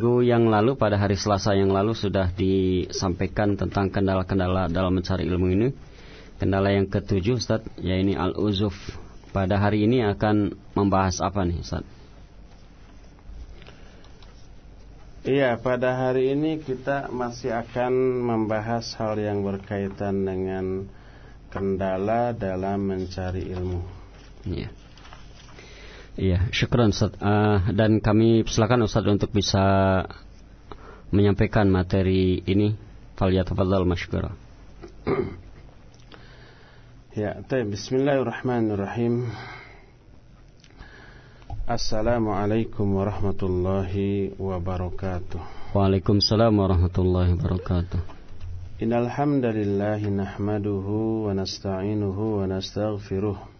minggu yang lalu pada hari Selasa yang lalu sudah disampaikan tentang kendala-kendala dalam mencari ilmu ini. Kendala yang ketujuh Ustaz, yaitu al-uzuf. Pada hari ini akan membahas apa nih Ustaz? Iya, pada hari ini kita masih akan membahas hal yang berkaitan dengan kendala dalam mencari ilmu. Iya. Iya, syukran Ustaz. Uh, dan kami silakan Ustaz untuk bisa menyampaikan materi ini. Falyatafadhal masyukura. ya, taib. Bismillahirrahmanirrahim. Assalamualaikum warahmatullahi wabarakatuh. Waalaikumsalam warahmatullahi wabarakatuh. Innal hamdalillah nahmaduhu wa nasta'inuhu wa nastaghfiruh.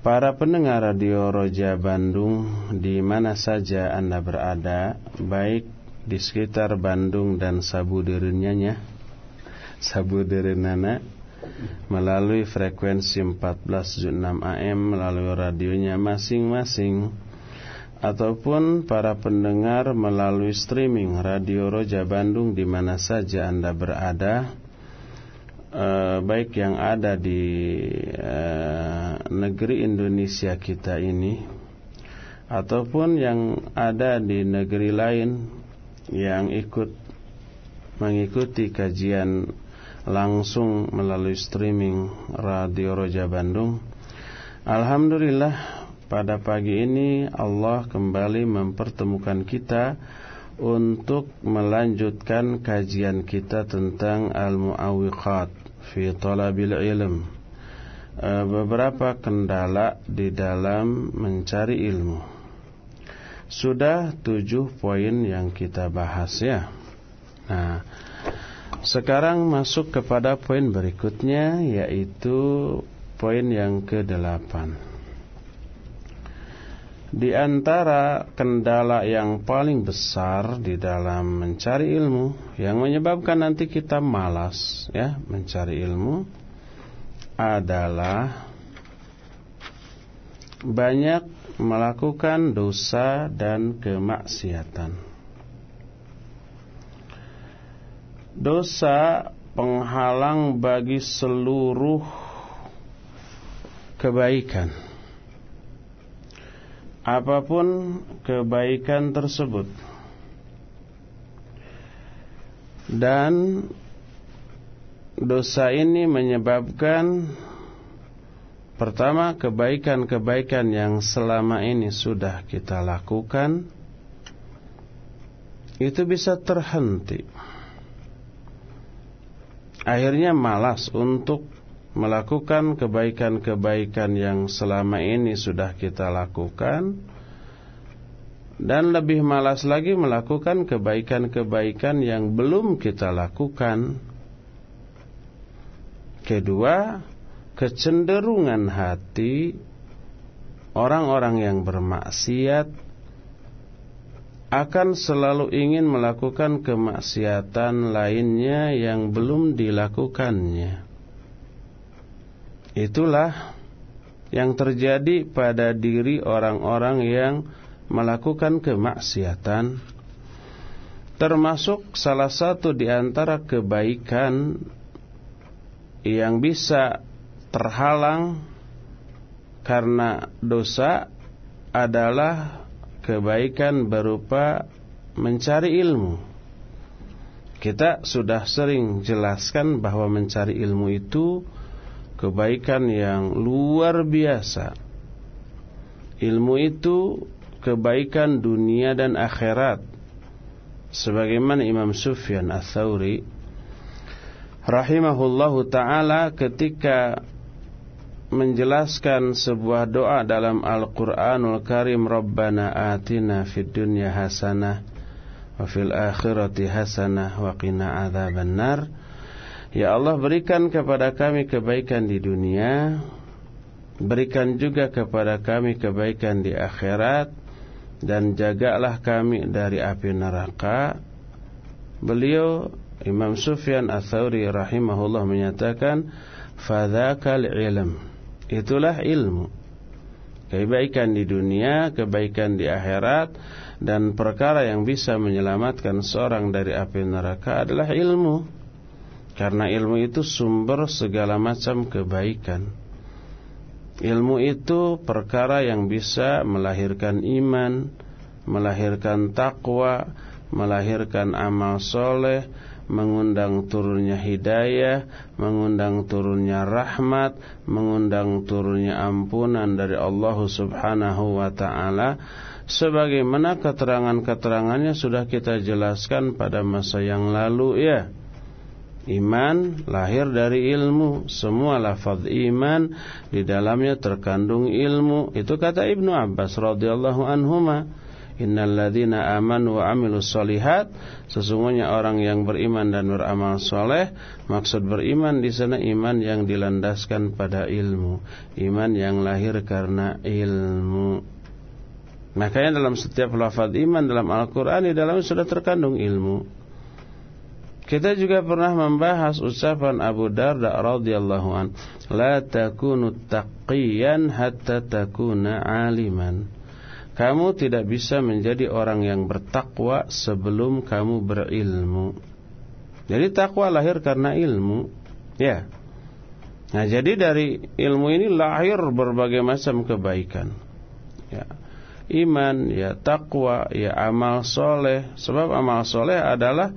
Para pendengar Radio Roja Bandung di mana saja Anda berada, baik di sekitar Bandung dan Sabudirinnya, Sabudirinana, melalui frekuensi 14.6 AM melalui radionya masing-masing, ataupun para pendengar melalui streaming Radio Roja Bandung di mana saja Anda berada, eh, baik yang ada di eh, negeri Indonesia kita ini ataupun yang ada di negeri lain yang ikut mengikuti kajian langsung melalui streaming Radio Roja Bandung. Alhamdulillah pada pagi ini Allah kembali mempertemukan kita untuk melanjutkan kajian kita tentang al-muawwiqat fi talabil ilm. Eh, beberapa kendala di dalam mencari ilmu. Sudah tujuh poin yang kita bahas ya. Nah sekarang masuk kepada poin berikutnya yaitu poin yang ke-8 di antara kendala yang paling besar di dalam mencari ilmu yang menyebabkan nanti kita malas ya mencari ilmu adalah banyak melakukan dosa dan kemaksiatan. Dosa penghalang bagi seluruh kebaikan apa pun kebaikan tersebut. Dan dosa ini menyebabkan pertama kebaikan-kebaikan yang selama ini sudah kita lakukan itu bisa terhenti. Akhirnya malas untuk melakukan kebaikan-kebaikan yang selama ini sudah kita lakukan dan lebih malas lagi melakukan kebaikan-kebaikan yang belum kita lakukan. Kedua, kecenderungan hati orang-orang yang bermaksiat akan selalu ingin melakukan kemaksiatan lainnya yang belum dilakukannya. Itulah yang terjadi pada diri orang-orang yang melakukan kemaksiatan termasuk salah satu di antara kebaikan yang bisa terhalang karena dosa adalah kebaikan berupa mencari ilmu. Kita sudah sering jelaskan bahwa mencari ilmu itu kebaikan yang luar biasa. Ilmu itu kebaikan dunia dan akhirat sebagaimana Imam Sufyan Ats-Tsauri rahimahullahu taala ketika menjelaskan sebuah doa dalam Al-Qur'anul Karim Rabbana atina fid dunya hasanah wa fil akhirati hasanah wa qina adzabannar Ya Allah berikan kepada kami kebaikan di dunia Berikan juga kepada kami kebaikan di akhirat dan jagalah kami dari api neraka. Beliau Imam Sufyan Ats-Tsauri rahimahullah menyatakan fadzakal ilm. Itulah ilmu. Kebaikan di dunia, kebaikan di akhirat dan perkara yang bisa menyelamatkan seorang dari api neraka adalah ilmu. Karena ilmu itu sumber segala macam kebaikan. Ilmu itu perkara yang bisa melahirkan iman, melahirkan takwa, melahirkan amal soleh, mengundang turunnya hidayah, mengundang turunnya rahmat, mengundang turunnya ampunan dari Allah Subhanahu wa taala sebagaimana keterangan-keterangannya sudah kita jelaskan pada masa yang lalu ya. Iman lahir dari ilmu. Semua lafaz iman Di dalamnya terkandung ilmu. Itu kata Ibnu Abbas radhiyallahu anhuma. Innalladzina amanu wa amilus solihat Sesungguhnya orang yang beriman dan beramal soleh Maksud beriman di sana iman yang dilandaskan pada ilmu. Iman yang lahir karena ilmu. Makanya dalam setiap lafaz iman dalam Al-Quran Di dalamnya sudah terkandung ilmu kita juga pernah membahas ucapan Abu Darda radhiyallahu an, "La takunu taqiyan hatta takuna aliman." Kamu tidak bisa menjadi orang yang bertakwa sebelum kamu berilmu. Jadi takwa lahir karena ilmu, ya. Nah, jadi dari ilmu ini lahir berbagai macam kebaikan. Ya. Iman, ya takwa, ya amal soleh. Sebab amal soleh adalah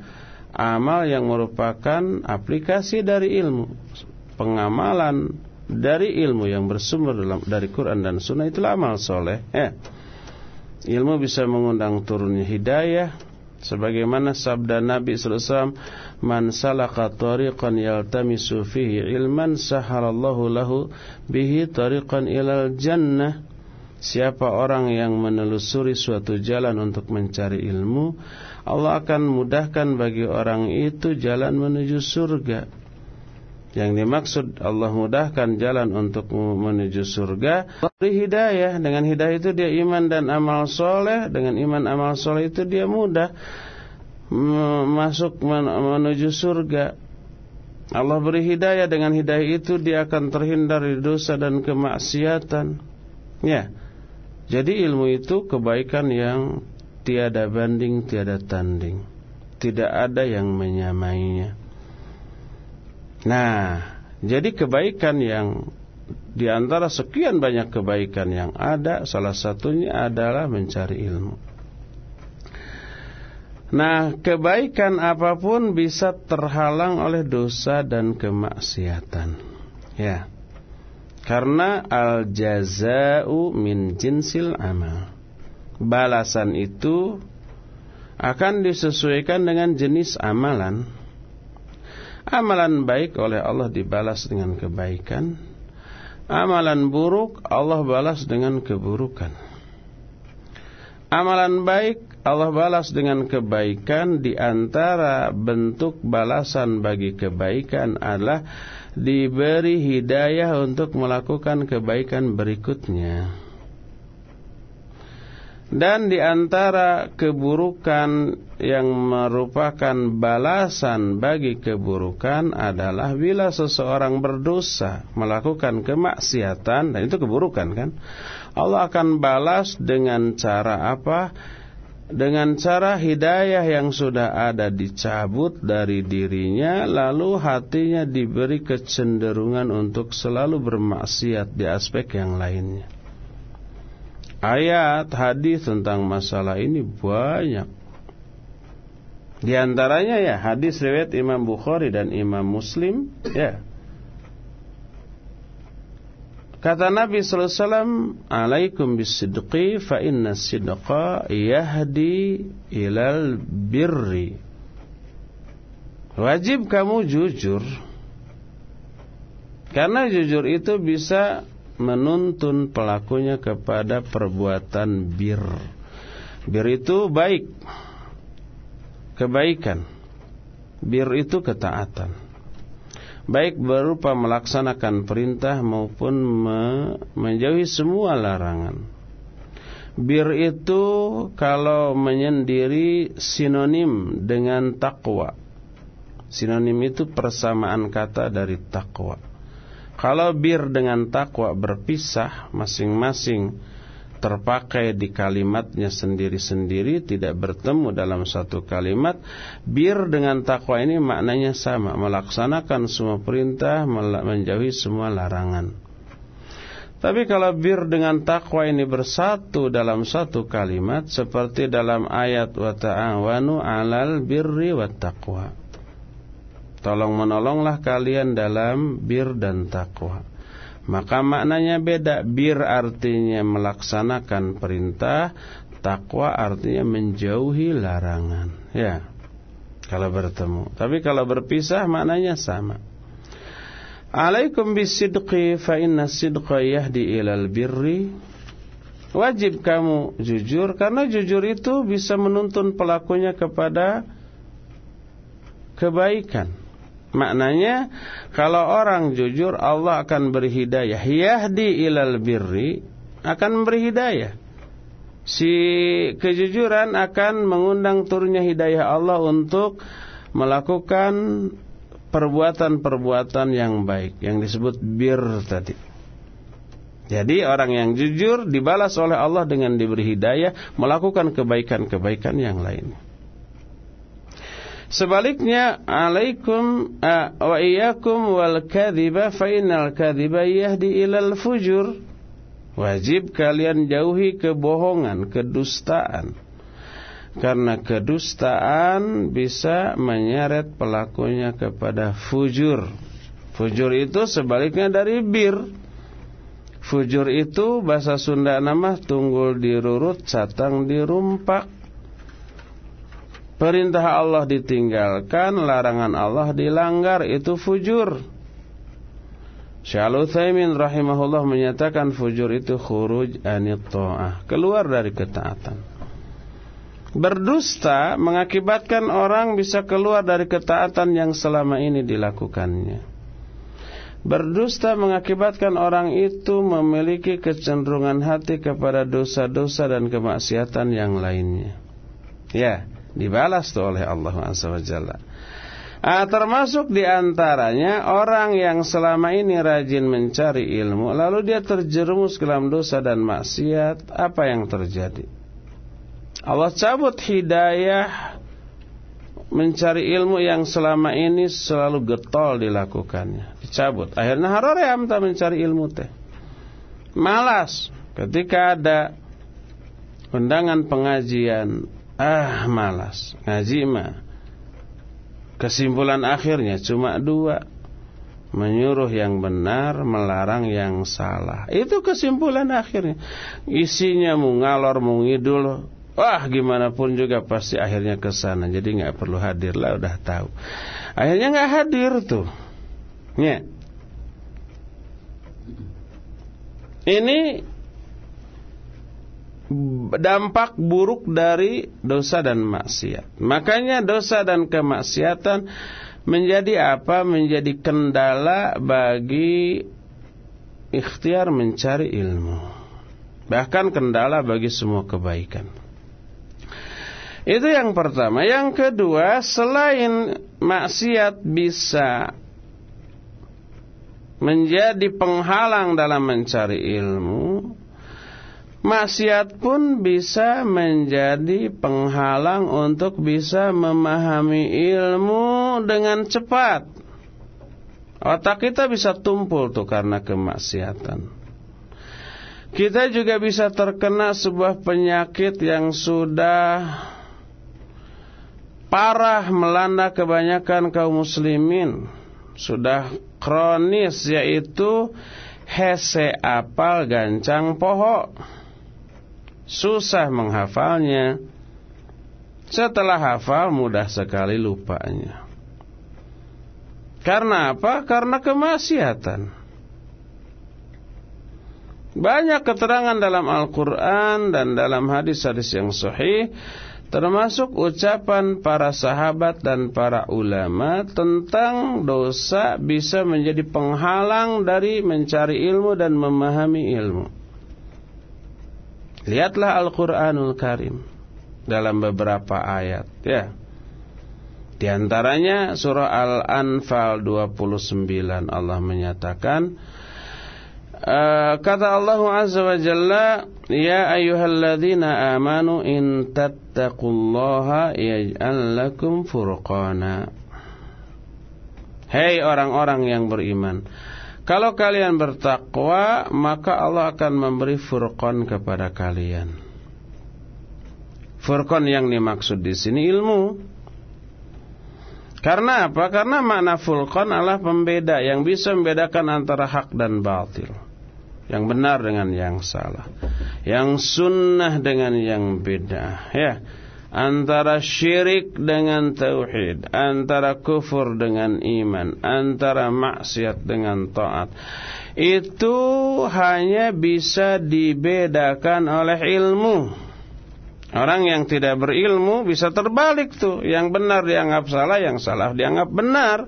amal yang merupakan aplikasi dari ilmu. Pengamalan dari ilmu yang bersumber dalam dari Quran dan Sunnah itulah amal soleh ya. ilmu bisa mengundang turunnya hidayah. Sebagaimana sabda Nabi SAW man salaka tariqan yaltamisu fihi ilman sahalallahu lahu bihi tariqan ilal jannah. Siapa orang yang menelusuri suatu jalan untuk mencari ilmu Allah akan mudahkan bagi orang itu jalan menuju surga. Yang dimaksud Allah mudahkan jalan untuk menuju surga Beri hidayah. Dengan hidayah itu dia iman dan amal soleh. Dengan iman amal soleh itu dia mudah Masuk menuju surga. Allah beri hidayah. Dengan hidayah itu dia akan terhindar dari dosa dan kemaksiatan. Ya Jadi ilmu itu kebaikan yang tiada banding, tiada tanding. Tidak ada yang menyamainya. Nah, jadi kebaikan yang di antara sekian banyak kebaikan yang ada, salah satunya adalah mencari ilmu. Nah, kebaikan apa pun bisa terhalang oleh dosa dan kemaksiatan. Ya. Karena al jazau min jinsil amal balasan itu akan disesuaikan dengan jenis amalan. Amalan baik oleh Allah dibalas dengan kebaikan. Amalan buruk Allah balas dengan keburukan. Amalan baik Allah balas dengan kebaikan di antara bentuk balasan bagi kebaikan adalah diberi hidayah untuk melakukan kebaikan berikutnya. Dan di antara keburukan yang merupakan balasan bagi keburukan adalah bila seseorang berdosa melakukan kemaksiatan dan itu keburukan kan Allah akan balas dengan cara apa? Dengan cara hidayah yang sudah ada dicabut dari dirinya Lalu hatinya diberi kecenderungan untuk selalu bermaksiat di aspek yang lainnya Ayat, hadis tentang masalah ini banyak Di antaranya ya hadis riwayat Imam Bukhari dan Imam Muslim Ya Kata Nabi sallallahu alaihi wasallam, "Alaikum bisidqi fa inna sidqa yahdi ilal birri." Wajib kamu jujur. Karena jujur itu bisa menuntun pelakunya kepada perbuatan bir. Bir itu baik. Kebaikan. Bir itu ketaatan baik berupa melaksanakan perintah maupun me menjauhi semua larangan. Bir itu kalau menyendiri sinonim dengan takwa. Sinonim itu persamaan kata dari takwa. Kalau bir dengan takwa berpisah masing-masing terpakai di kalimatnya sendiri-sendiri tidak bertemu dalam satu kalimat bir dengan takwa ini maknanya sama melaksanakan semua perintah menjauhi semua larangan. Tapi kalau bir dengan takwa ini bersatu dalam satu kalimat seperti dalam ayat wa ta'awanu 'alal birri wat taqwa tolong menolonglah kalian dalam bir dan takwa maka maknanya beda. Bir artinya melaksanakan perintah, takwa artinya menjauhi larangan. Ya. Kalau bertemu. Tapi kalau berpisah maknanya sama. Alaikum bisidqi fa inna sidqa yahdi ilal birri. Wajib kamu jujur karena jujur itu bisa menuntun pelakunya kepada kebaikan. Maknanya kalau orang jujur Allah akan beri hidayah. Yahdi ilal birri akan beri hidayah. Si kejujuran akan mengundang turunnya hidayah Allah untuk melakukan perbuatan-perbuatan yang baik yang disebut bir tadi. Jadi orang yang jujur dibalas oleh Allah dengan diberi hidayah melakukan kebaikan-kebaikan yang lain. Sebaliknya alaikum wa iyyakum wal kadhiba fa innal kadhiba yahdi ilal fujur. Wajib kalian jauhi kebohongan, kedustaan. Karena kedustaan bisa menyeret pelakunya kepada fujur. Fujur itu sebaliknya dari bir. Fujur itu bahasa Sunda nama tunggul dirurut, catang dirumpak. Perintah Allah ditinggalkan, larangan Allah dilanggar, itu fujur. Syaikhul Utsaimin rahimahullah menyatakan fujur itu khuruj anit keluar dari ketaatan. Berdusta mengakibatkan orang bisa keluar dari ketaatan yang selama ini dilakukannya. Berdusta mengakibatkan orang itu memiliki kecenderungan hati kepada dosa-dosa dan kemaksiatan yang lainnya. Ya, Dibalas tuh oleh Allah SWT. Ah, termasuk di antaranya orang yang selama ini rajin mencari ilmu Lalu dia terjerumus ke dalam dosa dan maksiat Apa yang terjadi? Allah cabut hidayah Mencari ilmu yang selama ini selalu getol dilakukannya Dicabut Akhirnya haroream tak mencari ilmu teh Malas Ketika ada undangan pengajian Ah malas. Ngaji mah Kesimpulan akhirnya cuma dua. Menyuruh yang benar Melarang yang salah. Itu kesimpulan akhirnya. Isinya mau ngalor mau ngidul. Wah gimana pun juga pasti akhirnya ke sana. Jadi nggak perlu hadir lah udah tahu. Akhirnya nggak hadir tuh. Ya Ini dampak buruk dari dosa dan maksiat. Makanya dosa dan kemaksiatan menjadi apa? Menjadi kendala bagi ikhtiar mencari ilmu. Bahkan kendala bagi semua kebaikan. Itu yang pertama. Yang kedua, selain maksiat bisa menjadi penghalang dalam mencari ilmu, Maksiat pun bisa menjadi penghalang untuk bisa memahami ilmu dengan cepat. Otak kita bisa tumpul tuh karena kemaksiatan. Kita juga bisa terkena sebuah penyakit yang sudah parah melanda kebanyakan kaum muslimin. Sudah kronis yaitu hese apal gancang pohok susah menghafalnya. Setelah hafal mudah sekali lupanya. Karena apa? Karena kemaksiatan. Banyak keterangan dalam Al-Quran dan dalam hadis-hadis yang sahih Termasuk ucapan para sahabat dan para ulama Tentang dosa bisa menjadi penghalang dari mencari ilmu dan memahami ilmu Lihatlah Al-Quranul Karim dalam beberapa ayat ya. Di antaranya surah Al-Anfal 29 Allah menyatakan uh, kata Allah Azza wa Jalla ya ayyuhalladzina amanu in tattaqullaha yaj'al lakum furqana Hei orang-orang yang beriman kalau kalian bertakwa, maka Allah akan memberi furqan kepada kalian. Furqan yang dimaksud di sini ilmu. Karena apa? Karena makna furqan adalah pembeda yang bisa membedakan antara hak dan batil. Yang benar dengan yang salah. Yang sunnah dengan yang beda. Ya antara syirik dengan tauhid, antara kufur dengan iman, antara maksiat dengan taat. Itu hanya bisa dibedakan oleh ilmu. Orang yang tidak berilmu bisa terbalik tuh. Yang benar dianggap salah, yang salah dianggap benar.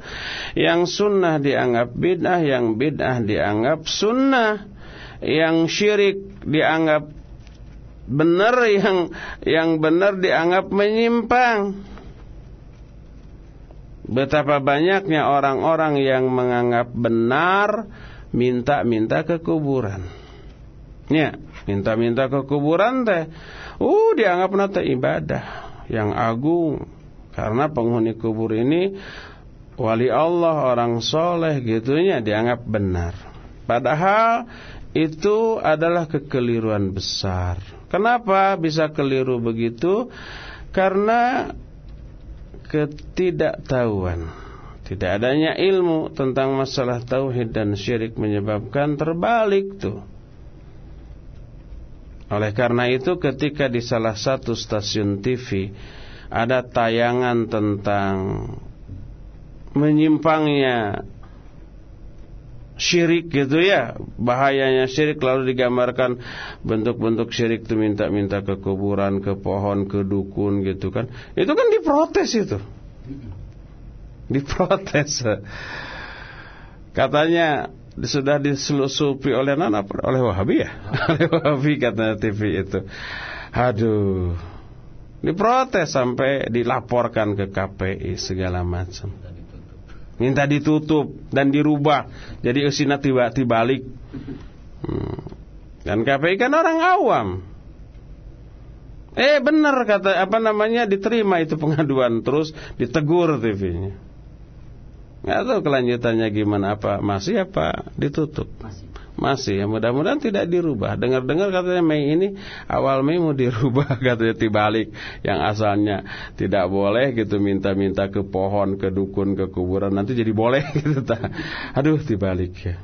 Yang sunnah dianggap bid'ah, yang bid'ah dianggap sunnah. Yang syirik dianggap benar yang yang benar dianggap menyimpang. Betapa banyaknya orang-orang yang menganggap benar minta-minta ke kuburan. Ya, minta-minta ke kuburan teh. Uh, dianggap nata ibadah yang agung. Karena penghuni kubur ini wali Allah, orang soleh gitunya dianggap benar. Padahal itu adalah kekeliruan besar. Kenapa bisa keliru begitu? Karena ketidaktahuan. Tidak adanya ilmu tentang masalah tauhid dan syirik menyebabkan terbalik tuh. Oleh karena itu ketika di salah satu stasiun TV ada tayangan tentang menyimpangnya syirik gitu ya. Bahayanya syirik lalu digambarkan bentuk-bentuk syirik itu minta-minta ke kuburan ke pohon ke dukun gitu kan. Itu kan diprotes itu. Diprotes. Katanya sudah diselusupi oleh nana oleh Wahabi ya? Oleh Wahabi katanya TV itu. Aduh. Diprotes sampai dilaporkan ke KPI segala macam minta ditutup dan dirubah jadi usina tiba tibalik. Hmm. dan KPI kan orang awam. Eh benar kata apa namanya diterima itu pengaduan terus ditegur TV-nya nggak tahu kelanjutannya gimana apa masih apa ditutup. Masih masih, ya mudah-mudahan tidak dirubah. Dengar-dengar katanya Mei ini awal Mei mau dirubah katanya dibalik yang asalnya tidak boleh gitu minta-minta ke pohon, ke dukun, ke kuburan nanti jadi boleh gitu. Aduh dibalik ya.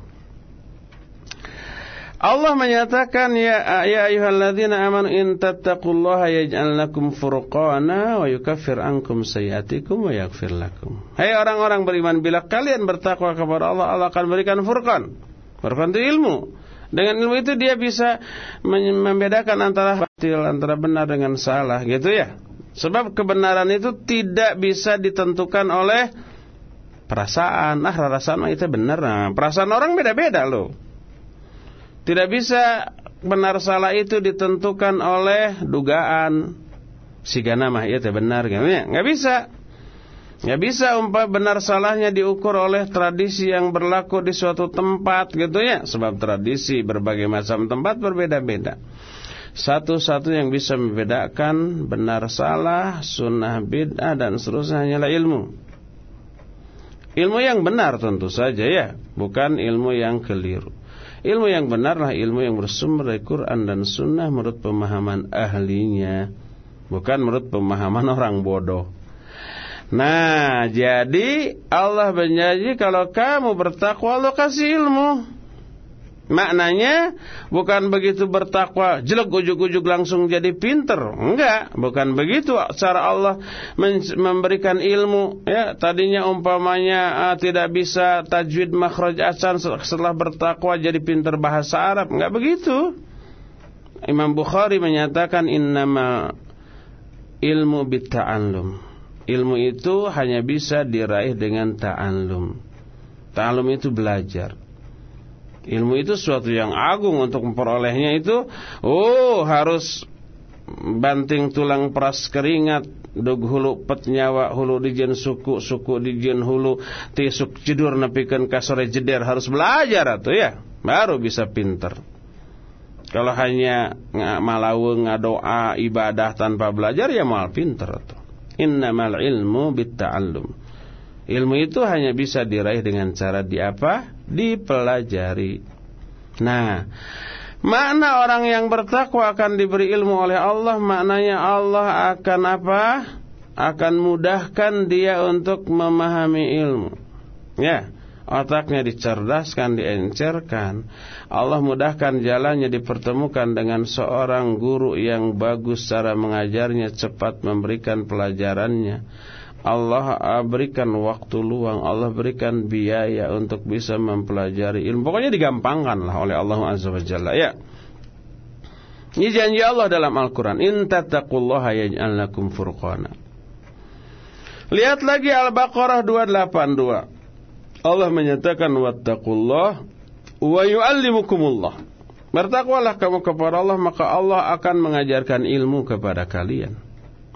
Allah menyatakan ya ya ayyuhalladzina amanu in tattaqullaha yaj'al lakum furqana wa yukaffir ankum sayiatikum wa yaghfir lakum. Hai orang-orang beriman bila kalian bertakwa kepada Allah Allah akan berikan furqan. Itu ilmu. Dengan ilmu itu dia bisa membedakan antara batil antara benar dengan salah gitu ya. Sebab kebenaran itu tidak bisa ditentukan oleh perasaan. Ah, perasaan itu benar. Nah, perasaan orang beda-beda loh. Tidak bisa benar salah itu ditentukan oleh dugaan si ganamah itu benar gitu ya. Enggak bisa. Enggak bisa umpah benar salahnya diukur oleh tradisi yang berlaku di suatu tempat gitu ya. Sebab tradisi berbagai macam tempat berbeda-beda. Satu-satu yang bisa membedakan benar salah, sunnah bid'ah dan seterusnya hanyalah ilmu. Ilmu yang benar tentu saja ya, bukan ilmu yang keliru. Ilmu yang benarlah ilmu yang bersumber dari Quran dan Sunnah menurut pemahaman ahlinya, bukan menurut pemahaman orang bodoh. Nah, jadi Allah berjanji kalau kamu bertakwa Allah kasih ilmu. Maknanya bukan begitu bertakwa jelek ujuk-ujuk langsung jadi pinter. Enggak, bukan begitu cara Allah memberikan ilmu. Ya, tadinya umpamanya uh, tidak bisa tajwid makhraj asan setelah bertakwa jadi pinter bahasa Arab. Enggak begitu. Imam Bukhari menyatakan innama ilmu bitta'allum. Ilmu itu hanya bisa diraih dengan ta'allum. Ta'allum itu belajar. Ilmu itu suatu yang agung untuk memperolehnya itu oh harus banting tulang peras keringat dug hulu pet nyawa hulu dijen suku suku dijen hulu tisuk jedur nepikan kasore jeder harus belajar atau ya baru bisa pinter kalau hanya malawe ngadoa ibadah tanpa belajar ya mal pinter tuh innamal ilmu bitta'allum ilmu itu hanya bisa diraih dengan cara di apa dipelajari. Nah, makna orang yang bertakwa akan diberi ilmu oleh Allah, maknanya Allah akan apa? Akan mudahkan dia untuk memahami ilmu. Ya, otaknya dicerdaskan, diencerkan. Allah mudahkan jalannya dipertemukan dengan seorang guru yang bagus cara mengajarnya, cepat memberikan pelajarannya Allah berikan waktu luang, Allah berikan biaya untuk bisa mempelajari ilmu. Pokoknya digampangkan lah oleh Allah Azza wa. Ya. Ini janji Allah dalam Al-Quran. In tattaqullaha yaj'al lakum furqana. Lihat lagi Al-Baqarah 282. Allah menyatakan wattaqullah wa yu'allimukumullah. Bertakwalah kamu kepada Allah maka Allah akan mengajarkan ilmu kepada kalian.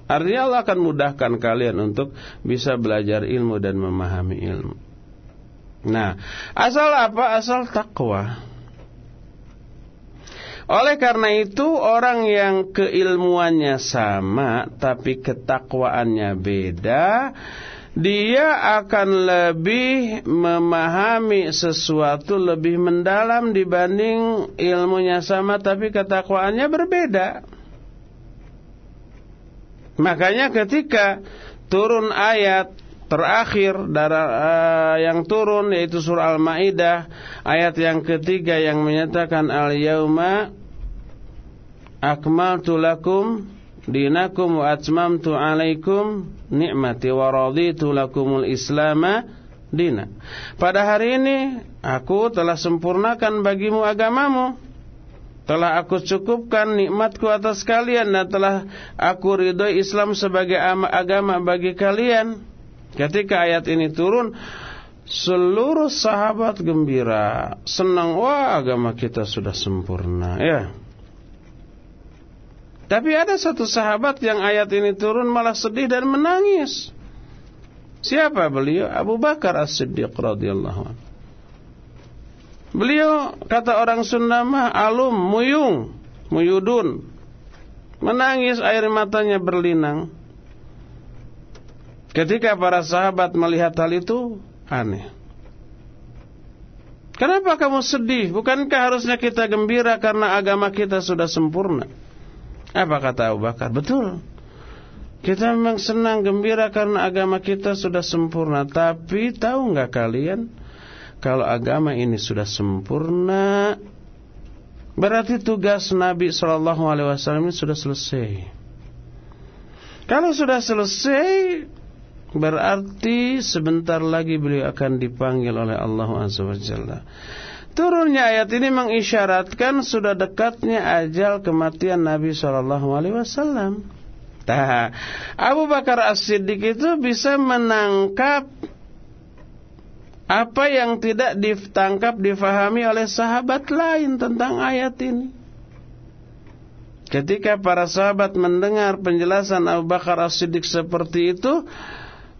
Artinya Allah akan mudahkan kalian untuk bisa belajar ilmu dan memahami ilmu. Nah, asal apa? Asal takwa. Oleh karena itu orang yang keilmuannya sama tapi ketakwaannya beda, dia akan lebih memahami sesuatu lebih mendalam dibanding ilmunya sama tapi ketakwaannya berbeda. Makanya ketika turun ayat terakhir dari uh, yang turun yaitu surah Al-Maidah ayat yang ketiga yang menyatakan al-yauma akmaltu lakum dinakum wa atmamtu alaikum ni'mati wa raditu lakumul islama dina. Pada hari ini aku telah sempurnakan bagimu agamamu telah aku cukupkan nikmatku atas kalian dan telah aku ridhoi Islam sebagai agama bagi kalian. Ketika ayat ini turun, seluruh sahabat gembira, senang, wah agama kita sudah sempurna, ya. Tapi ada satu sahabat yang ayat ini turun malah sedih dan menangis. Siapa beliau? Abu Bakar As-Siddiq radhiyallahu anhu. Beliau kata orang Sunda mah alum muyung, muyudun. Menangis air matanya berlinang. Ketika para sahabat melihat hal itu aneh. Kenapa kamu sedih? Bukankah harusnya kita gembira karena agama kita sudah sempurna? Apa kata Abu Bakar? Betul. Kita memang senang gembira karena agama kita sudah sempurna. Tapi tahu nggak kalian? kalau agama ini sudah sempurna Berarti tugas Nabi Shallallahu Alaihi Wasallam ini sudah selesai. Kalau sudah selesai, berarti sebentar lagi beliau akan dipanggil oleh Allah Azza wa Jalla. Turunnya ayat ini mengisyaratkan sudah dekatnya ajal kematian Nabi Shallallahu Alaihi Wasallam. Abu Bakar As-Siddiq itu bisa menangkap apa yang tidak ditangkap difahami oleh sahabat lain tentang ayat ini. Ketika para sahabat mendengar penjelasan Abu Bakar As-Siddiq seperti itu,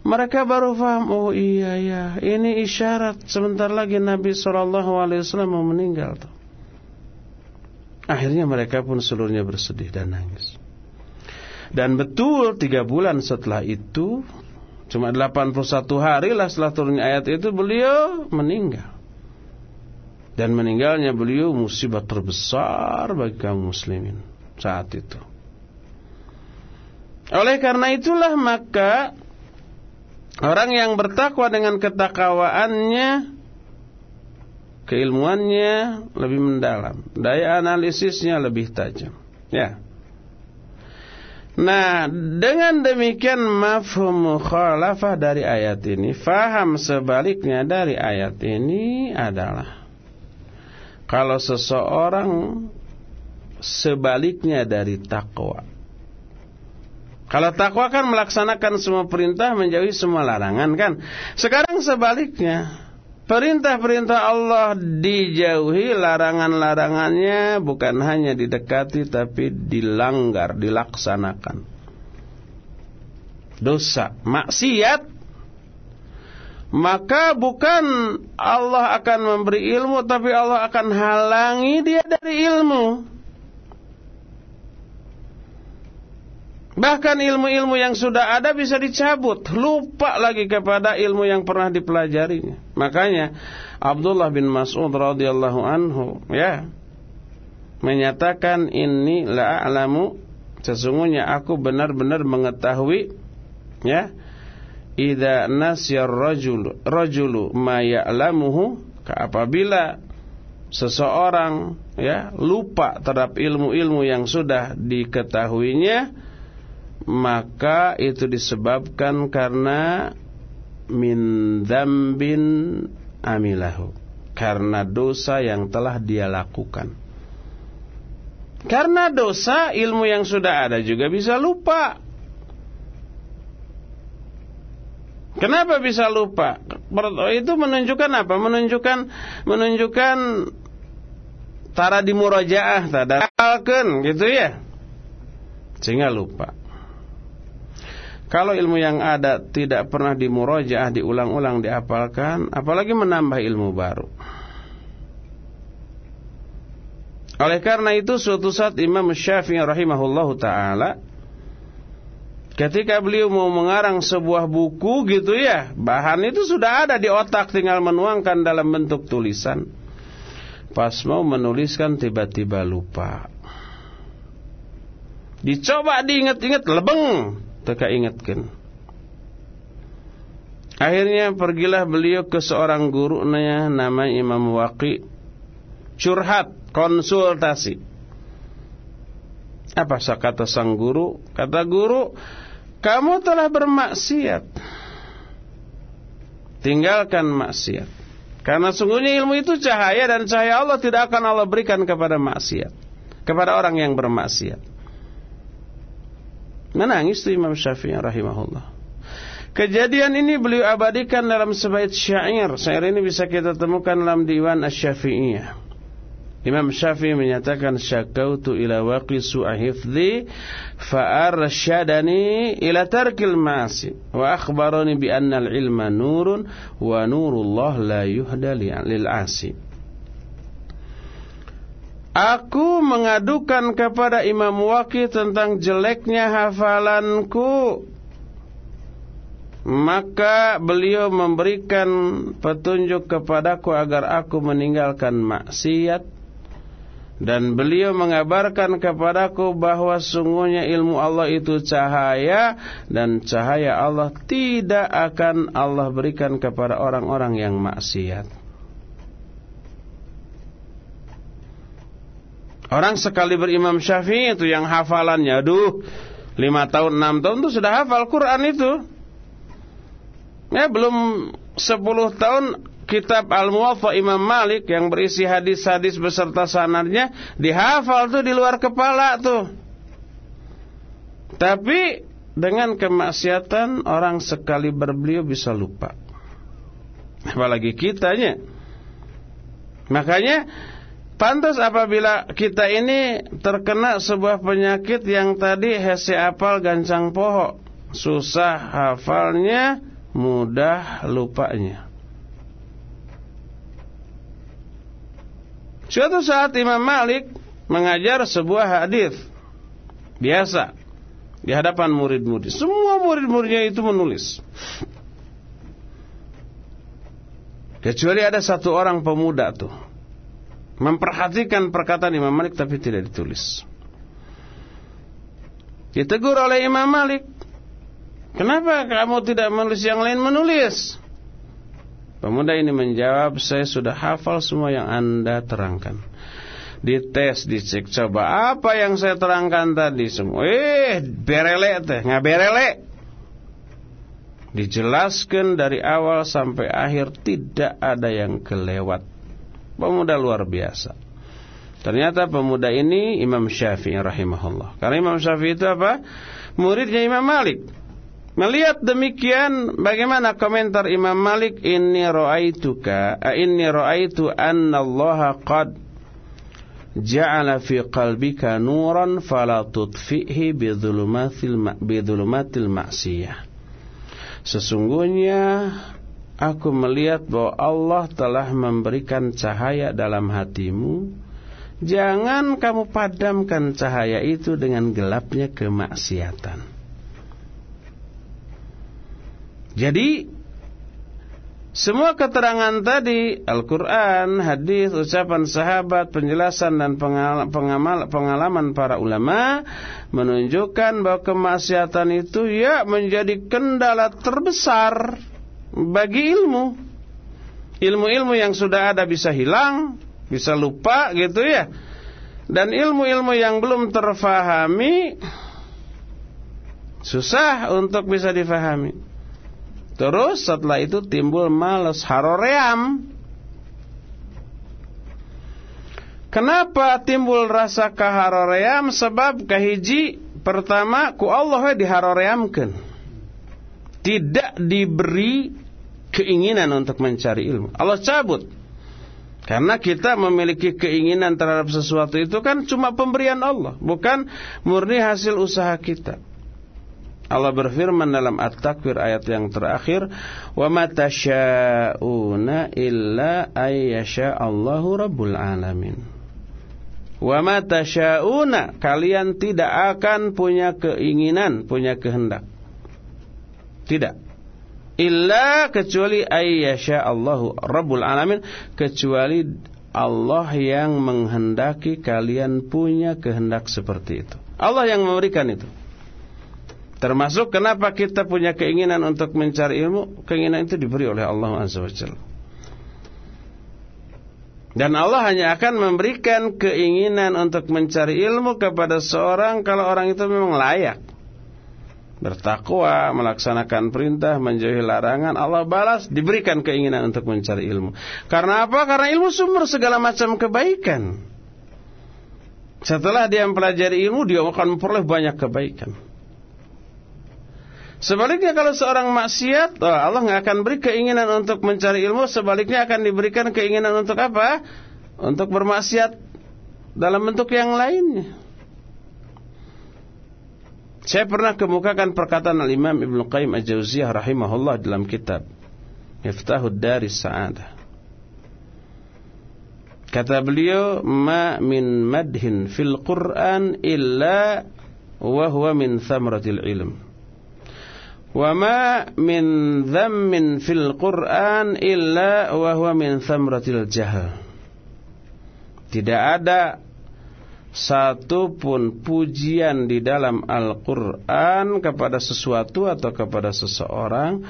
mereka baru paham, oh iya ya, ini isyarat sebentar lagi Nabi SAW mau meninggal. Tuh. Akhirnya mereka pun seluruhnya bersedih dan nangis. Dan betul tiga bulan setelah itu Cuma 81 hari lah setelah turunnya ayat itu beliau meninggal. Dan meninggalnya beliau musibah terbesar bagi kaum muslimin saat itu. Oleh karena itulah maka orang yang bertakwa dengan ketakwaannya keilmuannya lebih mendalam, daya analisisnya lebih tajam. Ya. Nah, dengan demikian mafhum mukhalafah dari ayat ini, faham sebaliknya dari ayat ini adalah kalau seseorang sebaliknya dari takwa. Kalau takwa kan melaksanakan semua perintah menjauhi semua larangan kan. Sekarang sebaliknya, Perintah-perintah Allah dijauhi, larangan-larangannya bukan hanya didekati tapi dilanggar, dilaksanakan. Dosa, maksiat maka bukan Allah akan memberi ilmu tapi Allah akan halangi dia dari ilmu. Bahkan ilmu-ilmu yang sudah ada bisa dicabut, lupa lagi kepada ilmu yang pernah dipelajarinya. Makanya Abdullah bin Mas'ud radhiyallahu anhu ya menyatakan ini la a'lamu sesungguhnya aku benar-benar mengetahui ya idza nasyar rajul rajulu ma ya'lamuhu. Apabila seseorang ya lupa terhadap ilmu-ilmu yang sudah diketahuinya maka itu disebabkan karena min dzambin amilahu karena dosa yang telah dia lakukan karena dosa ilmu yang sudah ada juga bisa lupa Kenapa bisa lupa? Itu menunjukkan apa? Menunjukkan menunjukkan tara di murajaah, gitu ya. Sehingga lupa. Kalau ilmu yang ada tidak pernah dimurojaah, diulang-ulang, diapalkan, apalagi menambah ilmu baru. Oleh karena itu suatu saat Imam Syafi'i rahimahullahu taala ketika beliau mau mengarang sebuah buku gitu ya, bahan itu sudah ada di otak tinggal menuangkan dalam bentuk tulisan. Pas mau menuliskan tiba-tiba lupa. Dicoba diingat-ingat lebeng teka ingatkan. Akhirnya pergilah beliau ke seorang guru nama Imam Waqi curhat, konsultasi. Apa kata sang guru? Kata guru, kamu telah bermaksiat. Tinggalkan maksiat. Karena sungguhnya ilmu itu cahaya dan cahaya Allah tidak akan Allah berikan kepada maksiat. Kepada orang yang bermaksiat. Menangis tuh Imam Syafi'i rahimahullah. Kejadian ini beliau abadikan dalam sebaik syair. Syair ini bisa kita temukan dalam diwan Asy-Syafi'iyah. Imam Syafi'i menyatakan syakautu ila waqi su'ahifdhi fa'arsyadani ila tarkil ma'asi wa akhbarani bi anna al-ilma nurun wa nurullah la yuhda lil 'asi. Aku mengadukan kepada Imam Waki tentang jeleknya hafalanku. Maka beliau memberikan petunjuk kepadaku agar aku meninggalkan maksiat. Dan beliau mengabarkan kepadaku bahwa sungguhnya ilmu Allah itu cahaya Dan cahaya Allah tidak akan Allah berikan kepada orang-orang yang maksiat Orang sekali berimam Syafi'i itu yang hafalannya, aduh, lima tahun, enam tahun itu sudah hafal Quran itu. Ya, belum sepuluh tahun kitab Al-Muwatta Imam Malik yang berisi hadis-hadis beserta sanadnya dihafal tuh di luar kepala tuh. Tapi dengan kemaksiatan orang sekali berbeliau bisa lupa. Apalagi kitanya. Makanya pantas apabila kita ini terkena sebuah penyakit yang tadi hese apal gancang poho. Susah hafalnya, mudah lupanya. Suatu saat Imam Malik mengajar sebuah hadis biasa di hadapan murid-murid. Semua murid-muridnya itu menulis. Kecuali ada satu orang pemuda tuh memperhatikan perkataan Imam Malik tapi tidak ditulis. Ditegur oleh Imam Malik. Kenapa kamu tidak menulis yang lain menulis? Pemuda ini menjawab, saya sudah hafal semua yang anda terangkan. Dites, dicek, coba apa yang saya terangkan tadi semua. Eh, berele teh, nggak berele. Dijelaskan dari awal sampai akhir tidak ada yang kelewat. Pemuda luar biasa. Ternyata pemuda ini Imam Syafi'i rahimahullah. Karena Imam Syafi'i itu apa? Muridnya Imam Malik. Melihat demikian bagaimana komentar Imam Malik inni ra'aituka inni ra'aitu anna Allah qad ja'ala fi qalbika nuran fala tudfihi bidhulumatil ma'siyah Sesungguhnya aku melihat bahwa Allah telah memberikan cahaya dalam hatimu. Jangan kamu padamkan cahaya itu dengan gelapnya kemaksiatan. Jadi semua keterangan tadi Al-Quran, hadis, ucapan sahabat, penjelasan dan pengalaman, pengalaman para ulama menunjukkan bahwa kemaksiatan itu ya menjadi kendala terbesar bagi ilmu. Ilmu-ilmu yang sudah ada bisa hilang, bisa lupa gitu ya. Dan ilmu-ilmu yang belum terfahami susah untuk bisa difahami. Terus setelah itu timbul males haroream. Kenapa timbul rasa kaharoream? Sebab kahiji pertama ku Allah diharoreamkan. Tidak diberi keinginan untuk mencari ilmu. Allah cabut. Karena kita memiliki keinginan terhadap sesuatu itu kan cuma pemberian Allah, bukan murni hasil usaha kita. Allah berfirman dalam At-Takwir ayat yang terakhir, "Wa ma illa ayyasha Allahu rabbul alamin." Wa ma kalian tidak akan punya keinginan, punya kehendak. Tidak. Illa kecuali ayyasha Allahu rabbul alamin, kecuali Allah yang menghendaki kalian punya kehendak seperti itu. Allah yang memberikan itu. Termasuk kenapa kita punya keinginan untuk mencari ilmu, keinginan itu diberi oleh Allah Azza. Dan Allah hanya akan memberikan keinginan untuk mencari ilmu kepada seorang kalau orang itu memang layak. Bertakwa, melaksanakan perintah, menjauhi larangan, Allah balas, diberikan keinginan untuk mencari ilmu. Karena apa? Karena ilmu sumber segala macam kebaikan. Setelah dia mempelajari ilmu, dia akan memperoleh banyak kebaikan. Sebaliknya kalau seorang maksiat, oh, Allah nggak akan beri keinginan untuk mencari ilmu, sebaliknya akan diberikan keinginan untuk apa? Untuk bermaksiat dalam bentuk yang lainnya. Saya pernah kemukakan perkataan Al-Imam Ibn Qayyim Al-Jawziyah rahimahullah dalam kitab Miftahud Daris Sa'adah. Kata beliau, "Ma min madhin fil Qur'an illa wa huwa min thamratil ilm." Wa ma min dhammin fil Qur'an illa wa huwa min thamratil jahl. Tidak ada satupun pujian di dalam Al-Quran kepada sesuatu atau kepada seseorang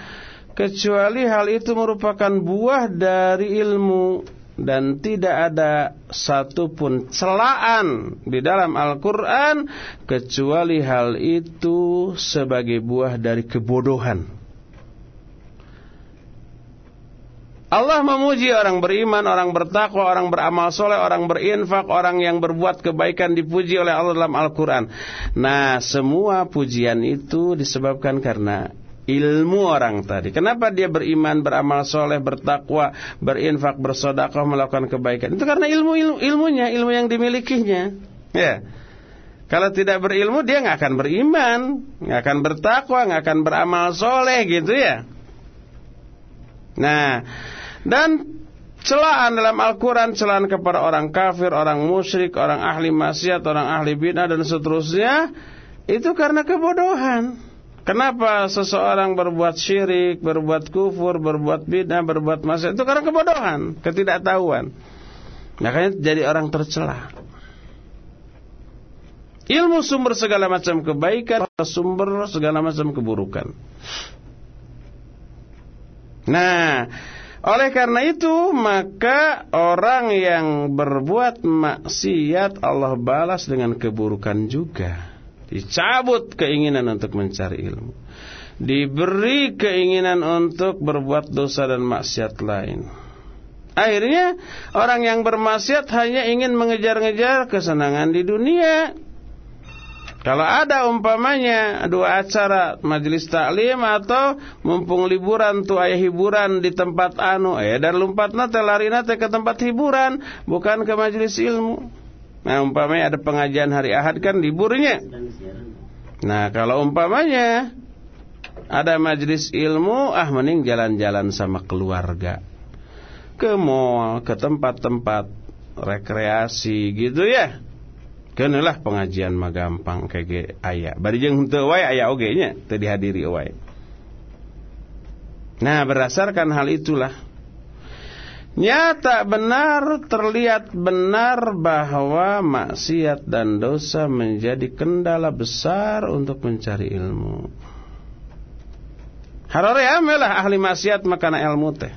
kecuali hal itu merupakan buah dari ilmu dan tidak ada satupun celaan di dalam Al-Quran kecuali hal itu sebagai buah dari kebodohan. Allah memuji orang beriman, orang bertakwa, orang beramal soleh, orang berinfak, orang yang berbuat kebaikan dipuji oleh Allah dalam Al-Quran. Nah, semua pujian itu disebabkan karena ilmu orang tadi. Kenapa dia beriman, beramal soleh, bertakwa, berinfak, bersodakoh, melakukan kebaikan? Itu karena ilmu, ilmu ilmunya, ilmu yang dimilikinya. Ya. Kalau tidak berilmu dia nggak akan beriman, nggak akan bertakwa, nggak akan beramal soleh gitu ya. Nah, dan celaan dalam Al-Quran, celaan kepada orang kafir, orang musyrik, orang ahli maksiat, orang ahli bid'ah dan seterusnya, itu karena kebodohan. Kenapa seseorang berbuat syirik, berbuat kufur, berbuat bid'ah, berbuat maksiat? Itu karena kebodohan, ketidaktahuan. Makanya jadi orang tercela. Ilmu sumber segala macam kebaikan, sumber segala macam keburukan. Nah, oleh karena itu maka orang yang berbuat maksiat Allah balas dengan keburukan juga. Dicabut keinginan untuk mencari ilmu. Diberi keinginan untuk berbuat dosa dan maksiat lain. Akhirnya orang yang bermaksiat hanya ingin mengejar-ngejar kesenangan di dunia. Kalau ada umpamanya dua acara majelis taklim atau mumpung liburan tuh ayah hiburan di tempat anu, eh dan lompat nate lari nate ke tempat hiburan, bukan ke majelis ilmu. Nah umpamanya ada pengajian hari Ahad kan liburnya. Nah kalau umpamanya ada majelis ilmu, ah mending jalan-jalan sama keluarga. Ke mall, ke tempat-tempat rekreasi gitu ya. Kenalah pengajian mah gampang kayak ayah. Bari jeung henteu wae aya oge nya teu dihadiri wae. Nah, berdasarkan hal itulah nyata benar terlihat benar bahwa maksiat dan dosa menjadi kendala besar untuk mencari ilmu. Haroreamelah ahli maksiat makana ilmu teh.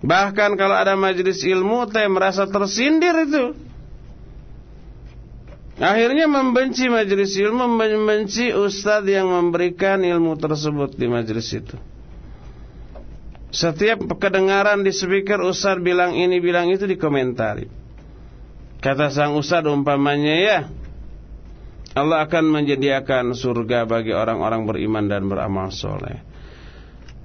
Bahkan kalau ada majelis ilmu teh merasa tersindir itu. Akhirnya membenci majelis ilmu, membenci ustadz yang memberikan ilmu tersebut di majelis itu. Setiap kedengaran di speaker ustadz bilang ini, bilang itu dikomentari. Kata sang ustadz umpamanya ya, Allah akan menyediakan surga bagi orang-orang beriman dan beramal soleh.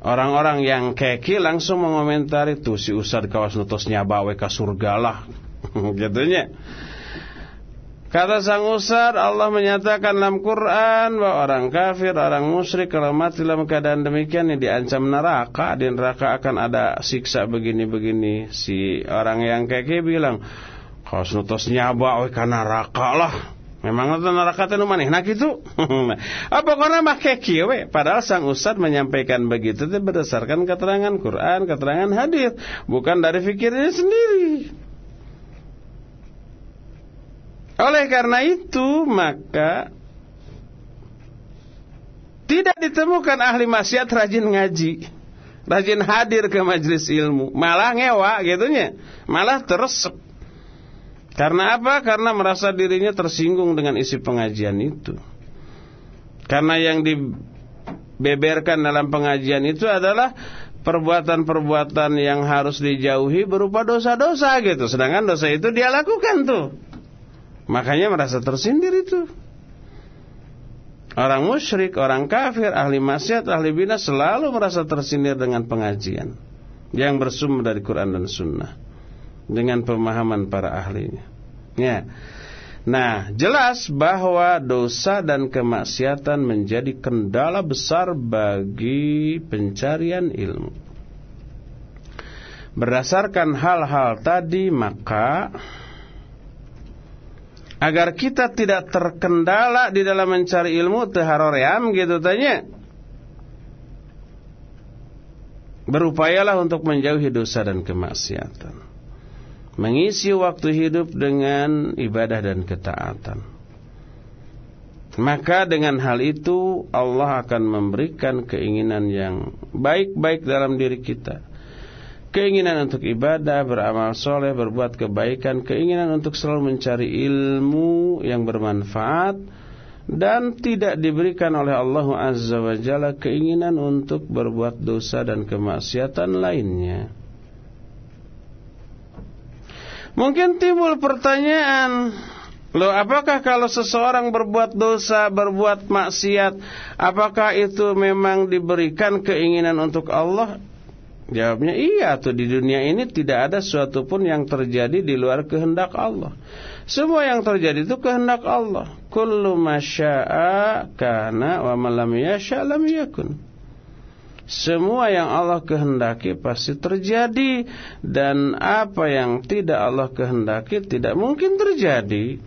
Orang-orang yang keki langsung mengomentari tuh si ustadz kawas nutosnya bawa ke surga lah. Jatuhnya. Kata sang Ustaz, Allah menyatakan dalam Quran bahwa orang kafir, orang musyrik kalau mati dalam keadaan demikian ini diancam neraka, di neraka akan ada siksa begini-begini. Si orang yang keke bilang, "Kau nutos nyaba we ka neraka lah." Memang itu neraka teh maneh nah gitu. Apa karena mah keke we? Padahal sang Ustaz menyampaikan begitu itu berdasarkan keterangan Quran, keterangan hadis, bukan dari fikirnya sendiri. Oleh karena itu maka tidak ditemukan ahli maksiat rajin ngaji, rajin hadir ke majelis ilmu, malah ngewa gitunya, malah teresep. Karena apa? Karena merasa dirinya tersinggung dengan isi pengajian itu. Karena yang dibeberkan dalam pengajian itu adalah perbuatan-perbuatan yang harus dijauhi berupa dosa-dosa gitu. Sedangkan dosa itu dia lakukan tuh. Makanya merasa tersindir itu. Orang musyrik, orang kafir, ahli maksiat, ahli bina selalu merasa tersindir dengan pengajian yang bersumber dari Quran dan Sunnah dengan pemahaman para ahlinya. Ya. Nah, jelas bahwa dosa dan kemaksiatan menjadi kendala besar bagi pencarian ilmu. Berdasarkan hal-hal tadi, maka agar kita tidak terkendala di dalam mencari ilmu teharoream gitu tanya. Berupayalah untuk menjauhi dosa dan kemaksiatan. Mengisi waktu hidup dengan ibadah dan ketaatan. Maka dengan hal itu Allah akan memberikan keinginan yang baik-baik dalam diri kita keinginan untuk ibadah, beramal soleh, berbuat kebaikan, keinginan untuk selalu mencari ilmu yang bermanfaat, dan tidak diberikan oleh Allah Azza wa Jalla keinginan untuk berbuat dosa dan kemaksiatan lainnya. Mungkin timbul pertanyaan, Loh, apakah kalau seseorang berbuat dosa, berbuat maksiat, apakah itu memang diberikan keinginan untuk Allah? Jawabnya iya tuh di dunia ini tidak ada suatu pun yang terjadi di luar kehendak Allah. Semua yang terjadi itu kehendak Allah. Kullu masya'a kana wa malam yasha lam yakun. Semua yang Allah kehendaki pasti terjadi dan apa yang tidak Allah kehendaki tidak mungkin terjadi.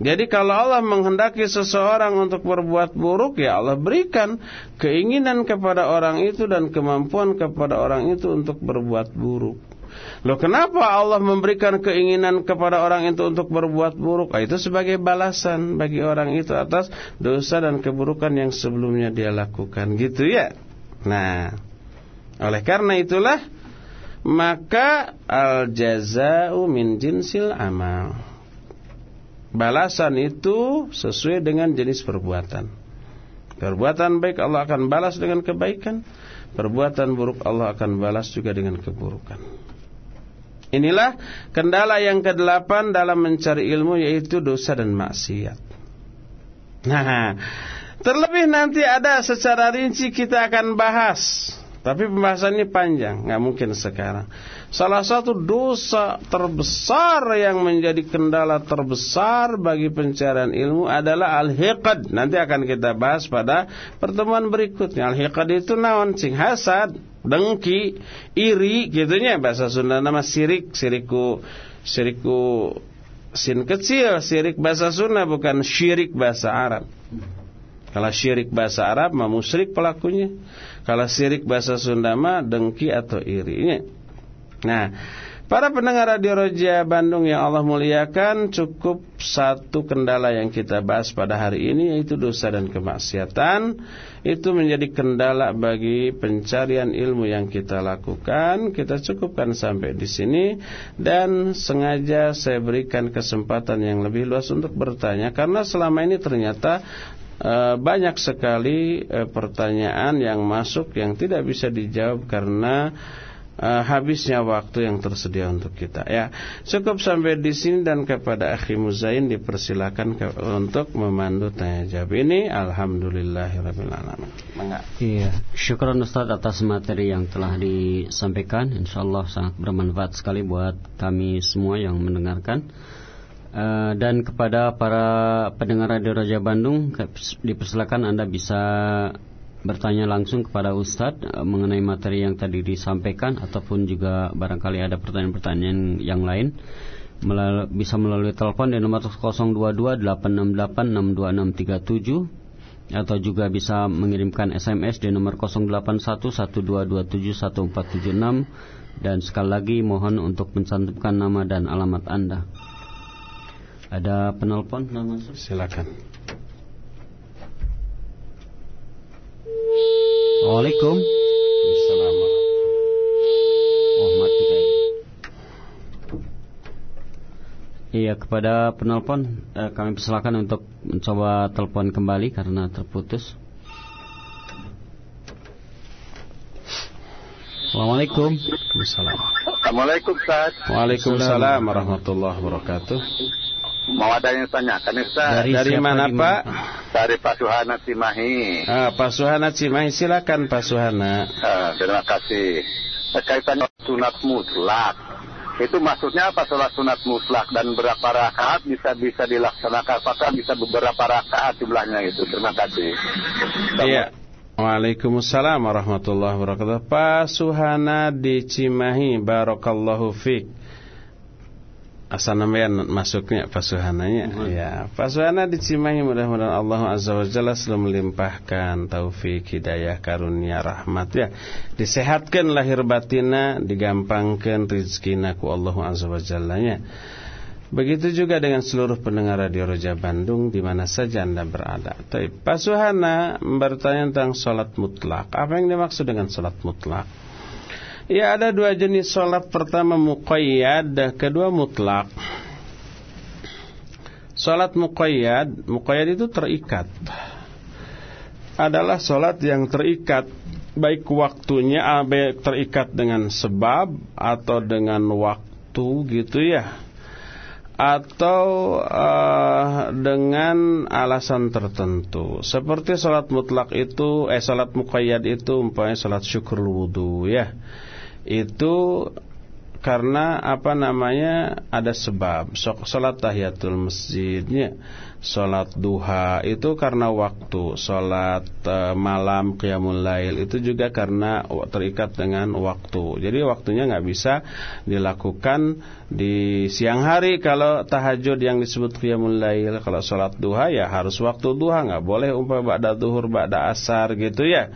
Jadi kalau Allah menghendaki seseorang untuk berbuat buruk ya Allah berikan keinginan kepada orang itu dan kemampuan kepada orang itu untuk berbuat buruk. Loh kenapa Allah memberikan keinginan kepada orang itu untuk berbuat buruk? Ah, itu sebagai balasan bagi orang itu atas dosa dan keburukan yang sebelumnya dia lakukan gitu ya. Nah, oleh karena itulah maka al jazau min jinsil amal balasan itu sesuai dengan jenis perbuatan. Perbuatan baik Allah akan balas dengan kebaikan, perbuatan buruk Allah akan balas juga dengan keburukan. Inilah kendala yang kedelapan dalam mencari ilmu yaitu dosa dan maksiat. Nah, terlebih nanti ada secara rinci kita akan bahas tapi pembahasannya panjang, nggak mungkin sekarang. Salah satu dosa terbesar yang menjadi kendala terbesar bagi pencarian ilmu adalah al-hiqad. Nanti akan kita bahas pada pertemuan berikutnya. Al-hiqad itu naon sing hasad, dengki, iri gitunya bahasa Sunda nama sirik, siriku siriku sin kecil, sirik bahasa Sunda bukan syirik bahasa Arab. Kalau syirik bahasa Arab mah musyrik pelakunya. Kalau syirik bahasa Sunda mah dengki atau irinya. Nah, para pendengar Radio Roja Bandung yang Allah muliakan, cukup satu kendala yang kita bahas pada hari ini yaitu dosa dan kemaksiatan. Itu menjadi kendala bagi pencarian ilmu yang kita lakukan. Kita cukupkan sampai di sini dan sengaja saya berikan kesempatan yang lebih luas untuk bertanya karena selama ini ternyata banyak sekali e, pertanyaan yang masuk yang tidak bisa dijawab karena e, habisnya waktu yang tersedia untuk kita ya. Cukup sampai di sini dan kepada Akhi Muzain dipersilakan ke, untuk memandu tanya jawab ini alhamdulillahirabbil alamin. Iya, syukur Ustaz atas materi yang telah disampaikan. Insyaallah sangat bermanfaat sekali buat kami semua yang mendengarkan. Uh, dan kepada para pendengar Radio Raja Bandung dipersilakan Anda bisa bertanya langsung kepada Ustadz uh, mengenai materi yang tadi disampaikan ataupun juga barangkali ada pertanyaan-pertanyaan yang lain Melal bisa melalui telepon di nomor 022 868 atau juga bisa mengirimkan SMS di nomor 081122714776 dan sekali lagi mohon untuk mencantumkan nama dan alamat Anda. Ada penelpon nama Silakan. Waalaikum. Oh, mati Iya kepada penelpon eh, kami persilakan untuk mencoba telepon kembali karena terputus. Assalamualaikum. Assalamualaikum Ustaz. Waalaikumsalam warahmatullahi wabarakatuh. Mau ada yang tanyakan Ustaz. Dari, dari mana Pak? Dari Pak Suhana Cimahi. Ah, Pak Suhana Cimahi silakan Pak Suhana. Ah, terima kasih. Kaitannya sunat mutlak. Itu maksudnya apa sholat sunat mutlak dan berapa rakaat bisa bisa dilaksanakan? Apakah bisa beberapa rakaat jumlahnya itu? Terima kasih. Iya. Waalaikumsalam warahmatullahi wabarakatuh. Pak Suhana di Cimahi, barakallahu fiqh namanya masuknya pasuhananya hmm. ya pasuhana di Cimahi mudah-mudahan Allah azza wajalla selalu melimpahkan taufik hidayah karunia rahmat ya disehatkan lahir batina digampangkan rezekina ku Allah azza wajalla nya Begitu juga dengan seluruh pendengar Radio Roja Bandung di mana saja Anda berada. Tapi Pak Suhana bertanya tentang sholat mutlak. Apa yang dimaksud dengan sholat mutlak? Ya ada dua jenis sholat. Pertama muqayyad, kedua mutlak. Sholat muqayyad, muqayyad itu terikat. Adalah sholat yang terikat baik waktunya ah, baik terikat dengan sebab atau dengan waktu gitu ya atau uh, dengan alasan tertentu. Seperti salat mutlak itu, eh salat muqayyad itu umpamanya salat syukur wudu ya. Itu karena apa namanya ada sebab. Salat tahiyatul masjidnya Sholat duha itu karena waktu. Sholat uh, malam qiyamul lail itu juga karena terikat dengan waktu. Jadi waktunya nggak bisa dilakukan di siang hari. Kalau tahajud yang disebut qiyamul lail Kalau sholat duha ya harus waktu duha. Nggak boleh umpama ba'da duhur, ba'da asar gitu ya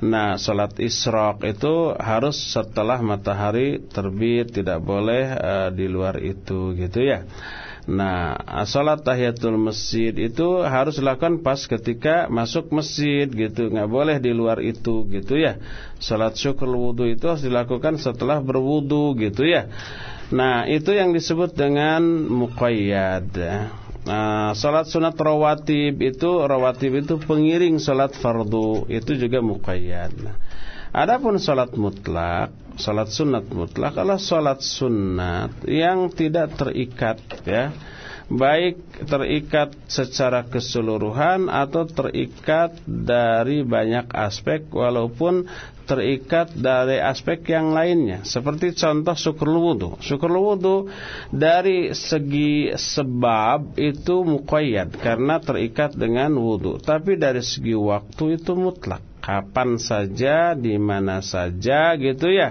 Nah sholat isrok itu harus setelah matahari terbit Tidak boleh uh, di luar itu gitu ya Nah, salat tahiyatul masjid itu harus dilakukan pas ketika masuk masjid gitu, nggak boleh di luar itu gitu ya. Salat syukur wudu itu harus dilakukan setelah berwudu gitu ya. Nah, itu yang disebut dengan muqayyad. Nah, salat sunat rawatib itu rawatib itu pengiring salat fardu itu juga muqayyad. Nah, Adapun salat mutlak, salat sunat mutlak adalah salat sunat yang tidak terikat ya. Baik terikat secara keseluruhan atau terikat dari banyak aspek walaupun terikat dari aspek yang lainnya. Seperti contoh syukur wudu. Syukur wudu dari segi sebab itu muqayyad karena terikat dengan wudu. Tapi dari segi waktu itu mutlak kapan saja, di mana saja gitu ya.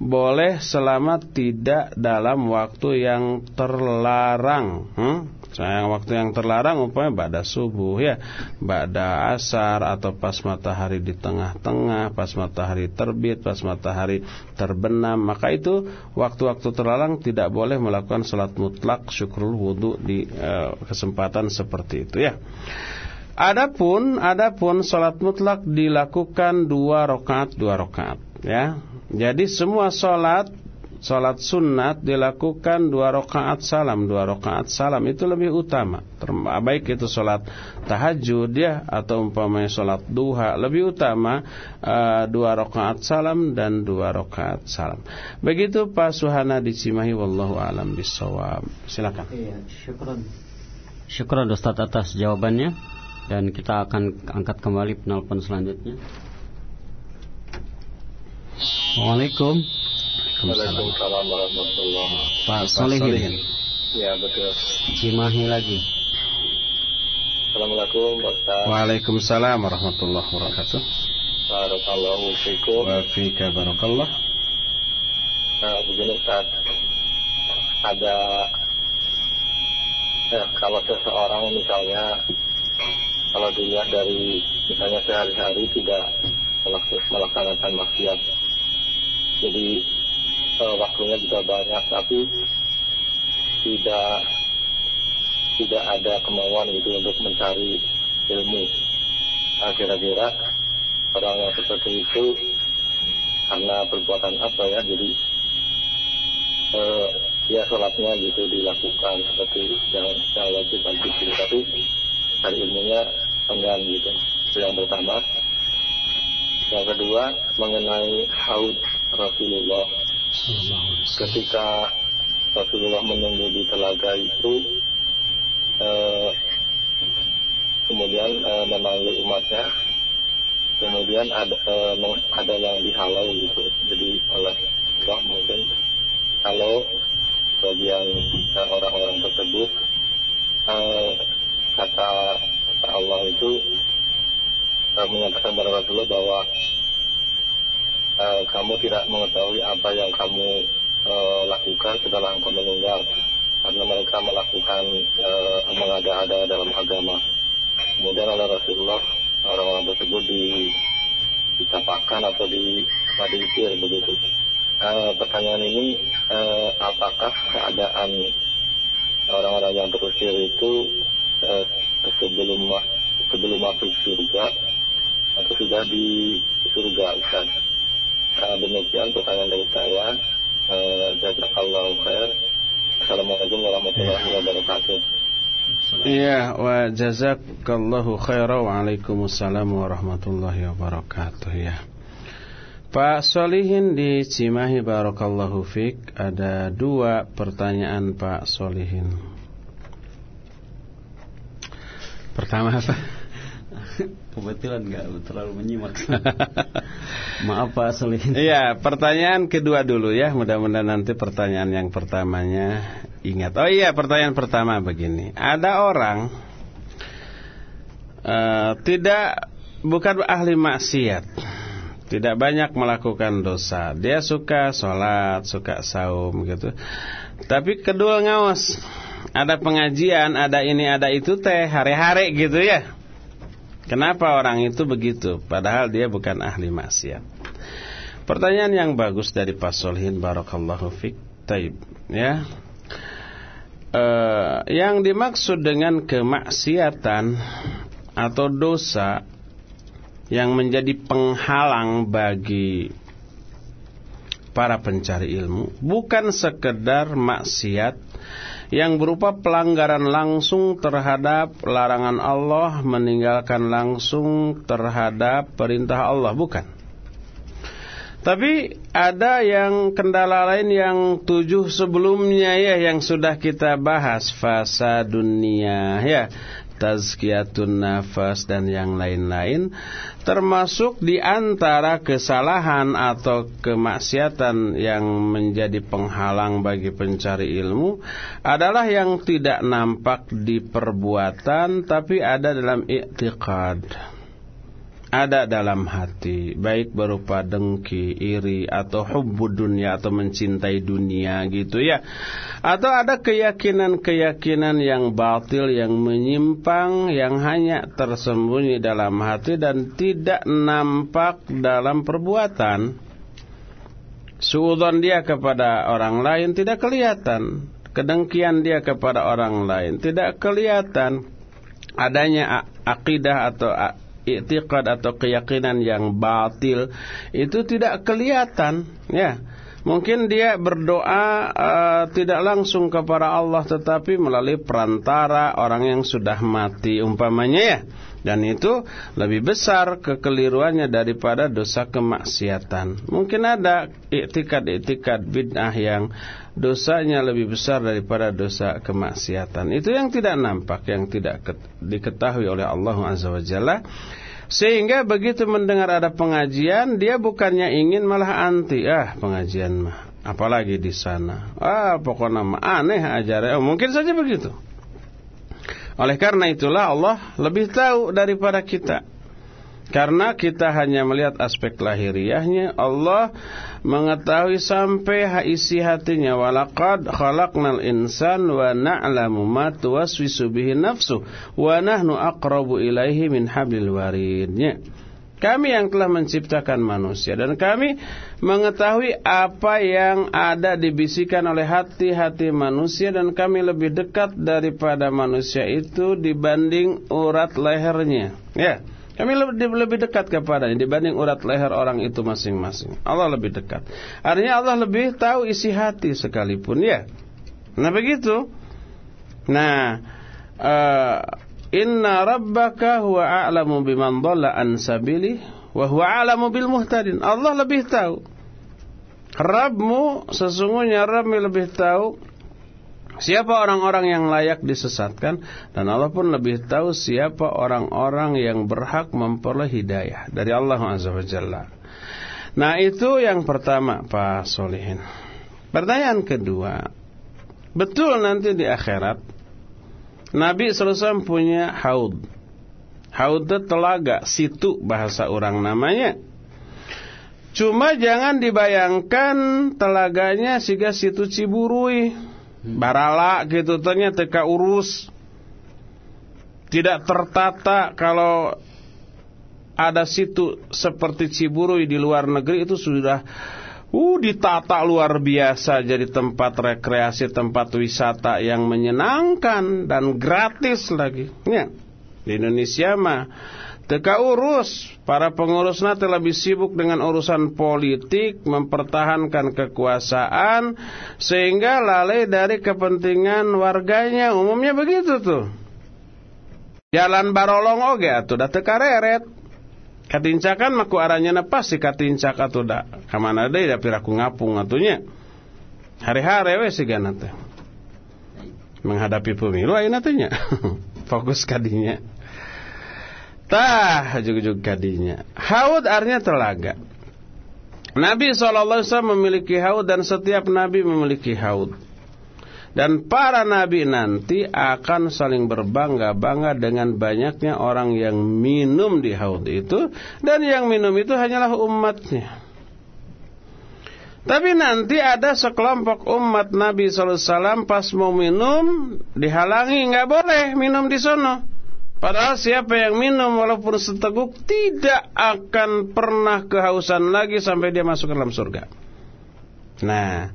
Boleh selama tidak dalam waktu yang terlarang. Hmm? Sayang waktu yang terlarang umpamanya pada subuh ya, pada asar atau pas matahari di tengah-tengah, pas matahari terbit, pas matahari terbenam, maka itu waktu-waktu terlarang tidak boleh melakukan salat mutlak syukrul wudu di uh, kesempatan seperti itu ya. Adapun adapun salat mutlak dilakukan dua rakaat dua rakaat ya. Jadi semua salat salat sunat dilakukan dua rakaat salam dua rakaat salam itu lebih utama. Baik itu salat tahajud ya atau umpamanya salat duha lebih utama uh, dua rakaat salam dan dua rakaat salam. Begitu Pak Suhana di Cimahi wallahu alam bisawab. Silakan. Iya, syukran. Syukran Ustaz atas jawabannya dan kita akan angkat kembali penelpon selanjutnya. Waalaikum. Waalaikumsalam warahmatullahi Pak Solihin. Ya betul. Cimahi lagi. Assalamualaikum Ustaz. Waalaikumsalam warahmatullahi wabarakatuh. Barakallahu fiikum. Wa fika barakallah. Nah, begini Ustaz. Ada eh, kalau seseorang misalnya kalau dilihat dari misalnya sehari-hari tidak melaksanakan maksiat. Jadi uh, waktunya juga banyak tapi tidak tidak ada kemauan gitu untuk mencari ilmu. Nah, kira-kira orang yang seperti itu karena perbuatan apa ya? Jadi uh, ya sholatnya gitu dilakukan seperti yang yang wajib tapi cari ilmunya enggan gitu. Itu yang pertama. Yang kedua mengenai haud Rasulullah. Ketika Rasulullah menunggu di telaga itu eh, kemudian eh, memanggil umatnya. Kemudian ada eh, ada yang dihalau gitu. Jadi oleh Allah mungkin kalau bagian eh, orang-orang tersebut eh, kata Allah itu uh, menyatakan kepada Rasulullah bahwa uh, kamu tidak mengetahui apa yang kamu uh, lakukan setelah engkau meninggal karena mereka melakukan uh, mengada-ada dalam agama. Kemudian oleh Rasulullah orang-orang tersebut di, ditapakan atau di diisir begitu. Uh, pertanyaan ini uh, apakah keadaan orang-orang yang berusir itu eh, sebelum sebelum masuk surga atau sudah di surga Ustaz. Nah, demikian pertanyaan dari saya. Eh, Jazakallahu khair. Assalamualaikum warahmatullahi wabarakatuh. Iya, wa jazakallahu khairan wa alaikumussalam warahmatullahi wabarakatuh ya. Pak Solihin di Cimahi Barakallahu Fik Ada dua pertanyaan Pak Solihin Pertama apa? Kebetulan nggak terlalu menyimak. Maaf Pak Solihin. Iya, pertanyaan kedua dulu ya. Mudah-mudahan nanti pertanyaan yang pertamanya ingat. Oh iya, pertanyaan pertama begini. Ada orang uh, tidak bukan ahli maksiat. Tidak banyak melakukan dosa. Dia suka sholat, suka saum gitu. Tapi kedua ngawas. Ada pengajian, ada ini, ada itu teh, hari-hari gitu ya. Kenapa orang itu begitu? Padahal dia bukan ahli maksiat. Pertanyaan yang bagus dari Pak Solhin Barakallahu Fik Taib ya. Uh, yang dimaksud dengan kemaksiatan atau dosa yang menjadi penghalang bagi para pencari ilmu bukan sekedar maksiat yang berupa pelanggaran langsung terhadap larangan Allah, meninggalkan langsung terhadap perintah Allah, bukan. Tapi ada yang kendala lain yang tujuh sebelumnya ya yang sudah kita bahas. Fasa dunia ya tazkiyatun nafas dan yang lain-lain termasuk di antara kesalahan atau kemaksiatan yang menjadi penghalang bagi pencari ilmu adalah yang tidak nampak di perbuatan tapi ada dalam i'tiqad ada dalam hati baik berupa dengki, iri atau hubbud dunia atau mencintai dunia gitu ya. Atau ada keyakinan-keyakinan yang batil yang menyimpang yang hanya tersembunyi dalam hati dan tidak nampak dalam perbuatan. Suudon dia kepada orang lain tidak kelihatan. Kedengkian dia kepada orang lain tidak kelihatan. Adanya akidah atau i'tiqad atau keyakinan yang batil itu tidak kelihatan ya. Mungkin dia berdoa uh, tidak langsung kepada Allah tetapi melalui perantara orang yang sudah mati umpamanya ya. Dan itu lebih besar kekeliruannya daripada dosa kemaksiatan. Mungkin ada i'tikad-i'tikad bid'ah yang dosanya lebih besar daripada dosa kemaksiatan itu yang tidak nampak yang tidak diketahui oleh Allah Azza wa Jalla sehingga begitu mendengar ada pengajian, dia bukannya ingin malah anti. Ah, pengajian mah. Apalagi di sana. Ah, pokoknya mah aneh ajaran. Oh, mungkin saja begitu. Oleh karena itulah Allah lebih tahu daripada kita. Karena kita hanya melihat aspek lahiriahnya Allah mengetahui sampai isi hatinya. Walaqad khalaqnal insan wa na'lamu ma tuwaswisu bihi nafsu wa nahnu aqrabu ilaihi min hablil waridnya. Kami yang telah menciptakan manusia dan kami mengetahui apa yang ada dibisikkan oleh hati-hati manusia dan kami lebih dekat daripada manusia itu dibanding urat lehernya. Ya kami lebih, lebih dekat kepadanya dibanding urat leher orang itu masing-masing. Allah lebih dekat. Artinya Allah lebih tahu isi hati sekalipun ya. Nah begitu. Nah, uh, inna rabbaka huwa a'lamu biman dhalla an sabili wa huwa a'lamu bil muhtadin. Allah lebih tahu. Rabbmu sesungguhnya Rabbmu lebih tahu Siapa orang-orang yang layak disesatkan dan Allah pun lebih tahu siapa orang-orang yang berhak memperoleh hidayah dari Allah Azza wa. Nah, itu yang pertama Pak Solihin. Pertanyaan kedua, betul nanti di akhirat Nabi SAW punya haud. Haud itu telaga, situ bahasa orang namanya. Cuma jangan dibayangkan telaganya sehingga situ Ciburui barala gitu ternyata teka urus tidak tertata kalau ada situ seperti Ciburui di luar negeri itu sudah Uh, ditata luar biasa jadi tempat rekreasi, tempat wisata yang menyenangkan dan gratis lagi. Ya. Di Indonesia mah teka urus, para pengurus nanti lebih sibuk dengan urusan politik, mempertahankan kekuasaan sehingga lalai dari kepentingan warganya. Umumnya begitu tuh. Jalan barolong oge atuh da teu kareret. Katincakan maku aranya pasti katincak atuh da. Kamana deui da piraku ngapung atunya. Hari-hari we sigana teh. Menghadapi pemilu ayeuna teh nya. Fokus kadinya. Tah juk-juk kadinya. Haud artinya telaga. Nabi SAW memiliki haud dan setiap nabi memiliki haud. Dan para nabi nanti akan saling berbangga-bangga dengan banyaknya orang yang minum di haud itu. Dan yang minum itu hanyalah umatnya. Tapi nanti ada sekelompok umat Nabi SAW pas mau minum dihalangi nggak boleh minum di sono. Padahal siapa yang minum walaupun seteguk tidak akan pernah kehausan lagi sampai dia masuk ke dalam surga. Nah,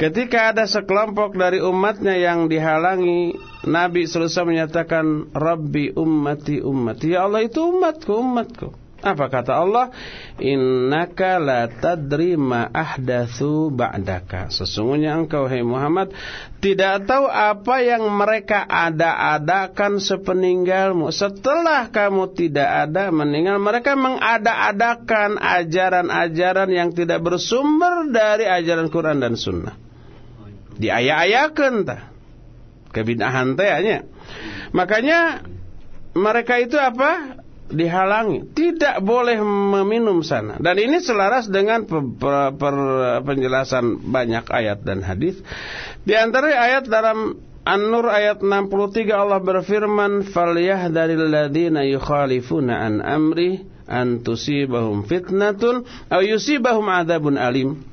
Ketika ada sekelompok dari umatnya yang dihalangi, Nabi selesai menyatakan, Rabbi ummati ummati. Ya Allah itu umatku, umatku. Apa kata Allah? Innaka la tadri ma ahdathu ba'daka. Sesungguhnya engkau, hai Muhammad, tidak tahu apa yang mereka ada-adakan sepeninggalmu. Setelah kamu tidak ada, meninggal, mereka mengada-adakan ajaran-ajaran yang tidak bersumber dari ajaran Quran dan Sunnah diaya-ayakan tah kebinahan teh makanya mereka itu apa dihalangi tidak boleh meminum sana dan ini selaras dengan per, per, penjelasan banyak ayat dan hadis di antara ayat dalam An-Nur ayat 63 Allah berfirman falyahdharil ladzina yukhalifuna an amri an tusibahum fitnatun aw yusibahum adzabun alim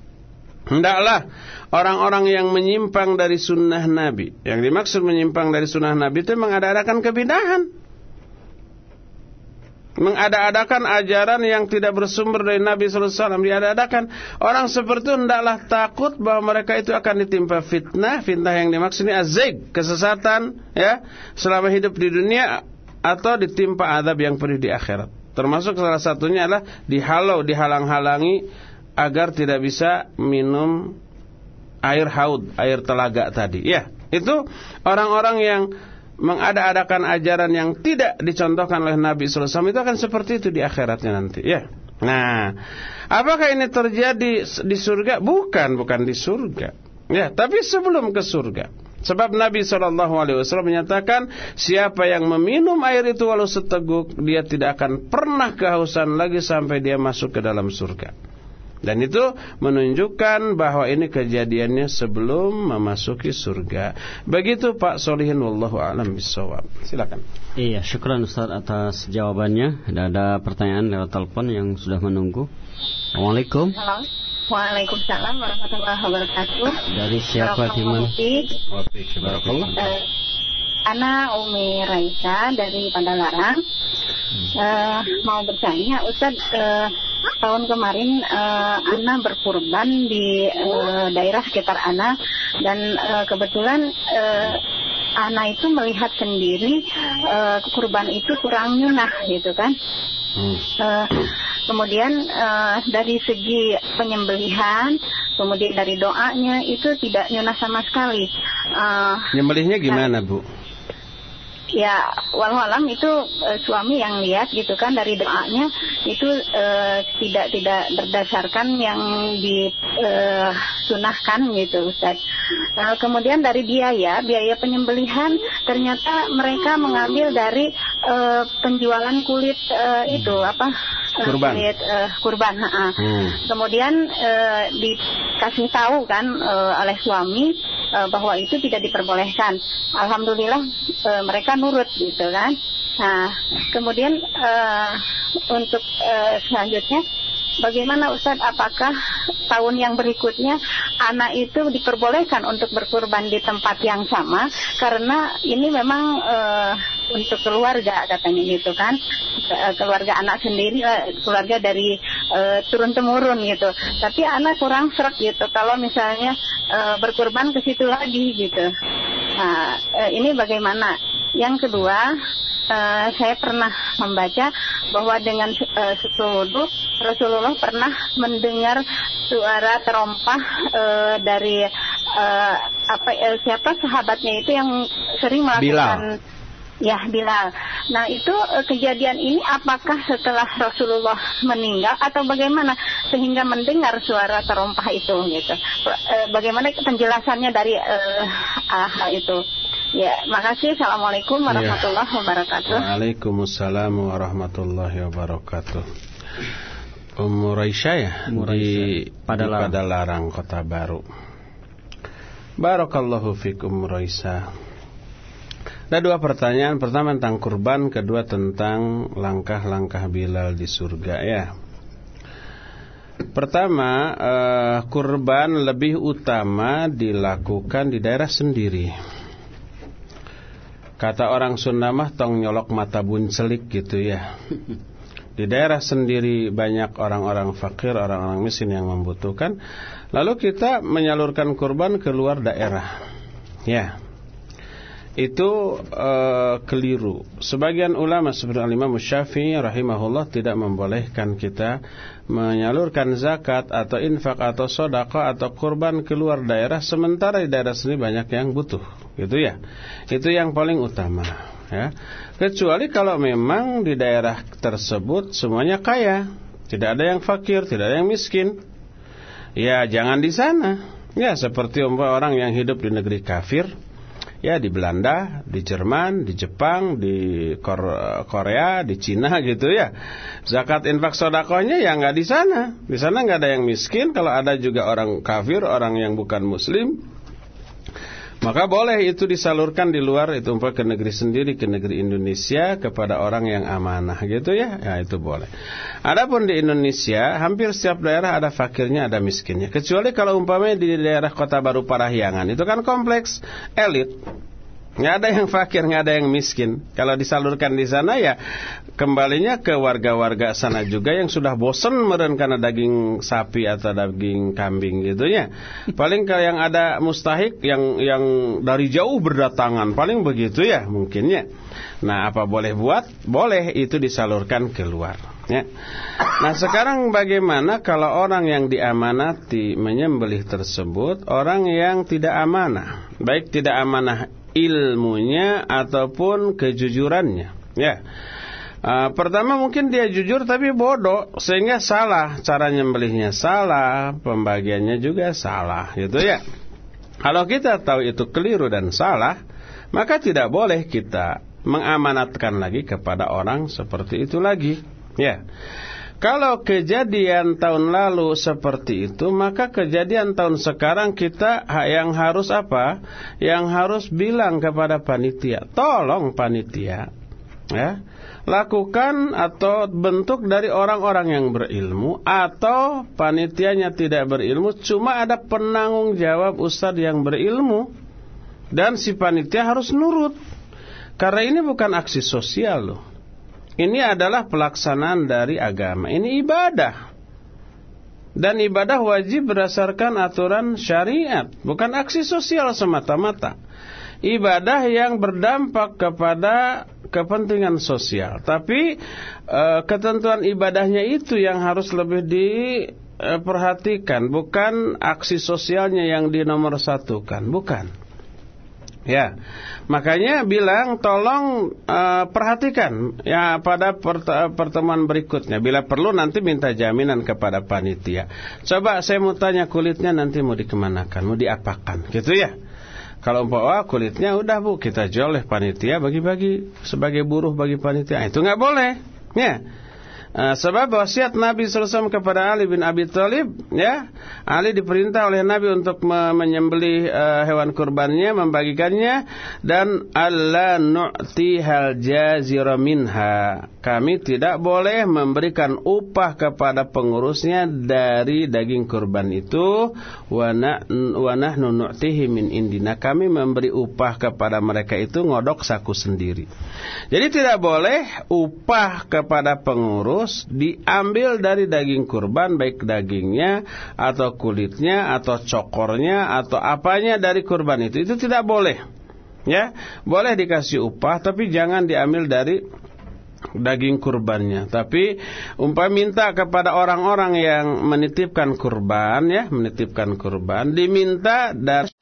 Hendaklah orang-orang yang menyimpang dari sunnah Nabi. Yang dimaksud menyimpang dari sunnah Nabi itu mengada-adakan kebidahan. Mengada-adakan ajaran yang tidak bersumber dari Nabi SAW. Diada-adakan. Orang seperti itu hendaklah takut bahwa mereka itu akan ditimpa fitnah. Fitnah yang dimaksud ini azig, kesesatan. ya Selama hidup di dunia atau ditimpa adab yang pedih di akhirat. Termasuk salah satunya adalah dihalau, dihalang-halangi agar tidak bisa minum air haud, air telaga tadi. Ya, itu orang-orang yang mengada-adakan ajaran yang tidak dicontohkan oleh Nabi SAW itu akan seperti itu di akhiratnya nanti. Ya. Nah, apakah ini terjadi di surga? Bukan, bukan di surga. Ya, tapi sebelum ke surga. Sebab Nabi SAW menyatakan siapa yang meminum air itu walau seteguk dia tidak akan pernah kehausan lagi sampai dia masuk ke dalam surga. Dan itu menunjukkan bahwa ini kejadiannya sebelum memasuki surga. Begitu Pak Solihin wallahu alam bisawab. Silakan. Iya, syukran Ustaz atas jawabannya. Ada, ada pertanyaan lewat telepon yang sudah menunggu. Assalamualaikum. Halo. Waalaikumsalam warahmatullahi wabarakatuh. Dari siapa di mana? Uh, Ana Umi Raisa dari Padalarang. Uh, mau bertanya, Ustaz, uh, tahun kemarin uh, Ana berkurban di uh, daerah sekitar Ana dan uh, kebetulan uh, Ana itu melihat sendiri uh, kurban itu kurang nyunah gitu kan. Uh, kemudian uh, dari segi penyembelihan, kemudian dari doanya itu tidak nyunah sama sekali. Uh, Nyembelihnya gimana, Bu? Ya walau alam itu uh, suami yang lihat gitu kan dari doanya itu uh, tidak tidak berdasarkan yang disunahkan uh, gitu Ustaz. Uh, kemudian dari biaya biaya penyembelihan ternyata mereka mengambil dari uh, penjualan kulit uh, itu apa kurban kulit uh, kurban. Uh. Hmm. Kemudian uh, dikasih tahu kan uh, oleh suami uh, bahwa itu tidak diperbolehkan. Alhamdulillah uh, mereka nurut gitu kan. Nah, kemudian uh, untuk uh, selanjutnya bagaimana Ustadz apakah tahun yang berikutnya anak itu diperbolehkan untuk berkurban di tempat yang sama karena ini memang uh, untuk keluarga katanya gitu kan keluarga anak sendiri keluarga dari uh, turun temurun gitu. Tapi anak kurang serak gitu. Kalau misalnya uh, berkurban ke situ lagi gitu. Nah, uh, ini bagaimana? Yang kedua, uh, saya pernah membaca bahwa dengan uh, wudhu Rasulullah pernah mendengar suara terompah uh, dari uh, apa uh, siapa sahabatnya itu yang sering melakukan Bilal. Ya Bilal. Nah itu kejadian ini apakah setelah Rasulullah meninggal atau bagaimana sehingga mendengar suara terompah itu gitu? bagaimana penjelasannya dari uh, hal itu? Ya, makasih. Assalamualaikum ya. warahmatullahi wabarakatuh. Waalaikumsalam warahmatullahi wabarakatuh. Umur Aisyah ya di Padalarang. Padalarang Kota Baru. Barakallahu fikum Raisa. Ada dua pertanyaan, pertama tentang kurban, kedua tentang langkah-langkah Bilal di surga ya. Pertama, uh, kurban lebih utama dilakukan di daerah sendiri. Kata orang Sunda mah tong nyolok mata buncelik gitu ya. Di daerah sendiri banyak orang-orang fakir, orang-orang miskin yang membutuhkan. Lalu kita menyalurkan kurban ke luar daerah. Ya. Itu uh, keliru. Sebagian ulama seperti Imam Syafi'i rahimahullah tidak membolehkan kita menyalurkan zakat atau infak atau sodako atau kurban ke luar daerah sementara di daerah sendiri banyak yang butuh. Gitu ya. Itu yang paling utama ya. Kecuali kalau memang di daerah tersebut semuanya kaya. Tidak ada yang fakir tidak ada yang miskin. Ya jangan di sana. Ya seperti orang yang hidup di negeri kafir ya di Belanda, di Jerman, di Jepang, di Korea, di Cina gitu ya. Zakat infak sodakonya ya nggak di sana. Di sana nggak ada yang miskin. Kalau ada juga orang kafir, orang yang bukan Muslim, maka boleh itu disalurkan di luar itu umpah ke negeri sendiri ke negeri Indonesia kepada orang yang amanah gitu ya. Ya itu boleh. Adapun di Indonesia hampir setiap daerah ada fakirnya ada miskinnya. Kecuali kalau umpamanya di daerah Kota Baru Parahyangan itu kan kompleks elit. Nggak ada yang fakir, nggak ada yang miskin. Kalau disalurkan di sana ya kembalinya ke warga-warga sana juga yang sudah bosan meren karena daging sapi atau daging kambing gitu ya. Paling kalau yang ada mustahik yang yang dari jauh berdatangan, paling begitu ya mungkinnya. Nah, apa boleh buat? Boleh itu disalurkan keluar. Ya. Nah sekarang bagaimana kalau orang yang diamanati menyembelih tersebut orang yang tidak amanah Baik tidak amanah ilmunya ataupun kejujurannya. Ya. Uh, pertama mungkin dia jujur tapi bodoh sehingga salah cara nyembelihnya salah, pembagiannya juga salah, gitu ya. Kalau kita tahu itu keliru dan salah, maka tidak boleh kita mengamanatkan lagi kepada orang seperti itu lagi, ya. Kalau kejadian tahun lalu seperti itu, maka kejadian tahun sekarang kita yang harus apa? Yang harus bilang kepada panitia, tolong panitia, ya, lakukan atau bentuk dari orang-orang yang berilmu atau panitianya tidak berilmu, cuma ada penanggung jawab ustadz yang berilmu dan si panitia harus nurut. Karena ini bukan aksi sosial loh. Ini adalah pelaksanaan dari agama. Ini ibadah. Dan ibadah wajib berdasarkan aturan syariat, bukan aksi sosial semata-mata. Ibadah yang berdampak kepada kepentingan sosial. Tapi e, ketentuan ibadahnya itu yang harus lebih diperhatikan, bukan aksi sosialnya yang dinomorsatukan, bukan. Ya. Makanya bilang tolong uh, perhatikan ya pada pertemuan berikutnya. Bila perlu nanti minta jaminan kepada panitia. Coba saya mau tanya kulitnya nanti mau dikemanakan, mau diapakan, gitu ya. Kalau umpama kulitnya udah bu kita jual oleh panitia bagi-bagi sebagai buruh bagi panitia itu nggak boleh, ya. Uh, sebab wasiat Nabi SAW kepada Ali bin Abi Thalib, ya, Ali diperintah oleh Nabi untuk me menyembelih uh, hewan kurbannya, membagikannya, dan Allah nu'ti hal jazira minha. Kami tidak boleh memberikan upah kepada pengurusnya dari daging kurban itu, wa nahnu nu'tihi min indina. Kami memberi upah kepada mereka itu ngodok saku sendiri. Jadi tidak boleh upah kepada pengurus harus diambil dari daging kurban baik dagingnya atau kulitnya atau cokornya atau apanya dari kurban itu. Itu tidak boleh ya. Boleh dikasih upah tapi jangan diambil dari daging kurbannya. Tapi umpah minta kepada orang-orang yang menitipkan kurban ya menitipkan kurban diminta dari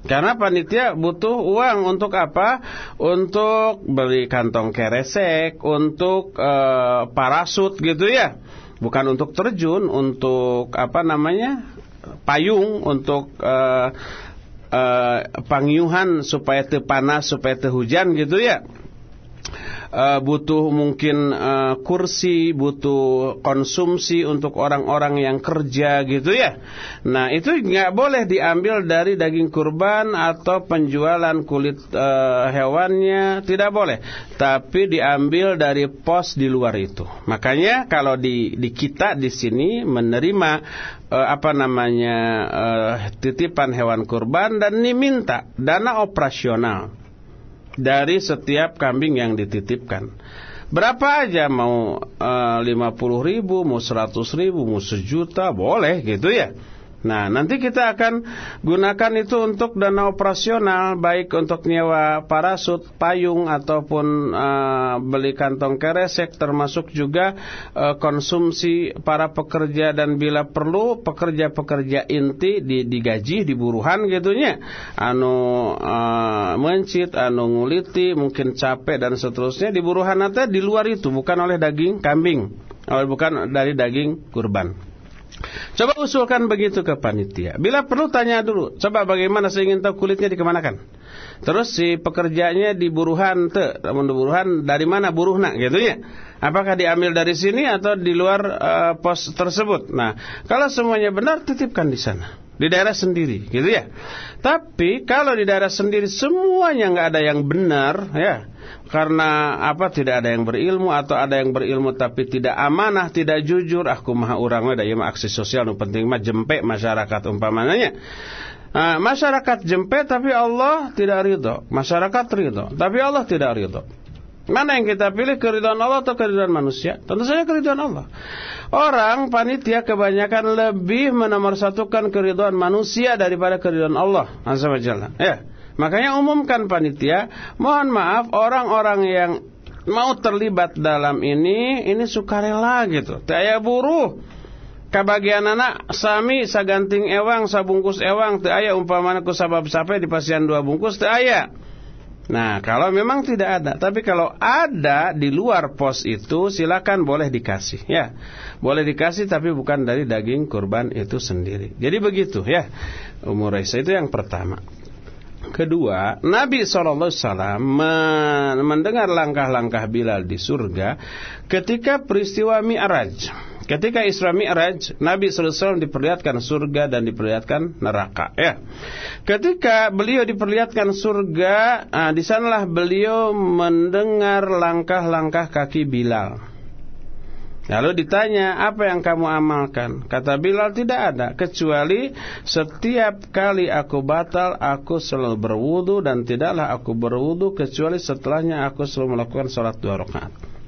karena panitia butuh uang untuk apa? Untuk beli kantong keresek, untuk uh, parasut gitu ya. Bukan untuk terjun, untuk apa namanya? payung, untuk uh, uh, pangyuhan supaya panas, supaya hujan gitu ya uh, butuh mungkin uh, kursi, butuh konsumsi untuk orang-orang yang kerja gitu ya. Nah itu nggak boleh diambil dari daging kurban atau penjualan kulit uh, hewannya tidak boleh, tapi diambil dari pos di luar itu. Makanya kalau di, di kita di sini menerima uh, apa namanya uh, titipan hewan kurban dan diminta dana operasional dari setiap kambing yang dititipkan. Berapa aja mau eh, lima puluh ribu, mau seratus ribu, mau sejuta, boleh gitu ya. Nah, nanti kita akan gunakan itu untuk dana operasional, baik untuk nyewa parasut, payung, ataupun uh, beli kantong keresek, termasuk juga uh, konsumsi para pekerja dan bila perlu pekerja-pekerja inti di, digaji, diburuhan gitunya. Anu uh, mencit, anu nguliti, mungkin capek dan seterusnya, diburuhan nanti di luar itu, bukan oleh daging kambing, bukan dari daging kurban. Coba usulkan begitu ke panitia. Bila perlu tanya dulu, coba bagaimana saya ingin tahu kulitnya dikemanakan. Terus si pekerjanya di buruhan, te, namun di buruhan dari mana buruhna gitu ya. Apakah diambil dari sini atau di luar uh, pos tersebut? Nah, kalau semuanya benar titipkan di sana di daerah sendiri, gitu ya. Tapi kalau di daerah sendiri semuanya nggak ada yang benar, ya, karena apa? Tidak ada yang berilmu atau ada yang berilmu tapi tidak amanah, tidak jujur. Aku maha urang ada yang aksi sosial nu penting mah jempek masyarakat umpamanya. Nah, masyarakat jempek tapi Allah tidak ridho. Masyarakat ridho, tapi Allah tidak ridho. Mana yang kita pilih keridhaan Allah atau keridhaan manusia? Tentu saja keridhaan Allah. Orang panitia kebanyakan lebih menomorsatukan keridhaan manusia daripada keridhaan Allah Azza. Ya. Makanya umumkan panitia, mohon maaf orang-orang yang mau terlibat dalam ini ini sukarela gitu. Taya buruh kabagian anak sami saganting ewang sabungkus ewang teu aya umpamana ku sabab sape di dua bungkus teu aya. Nah, kalau memang tidak ada, tapi kalau ada di luar pos itu silakan boleh dikasih ya. Boleh dikasih tapi bukan dari daging kurban itu sendiri. Jadi begitu ya. Umur Raisa itu yang pertama. Kedua, Nabi SAW mendengar langkah-langkah Bilal di surga ketika peristiwa Mi'raj. Ketika Isra Mi'raj, Nabi SAW diperlihatkan surga dan diperlihatkan neraka. Ya. Ketika beliau diperlihatkan surga, nah, di sanalah beliau mendengar langkah-langkah kaki Bilal. Lalu ditanya, apa yang kamu amalkan? Kata Bilal, tidak ada. Kecuali setiap kali aku batal, aku selalu berwudu dan tidaklah aku berwudu kecuali setelahnya aku selalu melakukan sholat dua rakaat.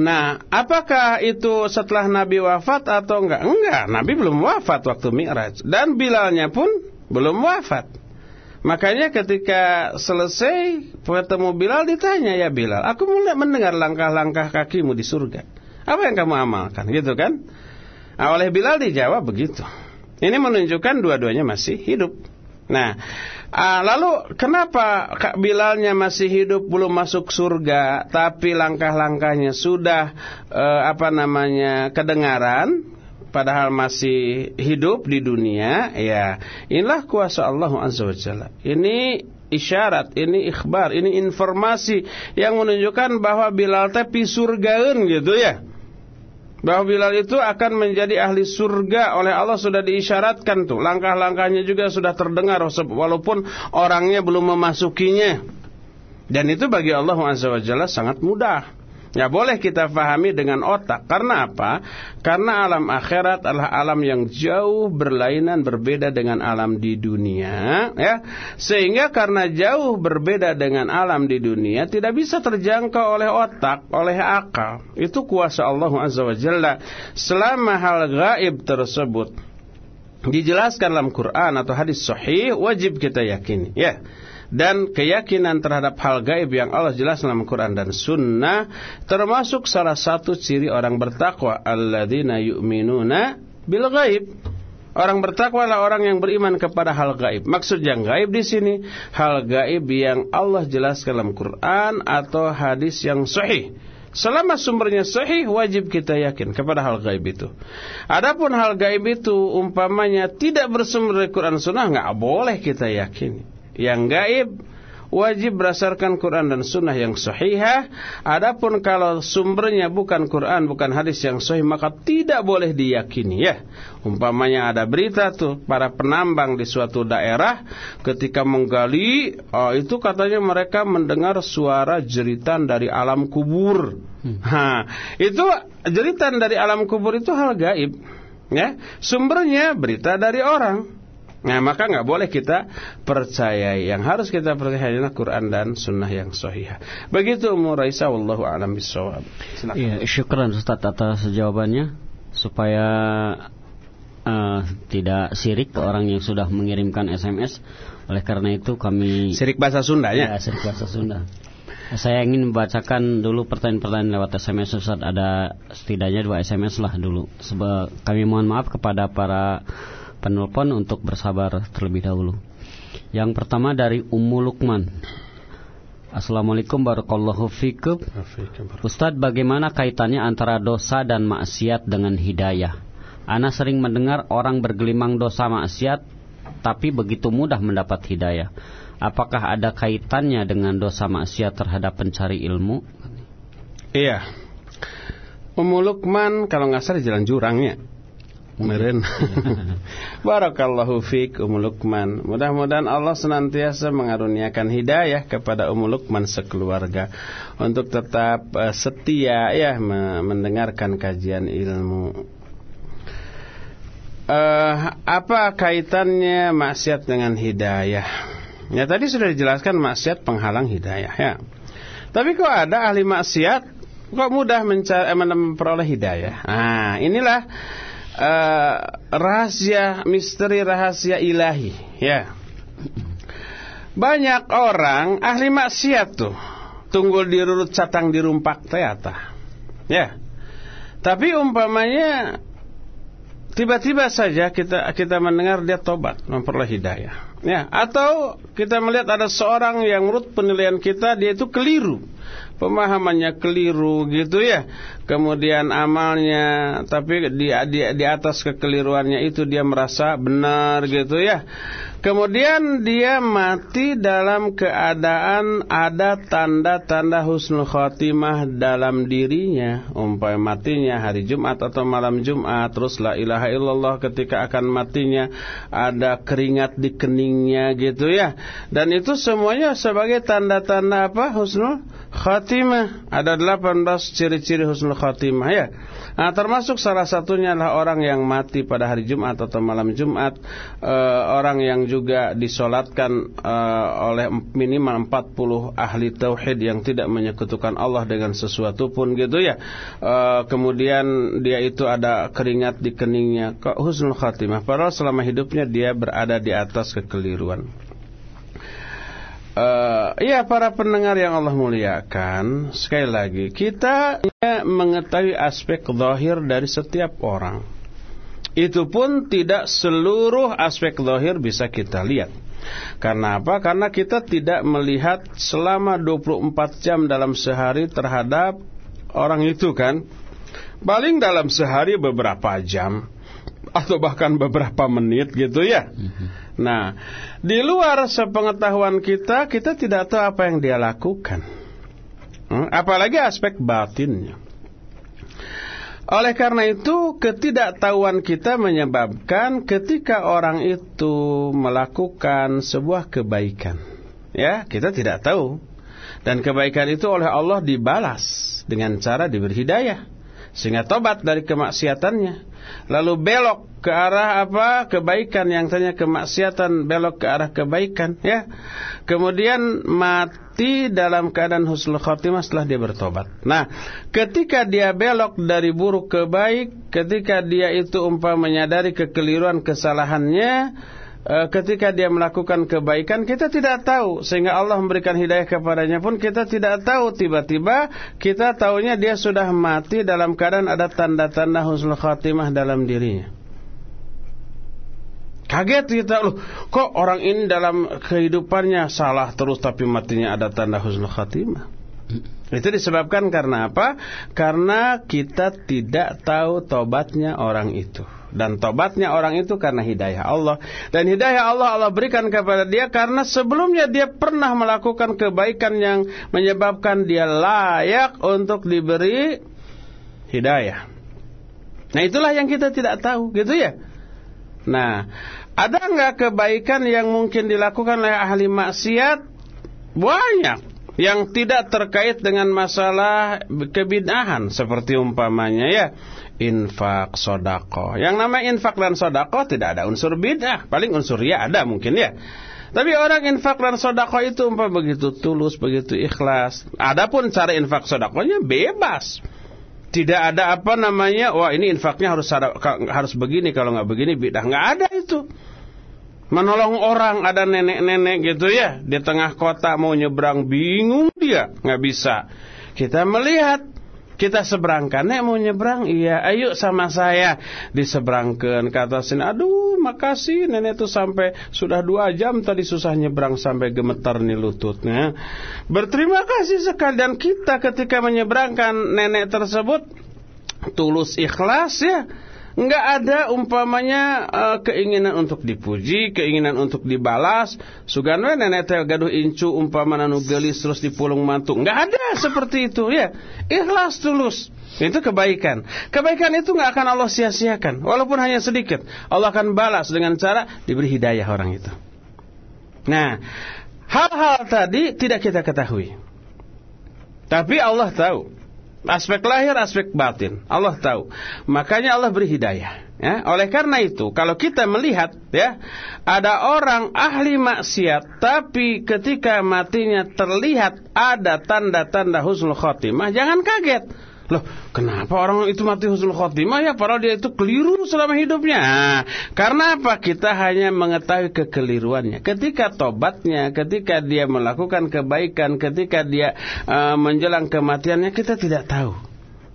Nah, apakah itu setelah Nabi wafat atau enggak? Enggak, Nabi belum wafat waktu Mi'raj dan Bilalnya pun belum wafat. Makanya ketika selesai ketemu Bilal ditanya ya Bilal, aku mulai mendengar langkah-langkah kakimu di surga. Apa yang kamu amalkan? Gitu kan? Nah, oleh Bilal dijawab begitu. Ini menunjukkan dua-duanya masih hidup. Nah, Ah, lalu kenapa Kak Bilalnya masih hidup belum masuk surga tapi langkah-langkahnya sudah eh, apa namanya kedengaran padahal masih hidup di dunia? Ya inilah kuasa Allah Azza wa Jalla. Ini isyarat ini ikhbar ini informasi yang menunjukkan bahwa Bilal teh surgaeun gitu ya bahwa Bilal itu akan menjadi ahli surga oleh Allah sudah diisyaratkan tuh. Langkah-langkahnya juga sudah terdengar walaupun orangnya belum memasukinya. Dan itu bagi Allah Azza wa sangat mudah. Ya boleh kita pahami dengan otak. Karena apa? Karena alam akhirat adalah alam yang jauh berlainan berbeda dengan alam di dunia, ya. Sehingga karena jauh berbeda dengan alam di dunia tidak bisa terjangkau oleh otak, oleh akal. Itu kuasa Allah Azza. Selama hal gaib tersebut dijelaskan dalam Quran atau hadis sahih wajib kita yakini, ya dan keyakinan terhadap hal gaib yang Allah jelas dalam Quran dan Sunnah termasuk salah satu ciri orang bertakwa alladzina yu'minuna bil gaib Orang bertakwa adalah orang yang beriman kepada hal gaib. Maksud yang gaib di sini hal gaib yang Allah jelaskan dalam Quran atau hadis yang sahih. Selama sumbernya sahih wajib kita yakin kepada hal gaib itu. Adapun hal gaib itu umpamanya tidak bersumber dari Quran Sunnah nggak boleh kita yakini yang gaib wajib berdasarkan Quran dan Sunnah yang sahihah. Adapun kalau sumbernya bukan Quran, bukan hadis yang sahih, maka tidak boleh diyakini ya. Umpamanya ada berita tuh para penambang di suatu daerah ketika menggali, oh, itu katanya mereka mendengar suara jeritan dari alam kubur. Hmm. Ha, itu jeritan dari alam kubur itu hal gaib. Ya, sumbernya berita dari orang. Nah maka nggak boleh kita percaya Yang harus kita percaya adalah Quran dan Sunnah yang sahih. Begitu Umur Raisa Wallahu a'lam bishawab. Iya, syukran Ustaz atas jawabannya supaya uh, tidak sirik ke orang yang sudah mengirimkan SMS. Oleh karena itu kami sirik bahasa Sunda ya. Ya, sirik bahasa Sunda. Saya ingin membacakan dulu pertanyaan-pertanyaan lewat SMS Ustaz. Ada setidaknya dua SMS lah dulu. Sebab kami mohon maaf kepada para penelpon untuk bersabar terlebih dahulu. Yang pertama dari Ummu Lukman. Assalamualaikum warahmatullahi wabarakatuh. Ustadz, bagaimana kaitannya antara dosa dan maksiat dengan hidayah? Ana sering mendengar orang bergelimang dosa maksiat, tapi begitu mudah mendapat hidayah. Apakah ada kaitannya dengan dosa maksiat terhadap pencari ilmu? Iya. Ummu Lukman kalau nggak salah jalan jurangnya. Meren. Barakallahu fiik Ummu Lukman. Mudah-mudahan Allah senantiasa mengaruniakan hidayah kepada Ummu Lukman sekeluarga untuk tetap uh, setia ya mendengarkan kajian ilmu. Uh, apa kaitannya maksiat dengan hidayah? Ya tadi sudah dijelaskan maksiat penghalang hidayah ya. Tapi kok ada ahli maksiat kok mudah mencari, eh, memperoleh hidayah? Ah, inilah uh, rahasia misteri rahasia ilahi ya. Banyak orang ahli maksiat tuh tunggul dirurut catang dirumpak teata ya. Tapi umpamanya tiba-tiba saja kita kita mendengar dia tobat memperoleh hidayah ya. Atau kita melihat ada seorang yang menurut penilaian kita dia itu keliru. Pemahamannya keliru gitu ya. Kemudian amalnya tapi di di, di atas kekeliruannya itu dia merasa benar gitu ya. Kemudian dia mati dalam keadaan ada tanda-tanda husnul khotimah dalam dirinya. Umpamanya matinya hari Jumat atau malam Jumat. Terus la ilaha illallah ketika akan matinya ada keringat di keningnya gitu ya. Dan itu semuanya sebagai tanda-tanda apa? Husnul khotimah. Ada 18 ciri-ciri husnul khotimah ya. Nah, termasuk salah satunya adalah orang yang mati pada hari Jumat atau malam Jumat, uh, orang yang juga disolatkan uh, oleh minimal 40 ahli tauhid yang tidak menyekutukan Allah dengan sesuatu pun gitu ya. Uh, kemudian dia itu ada keringat di keningnya, husnul khatimah. Padahal selama hidupnya dia berada di atas kekeliruan. Uh, ya para pendengar yang Allah muliakan Sekali lagi Kita mengetahui aspek zahir dari setiap orang Itu pun tidak seluruh aspek zahir bisa kita lihat Karena apa? Karena kita tidak melihat selama 24 jam dalam sehari terhadap orang itu kan Paling dalam sehari beberapa jam Atau bahkan beberapa menit gitu ya mhm. Nah, di luar sepengetahuan kita, kita tidak tahu apa yang dia lakukan. Hmm? Apalagi aspek batinnya. Oleh karena itu, ketidaktahuan kita menyebabkan ketika orang itu melakukan sebuah kebaikan. Ya, kita tidak tahu. Dan kebaikan itu oleh Allah dibalas dengan cara diberi hidayah sehingga tobat dari kemaksiatannya lalu belok ke arah apa? Kebaikan. Yang tanya kemaksiatan belok ke arah kebaikan ya. Kemudian mati dalam keadaan husnul khotimah setelah dia bertobat. Nah ketika dia belok dari buruk ke baik ketika dia itu umpah menyadari kekeliruan kesalahannya ketika dia melakukan kebaikan kita tidak tahu sehingga Allah memberikan hidayah kepadanya pun kita tidak tahu tiba-tiba kita tahunya dia sudah mati dalam keadaan ada tanda-tanda husnul khatimah dalam dirinya. Kaget kita loh, kok orang ini dalam kehidupannya salah terus tapi matinya ada tanda husnul khatimah. Itu disebabkan karena apa? Karena kita tidak tahu tobatnya orang itu. Dan tobatnya orang itu karena hidayah Allah. Dan hidayah Allah Allah berikan kepada dia karena sebelumnya dia pernah melakukan kebaikan yang menyebabkan dia layak untuk diberi hidayah. Nah itulah yang kita tidak tahu gitu ya. Nah ada nggak kebaikan yang mungkin dilakukan oleh ahli maksiat? Banyak yang tidak terkait dengan masalah kebid'ahan seperti umpamanya ya infak, sodako. Yang nama infak dan sodako tidak ada unsur bid'ah. Paling unsur ya ada mungkin ya. Tapi orang infak dan sodako itu umpah begitu tulus, begitu ikhlas. Adapun cara infak sodakonya bebas. Tidak ada apa namanya, wah ini infaknya harus harus begini, kalau nggak begini bid'ah. Nggak ada itu. Menolong orang ada nenek-nenek gitu ya di tengah kota mau nyebrang bingung dia nggak bisa. Kita melihat kita seberangkan, nek mau nyebrang, iya, ayo sama saya. Diseberangkan. Kata sini, aduh, makasih, nenek tuh sampai sudah dua jam tadi susah nyebrang sampai gemetar nih lututnya. Berterima kasih sekali. Dan kita ketika menyeberangkan nenek tersebut tulus ikhlas ya Enggak ada umpamanya uh, keinginan untuk dipuji, keinginan untuk dibalas. Sugan nenek teh gaduh incu umpamana nu gelis terus dipulung mantu. Enggak ada seperti itu ya. Ikhlas tulus. Itu kebaikan. Kebaikan itu enggak akan Allah sia-siakan walaupun hanya sedikit. Allah akan balas dengan cara diberi hidayah orang itu. Nah, hal-hal tadi tidak kita ketahui. Tapi Allah tahu. Aspek lahir, aspek batin. Allah tahu. Makanya Allah beri hidayah. Ya, oleh karena itu, kalau kita melihat ya, ada orang ahli maksiat tapi ketika matinya terlihat ada tanda-tanda husnul khotimah, jangan kaget. Loh, kenapa orang itu mati husnul khotimah ya padahal dia itu keliru selama hidupnya? Nah, karena apa? Kita hanya mengetahui kekeliruannya. Ketika tobatnya, ketika dia melakukan kebaikan, ketika dia uh, menjelang kematiannya kita tidak tahu.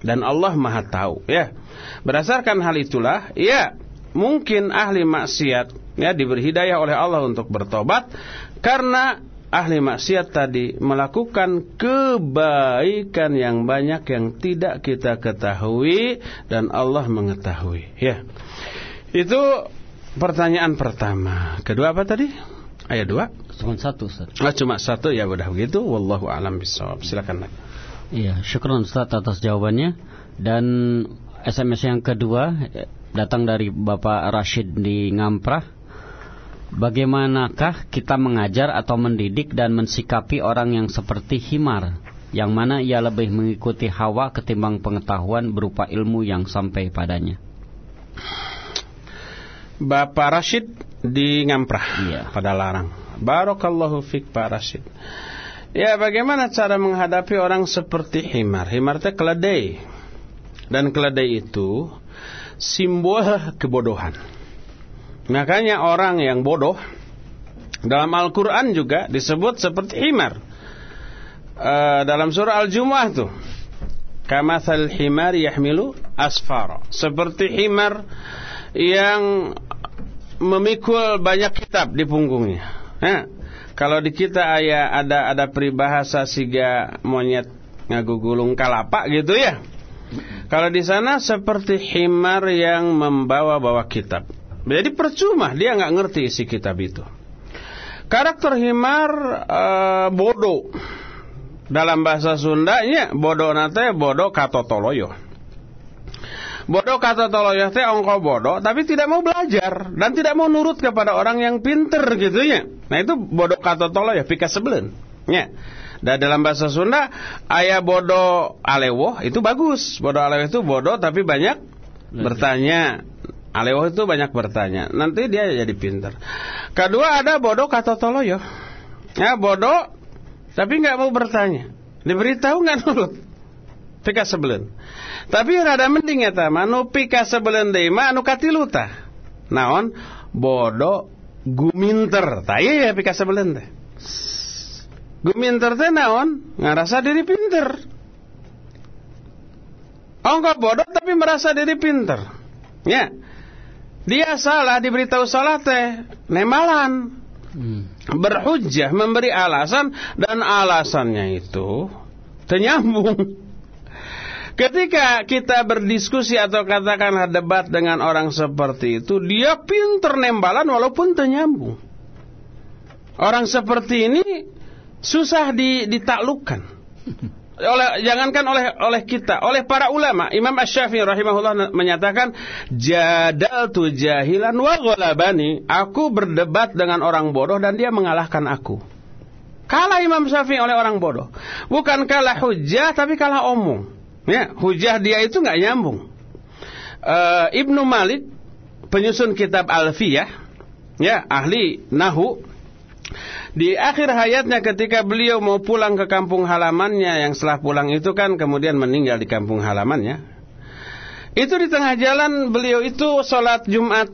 Dan Allah Maha tahu, ya. Berdasarkan hal itulah, ya, mungkin ahli maksiat ya diberi hidayah oleh Allah untuk bertobat karena ahli maksiat tadi melakukan kebaikan yang banyak yang tidak kita ketahui dan Allah mengetahui. Ya. Itu pertanyaan pertama. Kedua apa tadi? Ayat dua? Cuma satu Ustaz. Oh, cuma satu. Ya udah begitu. Wallahu alam bisawab silakan iya syukron Ustaz atas jawabannya. Dan SMS yang kedua eh, datang dari Bapak Rashid di Ngamprah Bagaimanakah kita mengajar atau mendidik dan mensikapi orang yang seperti himar Yang mana ia lebih mengikuti hawa ketimbang pengetahuan berupa ilmu yang sampai padanya? Bapak Rashid di Ngamprah iya. pada larang. Barakallahu fik Pak Rashid. Ya bagaimana cara menghadapi orang seperti himar? Himar itu keledai. Dan keledai itu simbol kebodohan Makanya orang yang bodoh dalam Al-Quran juga disebut seperti himar. Uh, dalam surah Al-Jumu'ah tuh. Kamathal himar yahmilu asfara. Seperti himar yang memikul banyak kitab di punggungnya. Nah, kalau di kita ayah ada ada peribahasa siga monyet ngagugulung kalapa gitu ya. Kalau di sana seperti himar yang membawa-bawa kitab. Jadi percuma dia nggak ngerti isi kitab itu. Karakter himar uh, bodoh. Dalam bahasa Sundanya bodoh nate bodoh katotoloyo. Bodoh katotoloyo teh ongko bodoh tapi tidak mau belajar dan tidak mau nurut kepada orang yang pinter gitu ya. Nah itu bodoh katotoloyo pika sebelen. Ya. Dan dalam bahasa Sunda ayah bodoh alewoh itu bagus. Bodoh alewoh itu bodoh tapi banyak bertanya. Alewoh itu banyak bertanya. Nanti dia jadi pinter. Kedua ada bodoh kata toloyo. Ya bodoh tapi nggak mau bertanya. Diberitahu nggak nurut. Pika sebelen. Tapi rada mending ya tama. Nu pika sebelen deh ma anu katiluta. Naon bodoh guminter. Taya ya pika sebelen teh. Guminter teh naon? Ngarasa diri pinter. Oh enggak bodoh tapi merasa diri pinter. Ya. Dia salah diberitahu salah teh nemalan. Hmm. Berhujjah memberi alasan dan alasannya itu ternyambung. Ketika kita berdiskusi atau katakanlah debat dengan orang seperti itu, dia pinter nembalan walaupun ternyambung. Orang seperti ini susah ditaklukkan. Oleh jangankan oleh oleh kita, oleh para ulama. Imam Asy-Syafi'i rahimahullah menyatakan jadal tu jahilan wa ghalabani. Aku berdebat dengan orang bodoh dan dia mengalahkan aku. Kalah Imam Syafi'i oleh orang bodoh. Bukan kalah hujah tapi kalah omong. Ya, hujah dia itu nggak nyambung. Uh, Ibnu Malik penyusun kitab Alfiyah, ya ahli nahu. Di akhir hayatnya ketika beliau mau pulang ke kampung halamannya yang setelah pulang itu kan kemudian meninggal di kampung halamannya. Itu di tengah jalan beliau itu sholat Jumat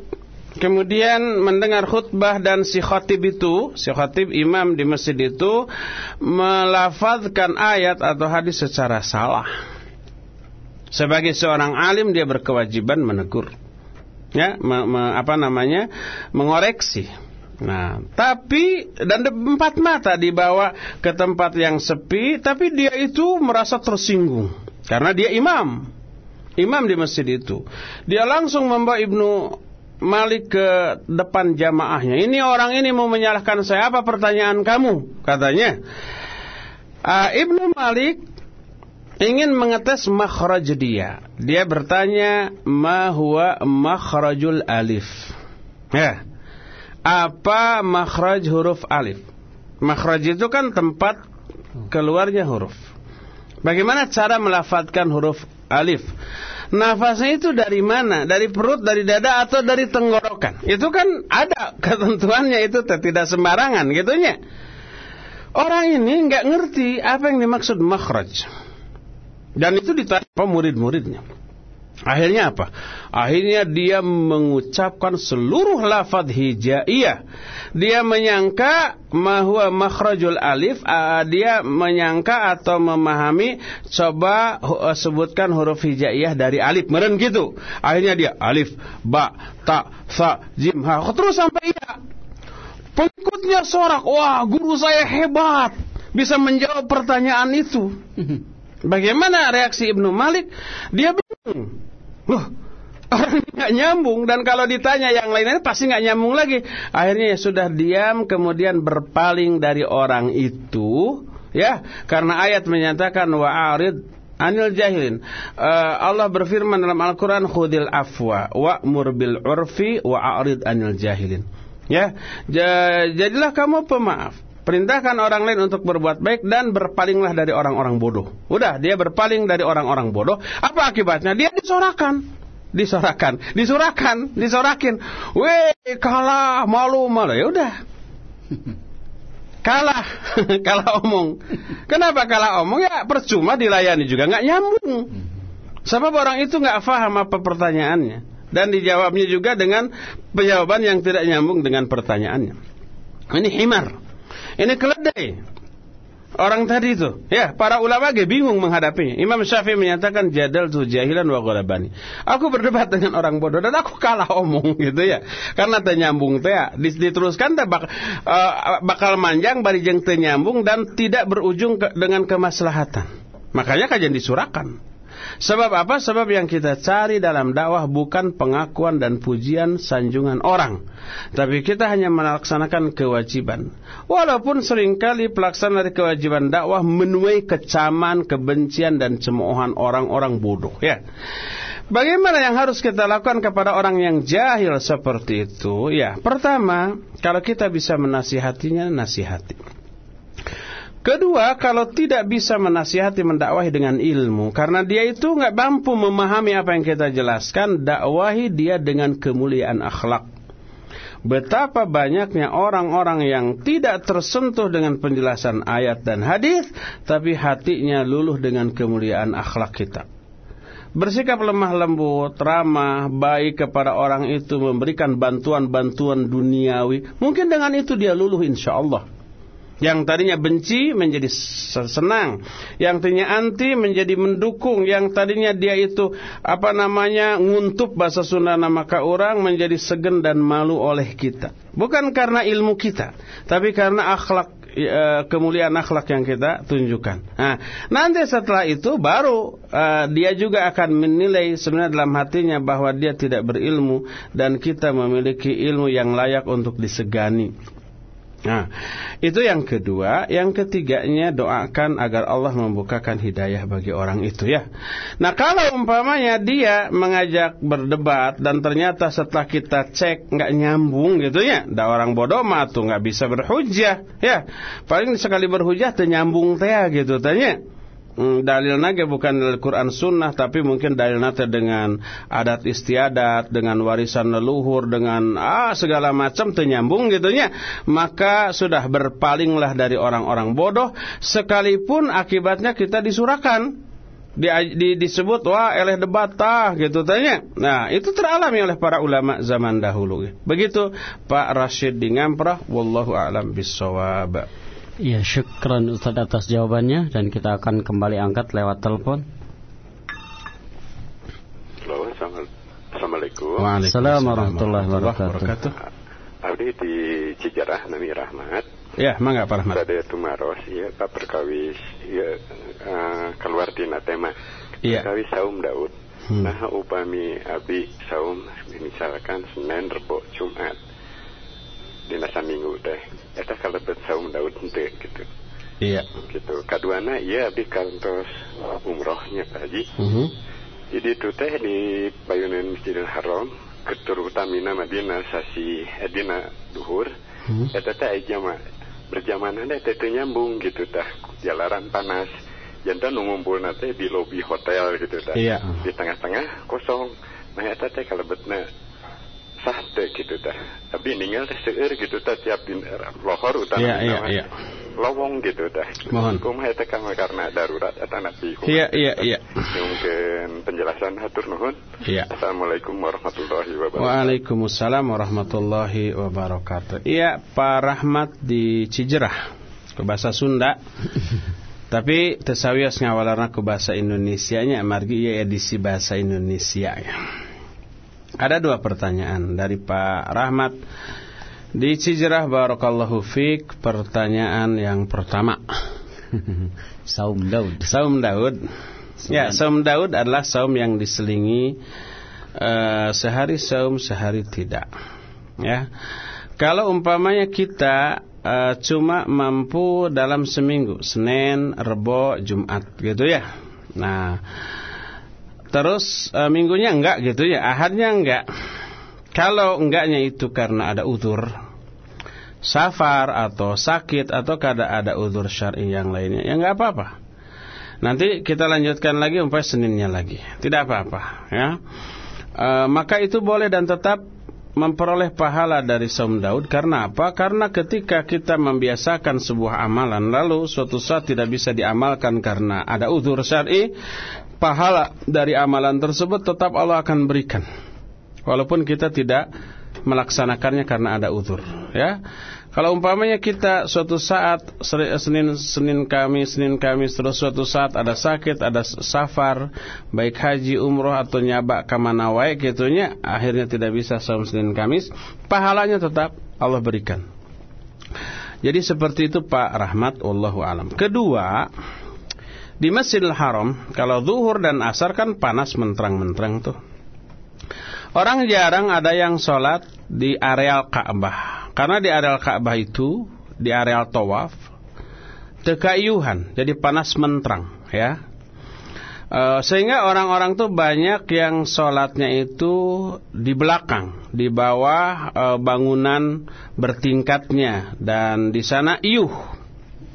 Kemudian mendengar khutbah dan si khatib itu, si khatib imam di masjid itu melafazkan ayat atau hadis secara salah. Sebagai seorang alim dia berkewajiban menegur. Ya, me, me, apa namanya? mengoreksi. Nah, tapi dan empat mata dibawa ke tempat yang sepi, tapi dia itu merasa tersinggung karena dia imam. Imam di masjid itu. Dia langsung membawa Ibnu Malik ke depan jamaahnya. Ini orang ini mau menyalahkan saya apa pertanyaan kamu? Katanya. Uh, Ibnu Malik ingin mengetes makhraj dia. Dia bertanya, "Ma huwa makhrajul alif?" Ya. Apa makhraj huruf alif? Makhraj itu kan tempat keluarnya huruf. Bagaimana cara melafadzkan huruf alif? Nafasnya itu dari mana? Dari perut, dari dada atau dari tenggorokan? Itu kan ada ketentuannya itu tidak sembarangan gitunya. Orang ini nggak ngerti apa yang dimaksud makhraj. Dan itu ditanya murid-muridnya. Akhirnya apa? Akhirnya dia mengucapkan seluruh lafaz hijaiyah. Dia menyangka mahwa makhrajul alif, dia menyangka atau memahami coba sebutkan huruf hijaiyah dari alif. Meren gitu. Akhirnya dia alif, ba, ta, sa, jim, ha. Terus sampai iya. Pengikutnya sorak, wah guru saya hebat. Bisa menjawab pertanyaan itu. Bagaimana reaksi Ibnu Malik? Dia bingung. Loh, nggak nyambung dan kalau ditanya yang lainnya pasti nggak nyambung lagi. Akhirnya ya sudah diam kemudian berpaling dari orang itu, ya, karena ayat menyatakan wa'arid anil jahilin. Uh, Allah berfirman dalam Al-Qur'an khudil afwa wa'mur bil urfi wa'arid anil jahilin. Ya, jadilah kamu pemaaf Perintahkan orang lain untuk berbuat baik dan berpalinglah dari orang-orang bodoh. Udah, dia berpaling dari orang-orang bodoh. Apa akibatnya? Dia disorakan. Disorakan, disorakan, disorakin. Weh, kalah, malu, malu. Ya udah. Kalah, kalah omong. Kenapa kalah omong? Ya percuma dilayani juga nggak nyambung. Sebab orang itu nggak paham apa pertanyaannya dan dijawabnya juga dengan penjawaban yang tidak nyambung dengan pertanyaannya. Ini himar. Ini keledai. Orang tadi itu, ya, para ulama ge bingung menghadapinya. Imam Syafi'i menyatakan jadal tu jahilan wa ghalabani. Aku berdebat dengan orang bodoh dan aku kalah omong gitu ya. Karena ternyambung teh ya, diteruskan teh bak, uh, bakal manjang bari jeung teu nyambung dan tidak berujung ke, dengan kemaslahatan. Makanya kajian disurakan. Sebab apa? Sebab yang kita cari dalam dakwah bukan pengakuan dan pujian sanjungan orang. Tapi kita hanya melaksanakan kewajiban. Walaupun sering kali pelaksanaan dari kewajiban dakwah menuai kecaman, kebencian dan cemoohan orang-orang bodoh. Ya. Bagaimana yang harus kita lakukan kepada orang yang jahil seperti itu? Ya, pertama, kalau kita bisa menasihatinya, nasihati. Kedua, kalau tidak bisa menasihati mendakwahi dengan ilmu, karena dia itu nggak mampu memahami apa yang kita jelaskan, dakwahi dia dengan kemuliaan akhlak. Betapa banyaknya orang-orang yang tidak tersentuh dengan penjelasan ayat dan hadis, tapi hatinya luluh dengan kemuliaan akhlak kita. Bersikap lemah lembut, ramah, baik kepada orang itu, memberikan bantuan-bantuan duniawi. Mungkin dengan itu dia luluh insya Allah. Yang tadinya benci menjadi senang, yang tadinya anti menjadi mendukung, yang tadinya dia itu apa namanya nguntup bahasa Sunda nama orang menjadi segen dan malu oleh kita. Bukan karena ilmu kita, tapi karena akhlak e, kemuliaan akhlak yang kita tunjukkan. Nah, nanti setelah itu baru uh, dia juga akan menilai sebenarnya dalam hatinya bahwa dia tidak berilmu dan kita memiliki ilmu yang layak untuk disegani. Nah, itu yang kedua. Yang ketiganya doakan agar Allah membukakan hidayah bagi orang itu ya. Nah, kalau umpamanya dia mengajak berdebat dan ternyata setelah kita cek nggak nyambung gitu ya, ada orang bodoh mah tuh nggak bisa berhujah ya. Paling sekali berhujah ternyambung teh gitu tanya. Hmm, dalil nage bukan dari Quran Sunnah tapi mungkin dalil nate dengan adat istiadat dengan warisan leluhur dengan ah segala macam ternyambung gitunya maka sudah berpalinglah dari orang-orang bodoh sekalipun akibatnya kita disurakan di, di, disebut wah eleh debat gitu tanya. Nah, itu teralami oleh para ulama zaman dahulu. Begitu Pak Rashid di Ngamprah wallahu a'lam bissawab. Ya, syukran Ustaz atas jawabannya dan kita akan kembali angkat lewat telepon. Halo, Assalamualaikum. Waalaikumsalam warahmatullahi wabarakatuh. Abdi di Cijarah Nami Rahmat. Ya, mangga Pak Rahmat. Pada Tumaros, ya Pak Perkawis, ya uh, keluar di tema. Iya. Perkawis Saum Daud. Hmm. Nah, upami Abi Saum misalkan Senin, Rebo, Jumat dina minggu teh eta kalebet saum daud henteu gitu iya gitu kaduana iya abdi kantos umrohnya Pak Haji mhm. -huh. jadi itu teh di Bayunan Masjidil Haram ketur utamina Madinah sasi edina duhur uh mhm. -huh. eta teh jama berjamanan teh teh nyambung gitu tah jalaran panas jantan ngumpul nate di lobi hotel gitu tah iya. di tengah-tengah kosong nah eta teh kalebetna sah teh gitu tah tapi ninggal teh seueur gitu tah tiap di lohor utama yeah, yeah, yeah. lowong gitu tah mohon. Kumaha eta kang karena darurat eta nabi iya iya iya. Mungkin penjelasan hatur nuhun. Iya. Assalamualaikum warahmatullahi wabarakatuh. Waalaikumsalam warahmatullahi wabarakatuh. Iya Pak Rahmat di Cijerah. Ke bahasa Sunda. Tapi tesawias ngawalarna ke bahasa Indonesia nya margi iya edisi bahasa Indonesia ya ada dua pertanyaan dari Pak Rahmat. Di Cijerah Barakallahu Fik Pertanyaan yang pertama. Saum Daud. Saum Daud. Ya Saum Daud adalah saum yang diselingi uh, Sehari saum sehari tidak. Ya. Kalau umpamanya kita uh, Cuma mampu dalam seminggu Senin, Rebo, Jumat Gitu ya. Nah Terus e, minggunya enggak gitu ya, ahadnya enggak. Kalau enggaknya itu karena ada udur safar atau sakit atau kada ada udur syar'i yang lainnya, ya enggak apa-apa. Nanti kita lanjutkan lagi sampai Seninnya lagi. Tidak apa-apa, ya. E, maka itu boleh dan tetap memperoleh pahala dari saum Daud karena apa? Karena ketika kita membiasakan sebuah amalan lalu suatu saat tidak bisa diamalkan karena ada udur syar'i, pahala dari amalan tersebut tetap Allah akan berikan. Walaupun kita tidak melaksanakannya karena ada uzur, ya. Kalau umpamanya kita suatu saat Senin Senin Kamis Senin Kamis terus suatu saat ada sakit, ada safar, baik haji, umroh atau nyabak ke mana wae gitunya, akhirnya tidak bisa saum Senin Kamis, pahalanya tetap Allah berikan. Jadi seperti itu Pak Rahmat, wallahu alam. Kedua, di Masjidil Haram, kalau zuhur dan asar kan panas menterang-menterang tuh. Orang jarang ada yang sholat di areal Ka'bah. Karena di areal Ka'bah itu, di areal tawaf, tekayuhan, jadi panas menterang. ya. E, sehingga orang-orang tuh banyak yang sholatnya itu di belakang, di bawah e, bangunan bertingkatnya. Dan di sana iuh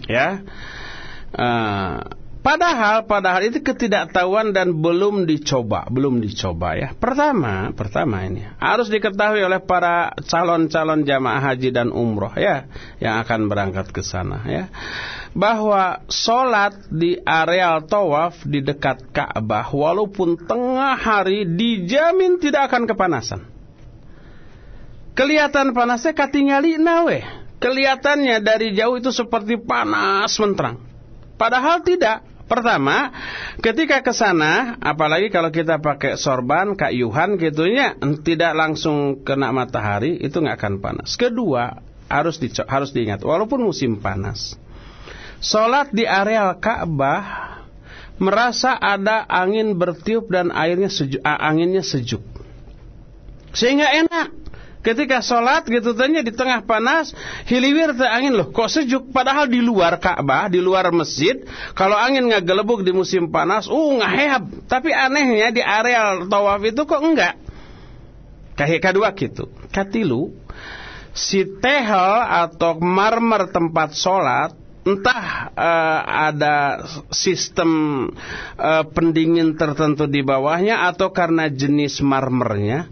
Ya. Uh, Padahal padahal itu ketidaktahuan dan belum dicoba, belum dicoba ya. Pertama, pertama ini harus diketahui oleh para calon-calon jamaah haji dan umroh ya yang akan berangkat ke sana ya. Bahwa sholat di areal tawaf di dekat Ka'bah walaupun tengah hari dijamin tidak akan kepanasan. Kelihatan panasnya katingali nawe. Kelihatannya dari jauh itu seperti panas menterang. Padahal tidak. Pertama, ketika ke sana, apalagi kalau kita pakai sorban, kayuhan gitunya, tidak langsung kena matahari, itu nggak akan panas. Kedua, harus di, harus diingat, walaupun musim panas, sholat di area Ka'bah merasa ada angin bertiup dan airnya sejuk, anginnya sejuk, sehingga enak. Ketika sholat gitu tanya di tengah panas, hiliwir teh angin loh, kok sejuk? Padahal di luar Ka'bah, di luar masjid, kalau angin nggak gelebuk di musim panas, uh heab. Tapi anehnya di areal tawaf itu kok enggak. Kayak kedua gitu. Katilu, si tehel atau marmer tempat sholat entah uh, ada sistem uh, pendingin tertentu di bawahnya atau karena jenis marmernya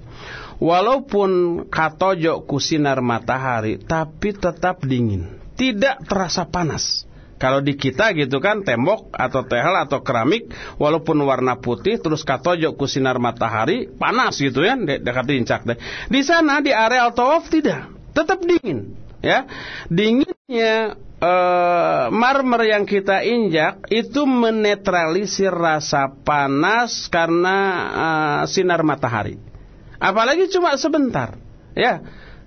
Walaupun katojo kusinar matahari, tapi tetap dingin. Tidak terasa panas. Kalau di kita gitu kan tembok atau tehel atau keramik walaupun warna putih terus katojo kusinar matahari panas gitu ya dekat incak deh. Di sana di area tawaf tidak, tetap dingin ya. Dinginnya uh, marmer yang kita injak itu menetralisir rasa panas karena uh, sinar matahari. Apalagi cuma sebentar. Ya.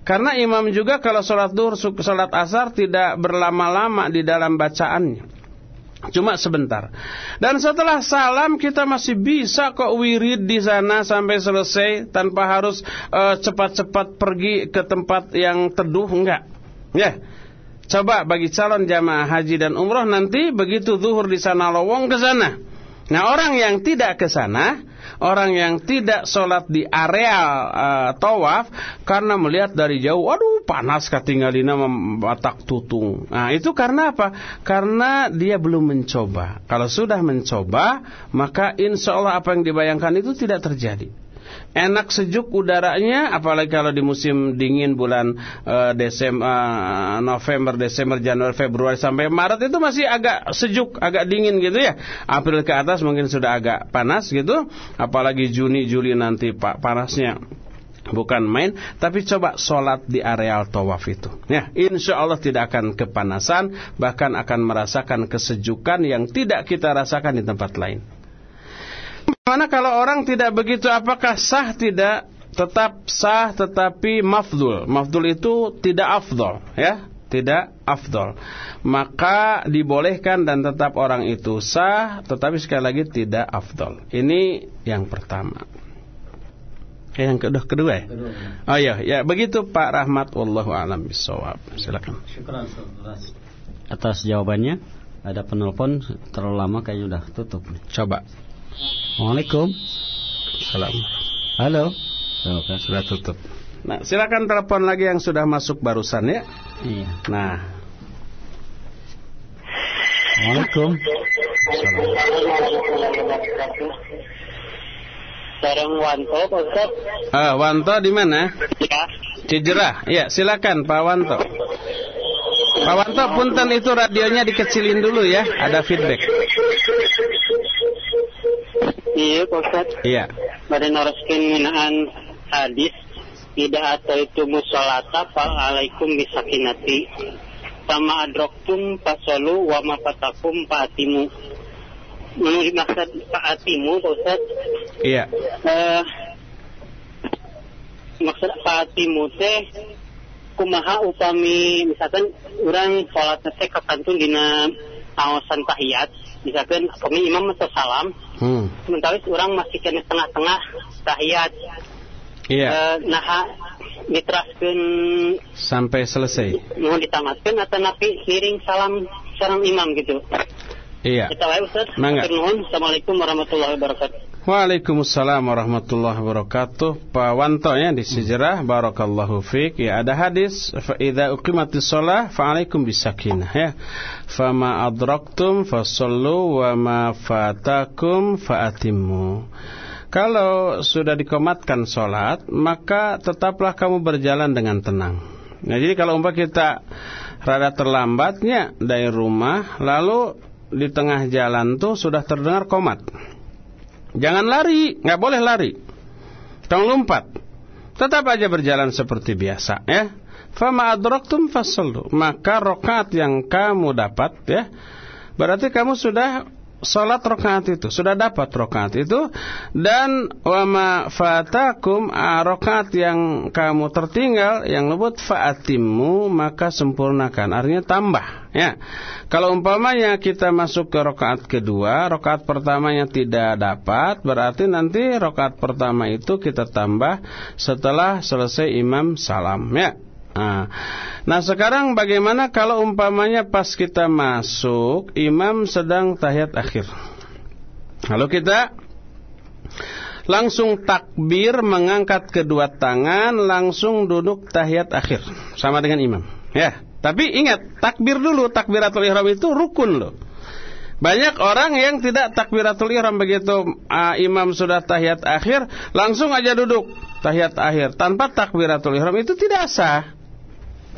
Karena imam juga kalau sholat duhur, sholat asar tidak berlama-lama di dalam bacaannya. Cuma sebentar. Dan setelah salam kita masih bisa kok wirid di sana sampai selesai tanpa harus eh, cepat-cepat uh, pergi ke tempat yang teduh enggak. Ya. Coba bagi calon jamaah haji dan umroh nanti begitu zuhur di sana lowong ke sana. Nah, orang yang tidak ke sana orang yang tidak sholat di area uh, tawaf karena melihat dari jauh, waduh panas katinggalina membatak tutung. Nah itu karena apa? Karena dia belum mencoba. Kalau sudah mencoba, maka insya Allah apa yang dibayangkan itu tidak terjadi enak sejuk udaranya apalagi kalau di musim dingin bulan uh, Desember uh, November Desember Januari Februari sampai Maret itu masih agak sejuk agak dingin gitu ya. April ke atas mungkin sudah agak panas gitu apalagi Juni Juli nanti pak panasnya bukan main. Tapi coba sholat di areal tawaf itu. Ya insya Allah tidak akan kepanasan bahkan akan merasakan kesejukan yang tidak kita rasakan di tempat lain Mana kalau orang tidak begitu apakah sah tidak? Tetap sah tetapi mafdul. Mafdul itu tidak afdol ya. Tidak afdol. Maka dibolehkan dan tetap orang itu sah tetapi sekali lagi tidak afdol. Ini yang pertama. Yang kedua, kedua ya? Oh iya, ya begitu Pak Rahmat wallahu alam bisawab. Silakan. Atas jawabannya ada penelpon terlalu lama kayaknya udah tutup. Coba. Assalamualaikum. Salam. Halo. Oh, kan sudah tutup. Nah, silakan telepon lagi yang sudah masuk barusan ya. Iya. Nah. Assalamualaikum. Sarang Wanto, Pak Ustaz. Ah, Wanto di mana? Ya. Cijerah. Ya, silakan Pak Wanto. Pak Wanto, punten itu radionya dikecilin dulu ya, ada feedback. Iya, Pak Ustaz. Iya. Pada noroskin minaan hadis tidak atau itu musolata fal alaikum bisakinati sama adroktum pasolu wa mapatakum paatimu menurut maksud paatimu Pak Ustaz iya uh, maksud paatimu teh kumaha upami misalkan orang sholat teh kakantun dina awasan tahiyat misalkan kami imam atau salam hmm. sementara orang masih kena tengah-tengah tahiyat iya. Yeah. e, nah diteraskan sampai selesai. Mau ditamatkan atau napi miring salam sarang imam gitu. Iya. Kita wae Ustaz. Assalamualaikum warahmatullahi wabarakatuh Waalaikumsalam warahmatullahi wabarakatuh. Pak Wanto ya di sejarah barakallahu fiik. Ya ada hadis fa idza uqimatis shalah fa alaikum bisakinah ya. Fama adraktum fasallu wa ma fatakum faatimmu. Kalau sudah dikomatkan sholat, maka tetaplah kamu berjalan dengan tenang. Nah, jadi kalau umpah kita rada terlambatnya dari rumah, lalu di tengah jalan tuh sudah terdengar komat. Jangan lari, nggak boleh lari. Jangan lompat. Tetap aja berjalan seperti biasa ya. Fama adraktum fasallu. Maka rokat yang kamu dapat ya. Berarti kamu sudah Salat rokaat itu sudah dapat rokaat itu. Dan wama fatakum rokaat yang kamu tertinggal yang lebut faatimu maka sempurnakan. Artinya tambah ya. Kalau umpamanya kita masuk ke rokaat kedua rokaat pertamanya tidak dapat berarti nanti rokaat pertama itu kita tambah setelah selesai imam salam ya Nah, nah sekarang bagaimana kalau umpamanya pas kita masuk imam sedang tahiyat akhir. Lalu kita langsung takbir mengangkat kedua tangan langsung duduk tahiyat akhir sama dengan imam. Ya, tapi ingat takbir dulu takbiratul ihram itu rukun loh. Banyak orang yang tidak takbiratul ihram begitu uh, imam sudah tahiyat akhir langsung aja duduk tahiyat akhir tanpa takbiratul ihram itu tidak sah.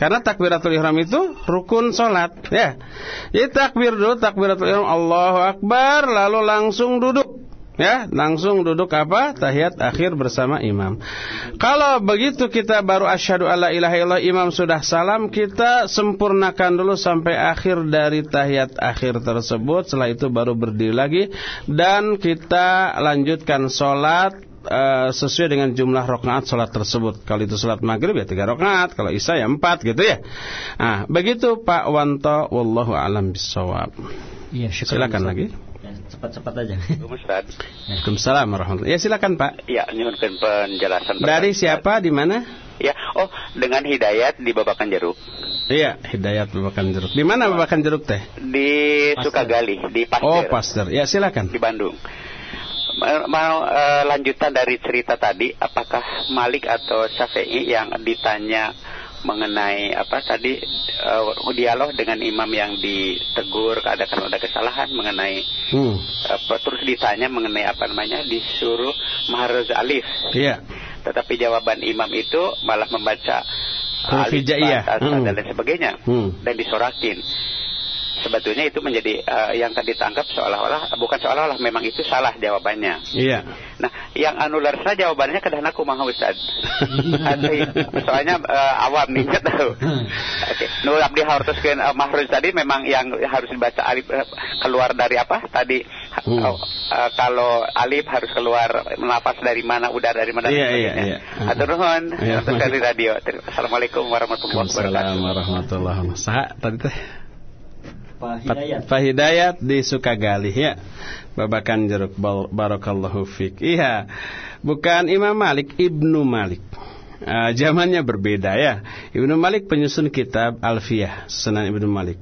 Karena takbiratul ihram itu rukun solat, ya. Jadi takbir dulu, takbiratul ihram Allahu Akbar, lalu langsung duduk. Ya, langsung duduk apa? Tahiyat akhir bersama imam. Kalau begitu kita baru asyhadu alla ilaha illallah imam sudah salam, kita sempurnakan dulu sampai akhir dari tahiyat akhir tersebut. Setelah itu baru berdiri lagi dan kita lanjutkan solat uh, sesuai dengan jumlah rakaat sholat tersebut. Kalau itu sholat maghrib ya tiga rakaat, kalau isya ya empat gitu ya. Nah, begitu Pak Wanto, wallahu alam bisawab. Iya, silakan lagi. Ya, cepat-cepat aja. Waalaikumsalam warahmatullahi. Ya silakan Pak. Ya, nyunkan penjelasan. Dari siapa di mana? Ya, oh dengan Hidayat di Babakan Jeruk. Iya, Hidayat Babakan Jeruk. Di mana Babakan Jeruk teh? Di Sukagali, di Pasir. Oh, Pasir. Ya, silakan. Di Bandung mau uh, lanjutan dari cerita tadi, apakah Malik atau Syafi'i yang ditanya mengenai apa tadi uh, dialog dengan imam yang ditegur ada karena ada kesalahan mengenai hmm. apa terus ditanya mengenai apa namanya disuruh maharuz alif. Iya. Tetapi jawaban imam itu malah membaca alif hmm. dan lain sebagainya hmm. dan disorakin sebetulnya itu menjadi uh, yang tadi ditangkap seolah-olah bukan seolah-olah memang itu salah jawabannya. Iya. Nah, yang anular saja jawabannya kadang aku mau Ustaz. soalnya uh, awam nih tahu. Oke. Okay. Nul abdi haruskeun uh, mahruz tadi memang yang harus dibaca alif uh, keluar dari apa? Tadi hmm. uh, uh, kalau alif harus keluar nafas dari mana, udara dari mana. Iya, iya, iya. Atur nuhun. Iya. dari radio. Assalamualaikum warahmatullahi wabarakatuh. Assalamualaikum warahmatullahi wabarakatuh. Saha tadi teh? Pak Hidayat. Pak Hidayat di Sukagali ya. Babakan jeruk barakallahu fik. Iya. Bukan Imam Malik, Ibnu Malik. Uh, zamannya berbeda ya. Ibnu Malik penyusun kitab Alfiyah, Sunan Ibnu Malik.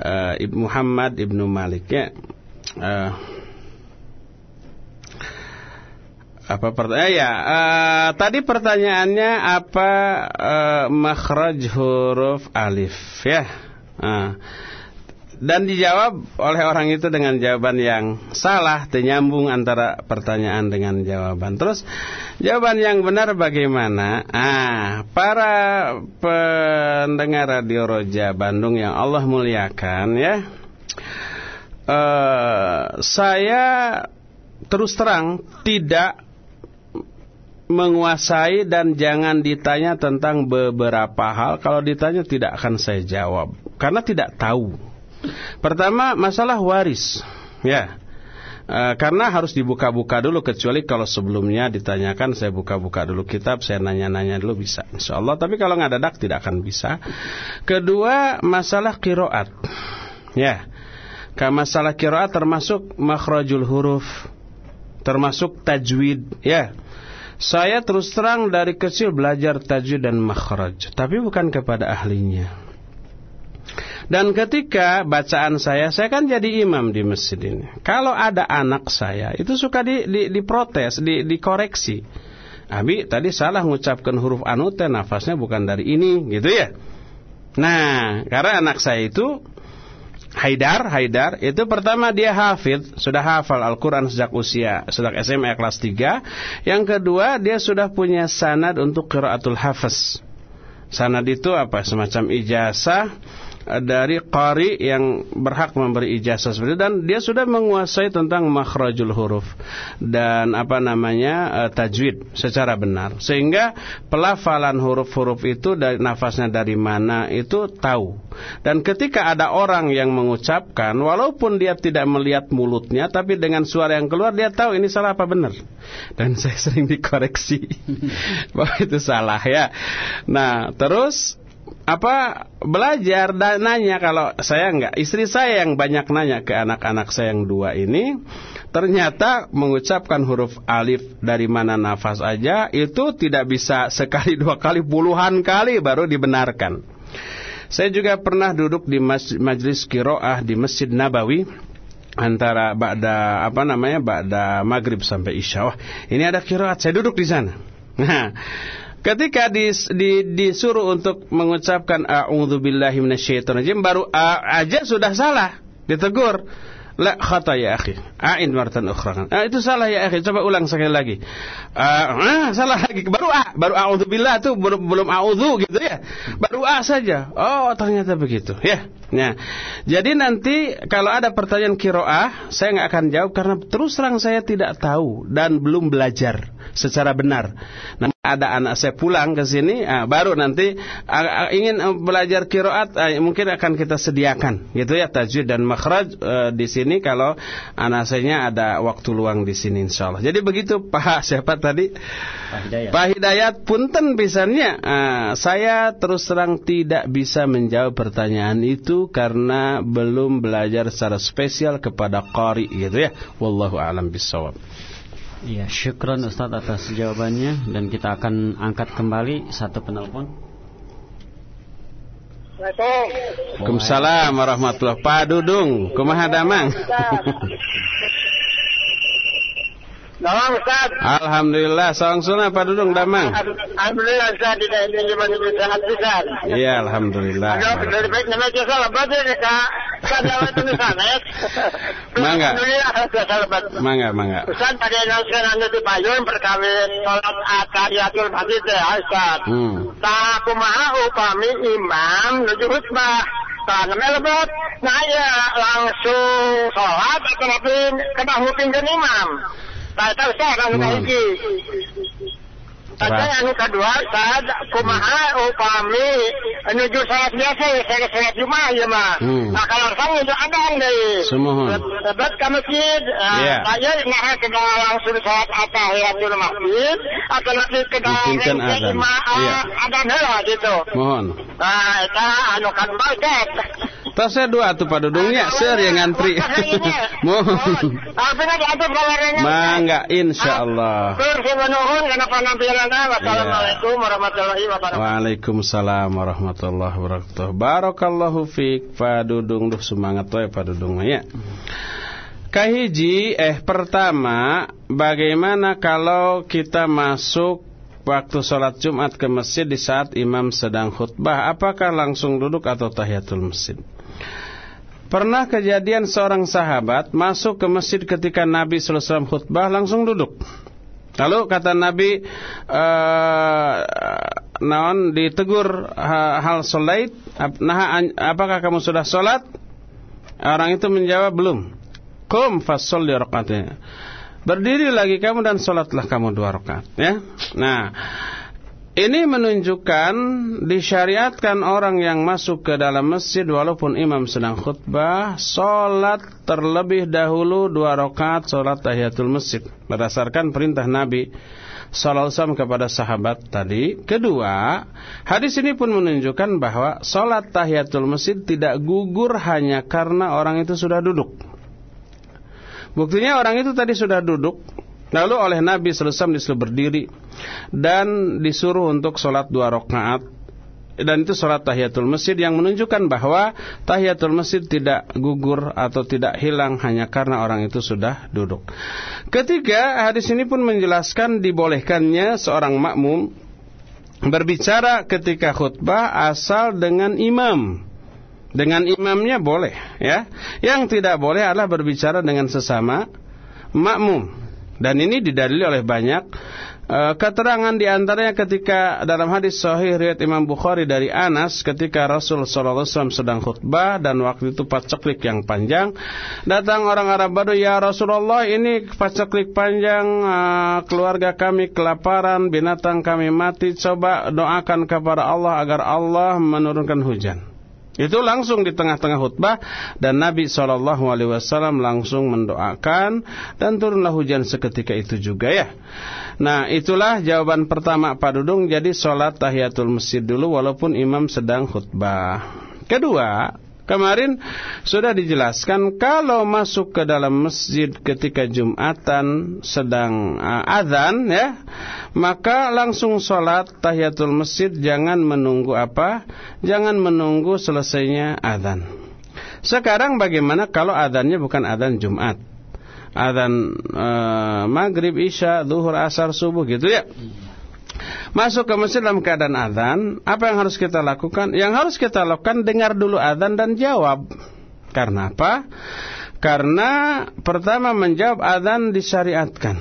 Uh, Muhammad Ibnu Malik ya. Uh, apa pertanyaan ya uh, tadi pertanyaannya apa uh, makhraj huruf alif ya uh, dan dijawab oleh orang itu dengan jawaban yang salah, ternyambung antara pertanyaan dengan jawaban. Terus jawaban yang benar bagaimana? Ah, para pendengar Radio Roja Bandung yang Allah muliakan ya. Uh, saya terus terang tidak menguasai dan jangan ditanya tentang beberapa hal. Kalau ditanya tidak akan saya jawab karena tidak tahu. Pertama masalah waris, ya. E, karena harus dibuka-buka dulu kecuali kalau sebelumnya ditanyakan saya buka-buka dulu kitab saya nanya-nanya dulu bisa insya Allah. Tapi kalau nggak dadak tidak akan bisa. Kedua masalah kiroat. Ya. Ke masalah kiroat termasuk makhrajul huruf termasuk tajwid. Ya. Saya terus terang dari kecil belajar tajwid dan makhraj tapi bukan kepada ahlinya Dan ketika bacaan saya, saya kan jadi imam di masjid ini. Kalau ada anak saya, itu suka di, di, diprotes, di, dikoreksi. Abi tadi salah mengucapkan huruf anu teh nafasnya bukan dari ini, gitu ya. Nah, karena anak saya itu Haidar, Haidar itu pertama dia hafid, sudah hafal Al-Quran sejak usia, sejak SMA kelas 3. Yang kedua dia sudah punya sanad untuk qiraatul hafiz. Sanad itu apa? Semacam ijazah dari qari yang berhak memberi ijazah seperti itu. Dan dia sudah menguasai tentang makhrajul huruf dan apa namanya eh, tajwid secara benar. Sehingga pelafalan huruf-huruf itu dari nafasnya dari mana itu tahu. Dan ketika ada orang yang mengucapkan walaupun dia tidak melihat mulutnya tapi dengan suara yang keluar dia tahu ini salah apa benar. Dan saya sering dikoreksi bahwa itu salah ya. Nah terus apa belajar dan nanya kalau saya enggak istri saya yang banyak nanya ke anak-anak saya yang dua ini ternyata mengucapkan huruf alif dari mana nafas aja itu tidak bisa sekali dua kali puluhan kali baru dibenarkan saya juga pernah duduk di majlis kiroah di Masjid Nabawi antara ba'da apa namanya ba'da maghrib sampai isya. Wah, ini ada kiroat. Saya duduk di sana. Nah, Ketika dis, di, disuruh untuk mengucapkan a'udzubillahi minasyaitonirrajim baru a aja sudah salah, ditegur. La khata ya akhi. A'in martan ukhra. Ah, itu salah ya akhi. Coba ulang sekali lagi. Ah, ah salah lagi. Baru a, baru a'udzubillah itu belum belum a'udzu gitu ya. Baru a saja. Oh, ternyata begitu. Ya. Nah, jadi nanti kalau ada pertanyaan kiroah, saya nggak akan jawab karena terus terang saya tidak tahu dan belum belajar secara benar. Nah, ada anak saya pulang ke sini, ah, baru nanti ah, ah, ingin eh, belajar kiroat, ah, mungkin akan kita sediakan, gitu ya tajwid dan makhraj eh, di sini kalau anak saya ada waktu luang di sini, insya Allah. Jadi begitu Pak siapa tadi? Pak Hidayat. Pak Hidayat, punten pisannya, ah, saya terus terang tidak bisa menjawab pertanyaan itu karena belum belajar secara spesial kepada qari, gitu ya. Wallahu a'lam bishawab. Iya, syukron Ustadz atas jawabannya dan kita akan angkat kembali satu penelpon. Waalaikumsalam warahmatullahi Pak Dudung, kumaha damang? Damang Ustaz. Alhamdulillah, sangsuna Pak Dudung damang. Alhamdulillah Ustaz di mana sangat besar. Iya, alhamdulillah. Ada dari baik nama jasa lebat ya Kak. Kada itu sana ya. Mangga. Alhamdulillah jasa lebat. Mangga, mangga. Ustaz pada announcement anda di payung perkawin salat atariyatul masjid ya Ustaz. Hmm. Tak kumaha upami imam nuju khutbah. Karena melebet, nah ya langsung sholat atau tapi kena hupingkan imam. Tak tahu saya kan Hmm. Iki. Ada yang kedua, saat kumaha upami menuju salat biasa ya, saya salat Jumat ya mah. Hmm. Nah kalau sang itu ada deh. Semohon. Debat ke masjid, Iya. saya nah kena langsung salat atahiyatul masjid atau nanti kena Mungkinkan azan. Iya. ada heula gitu. Mohon. Nah, itu anu kan baik. Tas saya dua tuh Pak Dudungnya, ser yang ngantri. Mohon. Apa nanti ada kabarnya? Mangga insyaallah. Terus saya menuhun karena penampilan Wassalamualaikum warahmatullahi wabarakatuh. Waalaikumsalam warahmatullahi wabarakatuh. Barakallahu fiik Pak Dudung duh semangat wae Pak Dudung ya. Kahiji eh pertama bagaimana kalau kita masuk waktu sholat Jumat ke masjid di saat imam sedang khutbah apakah langsung duduk atau tahiyatul masjid? Pernah kejadian seorang sahabat masuk ke masjid ketika Nabi SAW khutbah langsung duduk. Lalu kata Nabi, eh, naon ditegur ha- hal solait, ap- nah apakah kamu sudah sholat? Orang itu menjawab belum. Kum fasolli rakaatnya. Berdiri lagi kamu dan sholatlah kamu dua rakaat. Ya. Nah, ini menunjukkan disyariatkan orang yang masuk ke dalam masjid walaupun imam sedang khutbah, sholat terlebih dahulu dua rakaat sholat tahiyatul masjid berdasarkan perintah Nabi Wasallam kepada sahabat tadi. Kedua, hadis ini pun menunjukkan bahwa sholat tahiyatul masjid tidak gugur hanya karena orang itu sudah duduk. Buktinya orang itu tadi sudah duduk, lalu oleh Nabi SAW disuruh berdiri dan disuruh untuk sholat dua rakaat dan itu sholat tahiyatul masjid yang menunjukkan bahwa tahiyatul masjid tidak gugur atau tidak hilang hanya karena orang itu sudah duduk. Ketiga, hadis ini pun menjelaskan dibolehkannya seorang makmum berbicara ketika khutbah asal dengan imam. Dengan imamnya boleh, ya. Yang tidak boleh adalah berbicara dengan sesama makmum. Dan ini didalili oleh banyak Eh, keterangan di antaranya ketika dalam hadis sahih riwayat Imam Bukhari dari Anas ketika Rasul sallallahu alaihi wasallam sedang khutbah dan waktu itu paceklik yang panjang datang orang Arab Badu ya Rasulullah ini paceklik panjang uh, keluarga kami kelaparan binatang kami mati coba doakan kepada Allah agar Allah menurunkan hujan itu langsung di tengah-tengah khutbah dan Nabi Shallallahu Alaihi Wasallam langsung mendoakan dan turunlah hujan seketika itu juga ya. Nah itulah jawaban pertama Pak Dudung. Jadi sholat tahiyatul masjid dulu walaupun imam sedang khutbah. Kedua, Kemarin sudah dijelaskan kalau masuk ke dalam masjid ketika Jumatan sedang uh, azan ya, maka langsung sholat tahiyatul masjid jangan menunggu apa? Jangan menunggu selesainya azan. Sekarang bagaimana kalau azannya bukan azan Jumat? Azan uh, maghrib, isya, zuhur, asar, subuh gitu ya masuk ke masjid dalam keadaan azan, apa yang harus kita lakukan? Yang harus kita lakukan dengar dulu azan dan jawab. Karena apa? Karena pertama menjawab azan disyariatkan.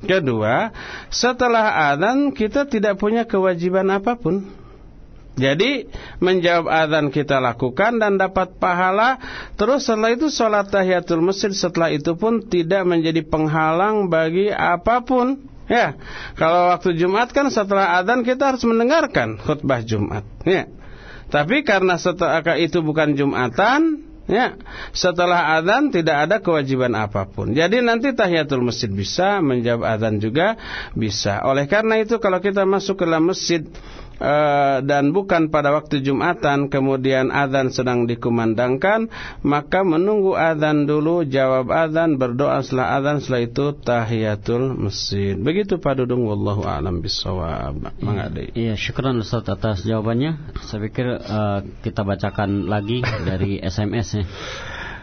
Kedua, setelah azan kita tidak punya kewajiban apa pun. Jadi menjawab azan kita lakukan dan dapat pahala Terus setelah itu sholat tahiyatul masjid Setelah itu pun tidak menjadi penghalang bagi apa pun Ya, kalau waktu Jumat kan setelah adzan kita harus mendengarkan khutbah Jumat. Ya. Tapi karena setelah itu bukan Jumatan, ya, setelah adzan tidak ada kewajiban apa pun. Jadi nanti tahiyatul masjid bisa, menjawab adzan juga bisa. Oleh karena itu kalau kita masuk ke dalam masjid dan bukan pada waktu Jumatan kemudian azan sedang dikumandangkan maka menunggu azan dulu jawab azan berdoa setelah azan setelah itu tahiyatul masjid. Begitu Pak Dudung wallahu a'lam bissawab. Iya, iya syukran Ustaz atas jawabannya. Saya pikir uh, kita bacakan lagi dari SMS ya.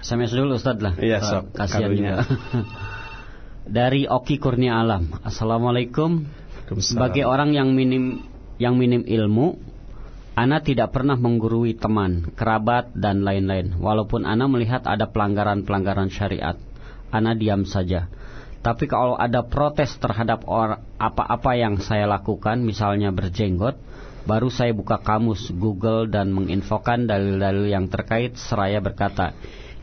SMS dulu Ustaz lah. Iya sok kasihan juga. Dari Oki Kurnia Alam. Assalamualaikum. Sebagai orang yang minim yang minim ilmu, Ana tidak pernah menggurui teman, kerabat, dan lain-lain. Walaupun Ana melihat ada pelanggaran-pelanggaran syariat, Ana diam saja. Tapi kalau ada protes terhadap apa-apa yang saya lakukan, misalnya berjenggot, baru saya buka kamus Google dan menginfokan dalil-dalil yang terkait seraya berkata,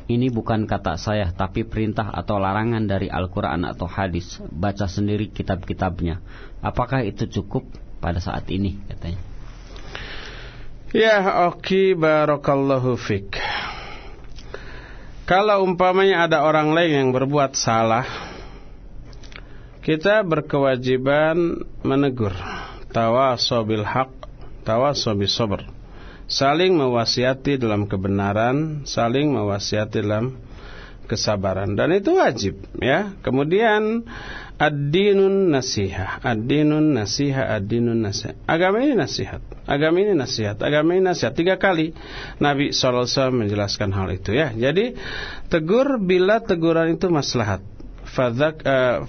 ini bukan kata saya, tapi perintah atau larangan dari Al-Quran atau hadis. Baca sendiri kitab-kitabnya. Apakah itu cukup? Pada saat ini katanya. Ya, okay, barakallahu fik. Kalau umpamanya ada orang lain yang berbuat salah, kita berkewajiban menegur. Tawasobil haq, tawasobil sabr. Saling mewasiati dalam kebenaran, saling mewasiati dalam kesabaran dan itu wajib ya. Kemudian ad-dinun nasiha, ad-dinun nasiha, ad-dinun nasiha. Agama ini nasihat. Agama ini nasihat. Agama ini nasihat. Tiga kali Nabi SAW menjelaskan hal itu ya. Jadi tegur bila teguran itu maslahat.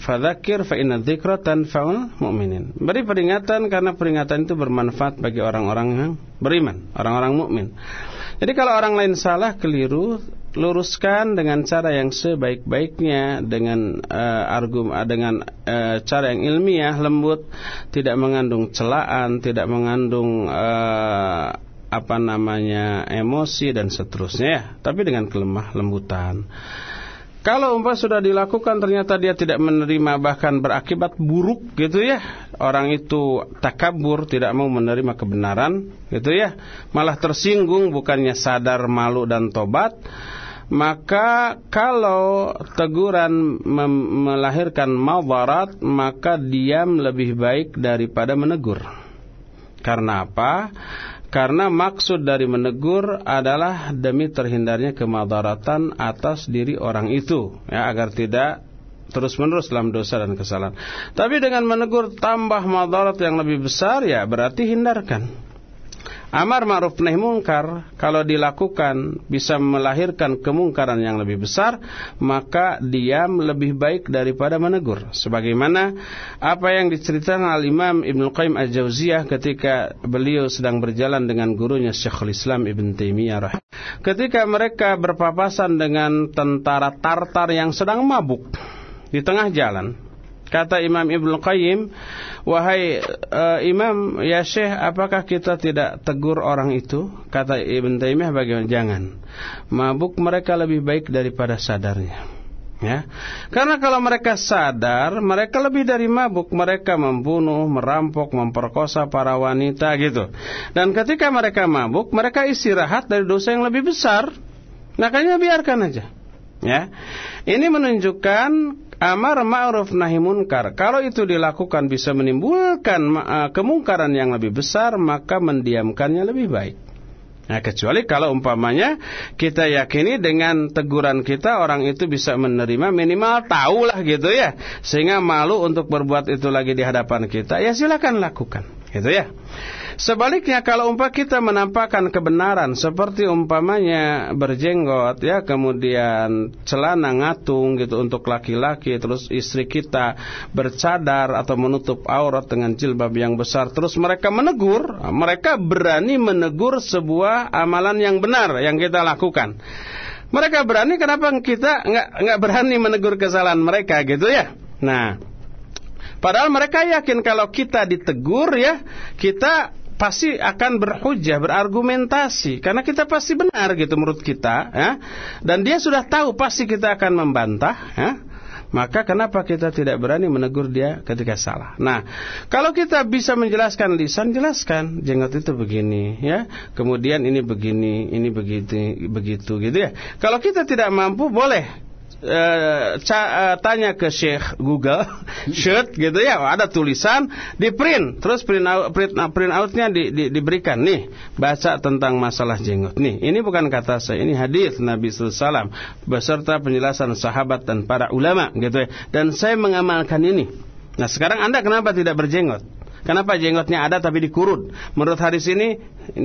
Fadzakir fa inna dzikra tanfa'ul mu'minin. Beri peringatan karena peringatan itu bermanfaat bagi orang-orang yang beriman, orang-orang mukmin. Jadi kalau orang lain salah, keliru, luruskan dengan cara yang sebaik-baiknya dengan uh, argum uh, dengan uh, cara yang ilmiah lembut tidak mengandung celaan tidak mengandung uh, apa namanya emosi dan seterusnya ya tapi dengan kelemah lembutan kalau umpah sudah dilakukan ternyata dia tidak menerima bahkan berakibat buruk gitu ya. Orang itu takabur, tidak mau menerima kebenaran gitu ya. Malah tersinggung bukannya sadar malu dan tobat maka kalau teguran melahirkan madarat maka diam lebih baik daripada menegur. Karena apa? Karena maksud dari menegur adalah demi terhindarnya kemadaratan atas diri orang itu, ya agar tidak terus-menerus dalam dosa dan kesalahan. Tapi dengan menegur tambah madarat yang lebih besar ya berarti hindarkan. Amar ma'ruf nahi mungkar kalau dilakukan bisa melahirkan kemungkaran yang lebih besar, maka diam lebih baik daripada menegur. Sebagaimana apa yang diceritakan al-Imam Ibnu Qayyim Al-Jauziyah ketika beliau sedang berjalan dengan gurunya Syekhul Islam Ibn Taimiyah Ketika mereka berpapasan dengan tentara Tartar yang sedang mabuk di tengah jalan, Kata Imam Ibn Qayyim, wahai uh, Imam, ya Syekh, apakah kita tidak tegur orang itu? Kata Ibn Taimiyah bagaimana? Jangan. Mabuk mereka lebih baik daripada sadarnya. Ya. Karena kalau mereka sadar, mereka lebih dari mabuk, mereka membunuh, merampok, memperkosa para wanita gitu. Dan ketika mereka mabuk, mereka istirahat dari dosa yang lebih besar. Makanya biarkan aja. Ya. Ini menunjukkan amar ma'ruf nahi munkar. Kalau itu dilakukan bisa menimbulkan uh, kemungkaran yang lebih besar, maka mendiamkannya lebih baik. Nah, kecuali kalau umpamanya kita yakini dengan teguran kita orang itu bisa menerima minimal tahulah gitu ya. Sehingga malu untuk berbuat itu lagi di hadapan kita, ya silakan lakukan. Gitu ya. Sebaliknya kalau umpah kita menampakkan kebenaran seperti umpamanya berjenggot ya kemudian celana ngatung gitu untuk laki-laki terus istri kita bercadar atau menutup aurat dengan jilbab yang besar terus mereka menegur mereka berani menegur sebuah amalan yang benar yang kita lakukan. Mereka berani kenapa kita nggak nggak berani menegur kesalahan mereka gitu ya? Nah Padahal mereka yakin kalau kita ditegur ya, kita pasti akan berhujah, berargumentasi karena kita pasti benar gitu menurut kita ya. Dan dia sudah tahu pasti kita akan membantah ya. Maka kenapa kita tidak berani menegur dia ketika salah? Nah, kalau kita bisa menjelaskan lisan, jelaskan jenggot itu begini, ya. Kemudian ini begini, ini begitu, begitu, gitu ya. Kalau kita tidak mampu, boleh uh, tanya ke Syekh Google shirt gitu ya ada tulisan di print. Terus print out print, print outnya di, di, diberikan. Nih baca tentang masalah jenggot. Nih ini bukan kata saya ini hadis Nabi SAW beserta penjelasan sahabat dan para ulama gitu ya. Dan saya mengamalkan ini. Nah sekarang anda kenapa tidak berjenggot Kenapa jenggotnya ada tapi dikurut? Menurut hadis ini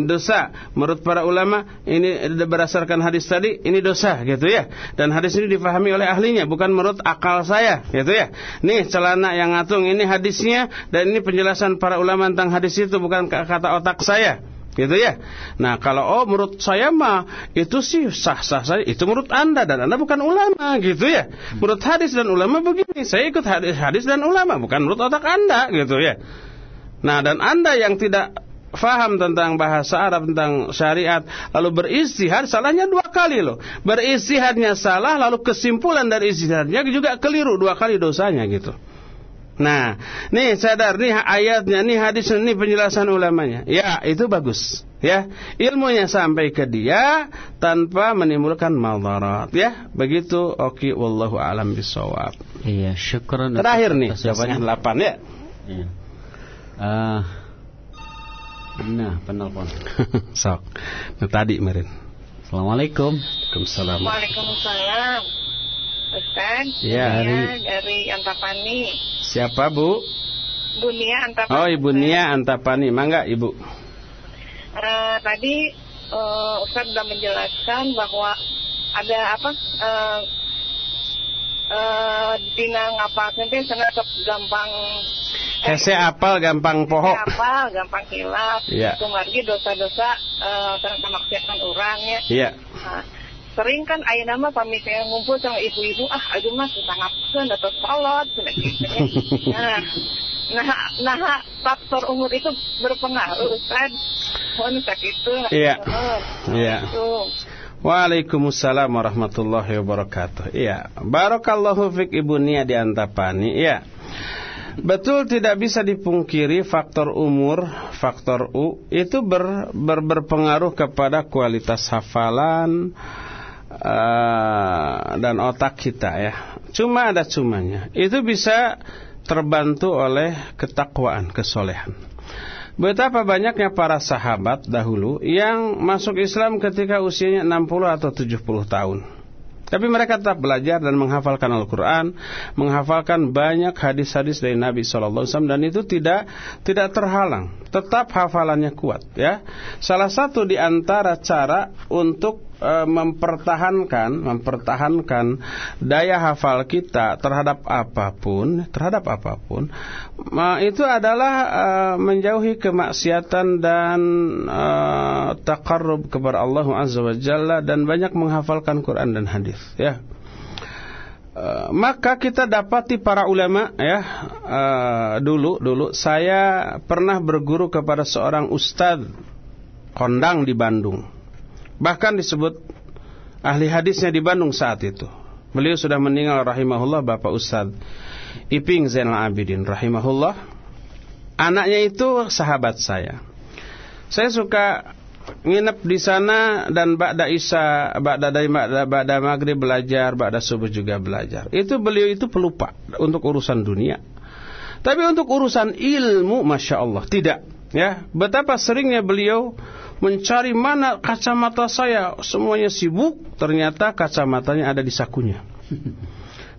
dosa. Menurut para ulama ini berdasarkan hadis tadi ini dosa gitu ya. Dan hadis ini difahami oleh ahlinya bukan menurut akal saya gitu ya. Nih celana yang ngatung ini hadisnya dan ini penjelasan para ulama tentang hadis itu bukan kata otak saya gitu ya. Nah kalau oh menurut saya mah itu sih sah-sah saja. Itu menurut anda dan anda bukan ulama gitu ya. Menurut hadis dan ulama begini. Saya ikut hadis, hadis dan ulama bukan menurut otak anda gitu ya. Nah dan anda yang tidak faham tentang bahasa Arab tentang syariat lalu beristihad salahnya dua kali loh. Beristihadnya salah lalu kesimpulan dari istihadnya juga keliru dua kali dosanya gitu. Nah nih sadar nih ayatnya nih hadis nih penjelasan ulamanya. Ya itu bagus ya. Ilmunya sampai ke dia tanpa menimbulkan madarat ya. Begitu oke wallahu alam bisawab iya syukur terakhir nih jawabannya 8 ya. Iya. Uh, nah, penelpon. Sok. Nah, tadi Marin. Assalamualaikum. Waalaikumsalam. Waalaikumsalam. Ustaz, ya, dari... dari Antapani. Siapa, Bu? Bunia Antapani. Oh, Ibu Nia Antapani. Mangga, Ibu. Uh, tadi uh, Ustaz sudah menjelaskan bahwa ada apa? Uh, uh, dina ngapa nanti sana gampang Hese apal gampang poho. apal gampang hilaf. Iya. Itu lagi dosa-dosa uh, tentang maksiatan orang ya. Iya. Nah, sering kan ayah nama pamit yang ngumpul sama ibu-ibu ah aduh mas kita ngapain atau salat gitu nah nah nah faktor umur itu berpengaruh Ustaz mohon itu iya iya Waalaikumsalam warahmatullahi wabarakatuh. Iya, barakallahu fik Ibu Nia di Antapani. Iya. Betul tidak bisa dipungkiri faktor umur, faktor U itu ber, ber, berpengaruh kepada kualitas hafalan uh, dan otak kita ya. Cuma ada cumanya. Itu bisa terbantu oleh ketakwaan, kesolehan. Betapa banyaknya para sahabat dahulu yang masuk Islam ketika usianya 60 atau 70 tahun. Tapi mereka tetap belajar dan menghafalkan Al-Quran, menghafalkan banyak hadis-hadis dari Nabi SAW dan itu tidak tidak terhalang, tetap hafalannya kuat. Ya, salah satu di antara cara untuk e, mempertahankan mempertahankan daya hafal kita terhadap apa pun, terhadap apa pun, itu adalah e, menjauhi kemaksiatan dan e, takarrub kepada Allah Azza wa Jalla dan banyak menghafalkan Quran dan hadis ya. Maka kita dapati para ulama ya uh, dulu dulu saya pernah berguru kepada seorang ustadz kondang di Bandung bahkan disebut ahli hadisnya di Bandung saat itu beliau sudah meninggal rahimahullah bapak ustadz Iping Zainal Abidin rahimahullah anaknya itu sahabat saya saya suka nginep di sana dan ba'da isya, ba'da dari ba'da, ba'da maghrib belajar, ba'da subuh juga belajar. Itu beliau itu pelupa untuk urusan dunia. Tapi untuk urusan ilmu, masya Allah tidak. Ya, betapa seringnya beliau mencari mana kacamata saya, semuanya sibuk, ternyata kacamatanya ada di sakunya.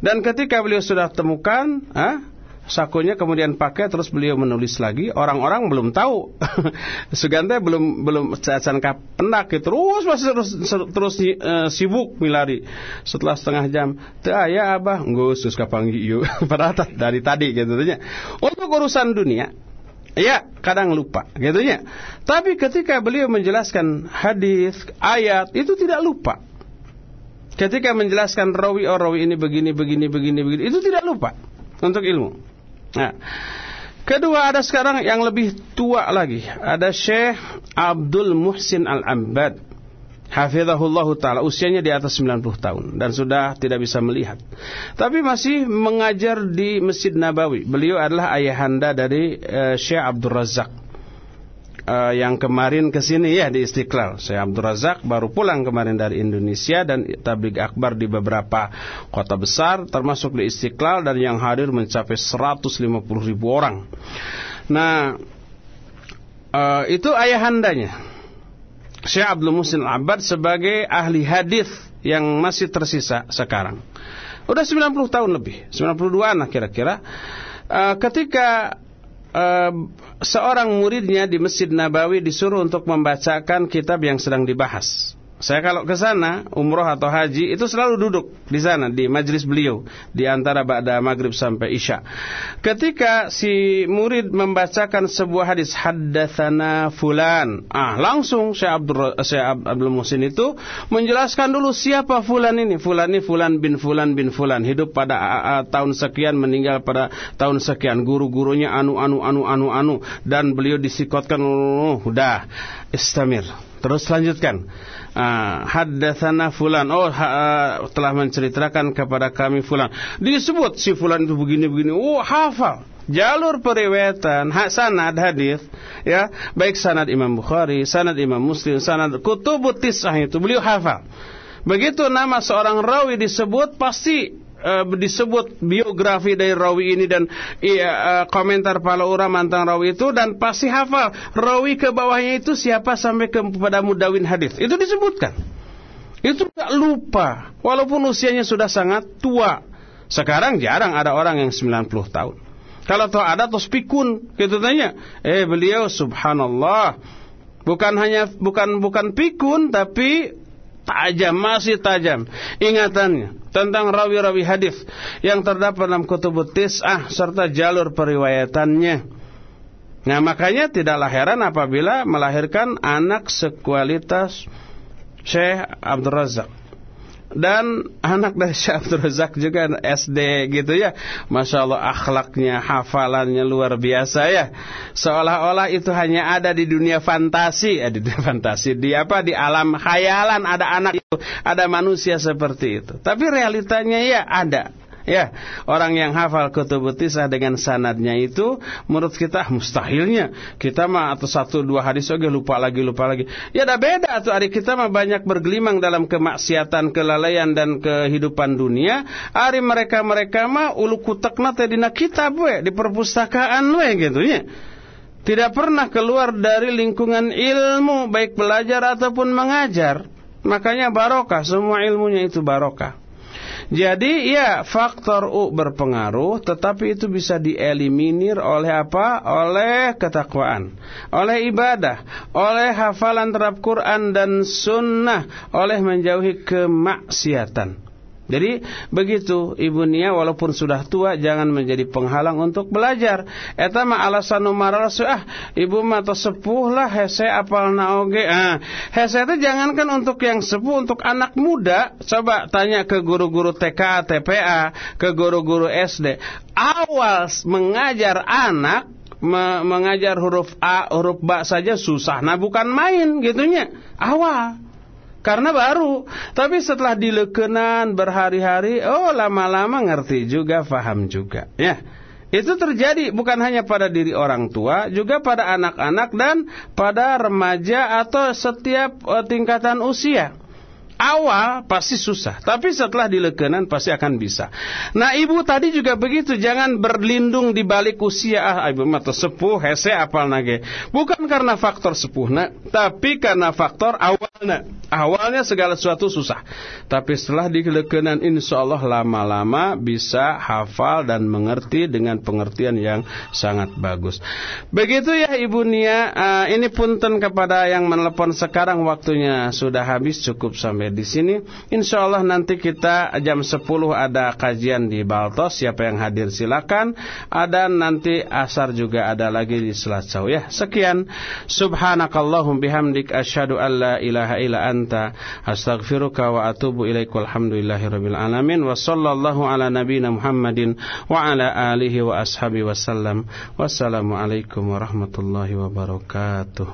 Dan ketika beliau sudah temukan, ah, sakunya kemudian pakai terus beliau menulis lagi. Orang-orang belum tahu. Sugante belum belum sangka pendak gitu. terus masih terus terus uh, sibuk milari. Setelah setengah jam teu aya abah. Nggus geus kapanggi ieu padahal dari tadi gitu nya untuk urusan dunia Ya, kadang lupa, gitu ya. Tapi ketika beliau menjelaskan hadis, ayat, itu tidak lupa. Ketika menjelaskan rawi oh rawi ini begini, begini, begini, begini, itu tidak lupa untuk ilmu. Nah, kedua ada sekarang yang lebih tua lagi. Ada Syekh Abdul Muhsin Al-Ambad. Hafizahullah Ta'ala Usianya di atas 90 tahun Dan sudah tidak bisa melihat Tapi masih mengajar di Masjid Nabawi Beliau adalah ayahanda dari uh, Syekh Abdul Razak uh, yang kemarin ke sini ya di Istiqlal. Saya Abdul Razak baru pulang kemarin dari Indonesia dan tabligh akbar di beberapa kota besar termasuk di Istiqlal dan yang hadir mencapai 150 ribu orang. Nah, uh, itu ayahandanya. Syekh Abdul Musin Abad sebagai ahli hadis yang masih tersisa sekarang. Udah 90 tahun lebih, 92 anak kira-kira. Uh, ketika uh, seorang muridnya di Masjid Nabawi disuruh untuk membacakan kitab yang sedang dibahas. Saya kalau ke sana umroh atau haji itu selalu duduk di sana di majlis beliau di antara ba'da maghrib sampai isya. Ketika si murid membacakan sebuah hadis haddatsana fulan, ah langsung Syekh Abdul Syekh Abdul Musin itu menjelaskan dulu siapa fulan ini. Fulan ini fulan bin fulan bin fulan hidup pada uh, tahun sekian meninggal pada tahun sekian. Guru-gurunya anu anu anu anu anu dan beliau disikotkan oh, udah istamir. Terus lanjutkan. Uh, haddatsana fulan. Oh, ha, uh, telah menceritakan kepada kami fulan. Disebut si fulan itu begini-begini. Oh, hafal. Jalur periwayatan, hak sanad hadis, ya, baik sanad Imam Bukhari, sanad Imam Muslim, sanad kutubut tisah itu beliau hafal. Begitu nama seorang rawi disebut pasti uh, disebut biografi dari rawi ini dan uh, komentar para ulama tentang rawi itu dan pasti hafal. Rawi ke bawahnya itu siapa sampai kepada mudawin hadis itu disebutkan. Itu tidak lupa. Walaupun usianya sudah sangat tua. Sekarang jarang ada orang yang 90 tahun. Kalau tahu ada terus pikun. Gitu tanya eh beliau subhanallah. Bukan hanya bukan bukan pikun tapi tajam masih tajam ingatannya tentang rawi-rawi hadis yang terdapat dalam kutubut tis'ah serta jalur periwayatannya. Nah makanya tidaklah heran apabila melahirkan anak sekualitas Syekh Abdul Razak dan anak dari Abdul Razak juga SD gitu ya. Masya Allah akhlaknya hafalannya luar biasa ya. Seolah-olah itu hanya ada di dunia fantasi. Eh, di dunia fantasi. Di apa? Di alam khayalan. Ada anak itu ada manusia seperti itu. Tapi realitanya ya ada Ya, orang yang hafal kutubut tisah dengan sanadnya itu menurut kita mustahilnya. Kita mah atau satu dua hadis oke lupa lagi lupa lagi. Ya ada beda atau hari kita mah banyak bergelimang dalam kemaksiatan, kelalaian dan kehidupan dunia. Hari mereka-mereka mah ulu kutekna teh dina kitab we, di perpustakaan we gitu ya. Tidak pernah keluar dari lingkungan ilmu baik belajar ataupun mengajar. Makanya barokah, semua ilmunya itu barokah. Jadi ya faktor U berpengaruh tetapi itu bisa dieliminir oleh apa? Oleh ketakwaan, oleh ibadah, oleh hafalan terhadap Quran dan sunnah, oleh menjauhi kemaksiatan. Jadi begitu Ibu Nia walaupun sudah tua jangan menjadi penghalang untuk belajar. Eta mah alasan nomor ah ibu mah atau sepuh lah hese apal naoge. Ah, hese itu jangankan untuk yang sepuh untuk anak muda. Coba tanya ke guru-guru TK, TPA, ke guru-guru SD. Awal mengajar anak me mengajar huruf A, huruf B saja susah. Nah bukan main gitunya. Awal. Karena baru, tapi setelah dilekenan berhari-hari, oh lama-lama ngerti juga, faham juga. Ya, itu terjadi bukan hanya pada diri orang tua, juga pada anak-anak dan pada remaja atau setiap uh, tingkatan usia. Awal pasti susah, tapi setelah dilekenan pasti akan bisa. Nah ibu tadi juga begitu, jangan berlindung di balik usia. Ah ibu mata sepuh, hese apal nage. Bukan karena faktor sepuh, nah, tapi karena faktor awalnya. Awalnya segala sesuatu susah, tapi setelah dilekenan insya Allah lama-lama bisa hafal dan mengerti dengan pengertian yang sangat bagus. Begitu ya ibu Nia, uh, ini punten kepada yang menelepon sekarang waktunya sudah habis cukup sampai di sini. Insya Allah nanti kita jam 10 ada kajian di Baltos. Siapa yang hadir silakan. Ada nanti asar juga ada lagi di Selacau ya. Sekian. Subhanakallahum bihamdik asyhadu an la ilaha illa anta astaghfiruka wa atubu ilaik walhamdulillahirabbil alamin wa sallallahu ala nabiyyina Muhammadin wa ala alihi wa ashabi wasallam. Wassalamualaikum warahmatullahi wabarakatuh.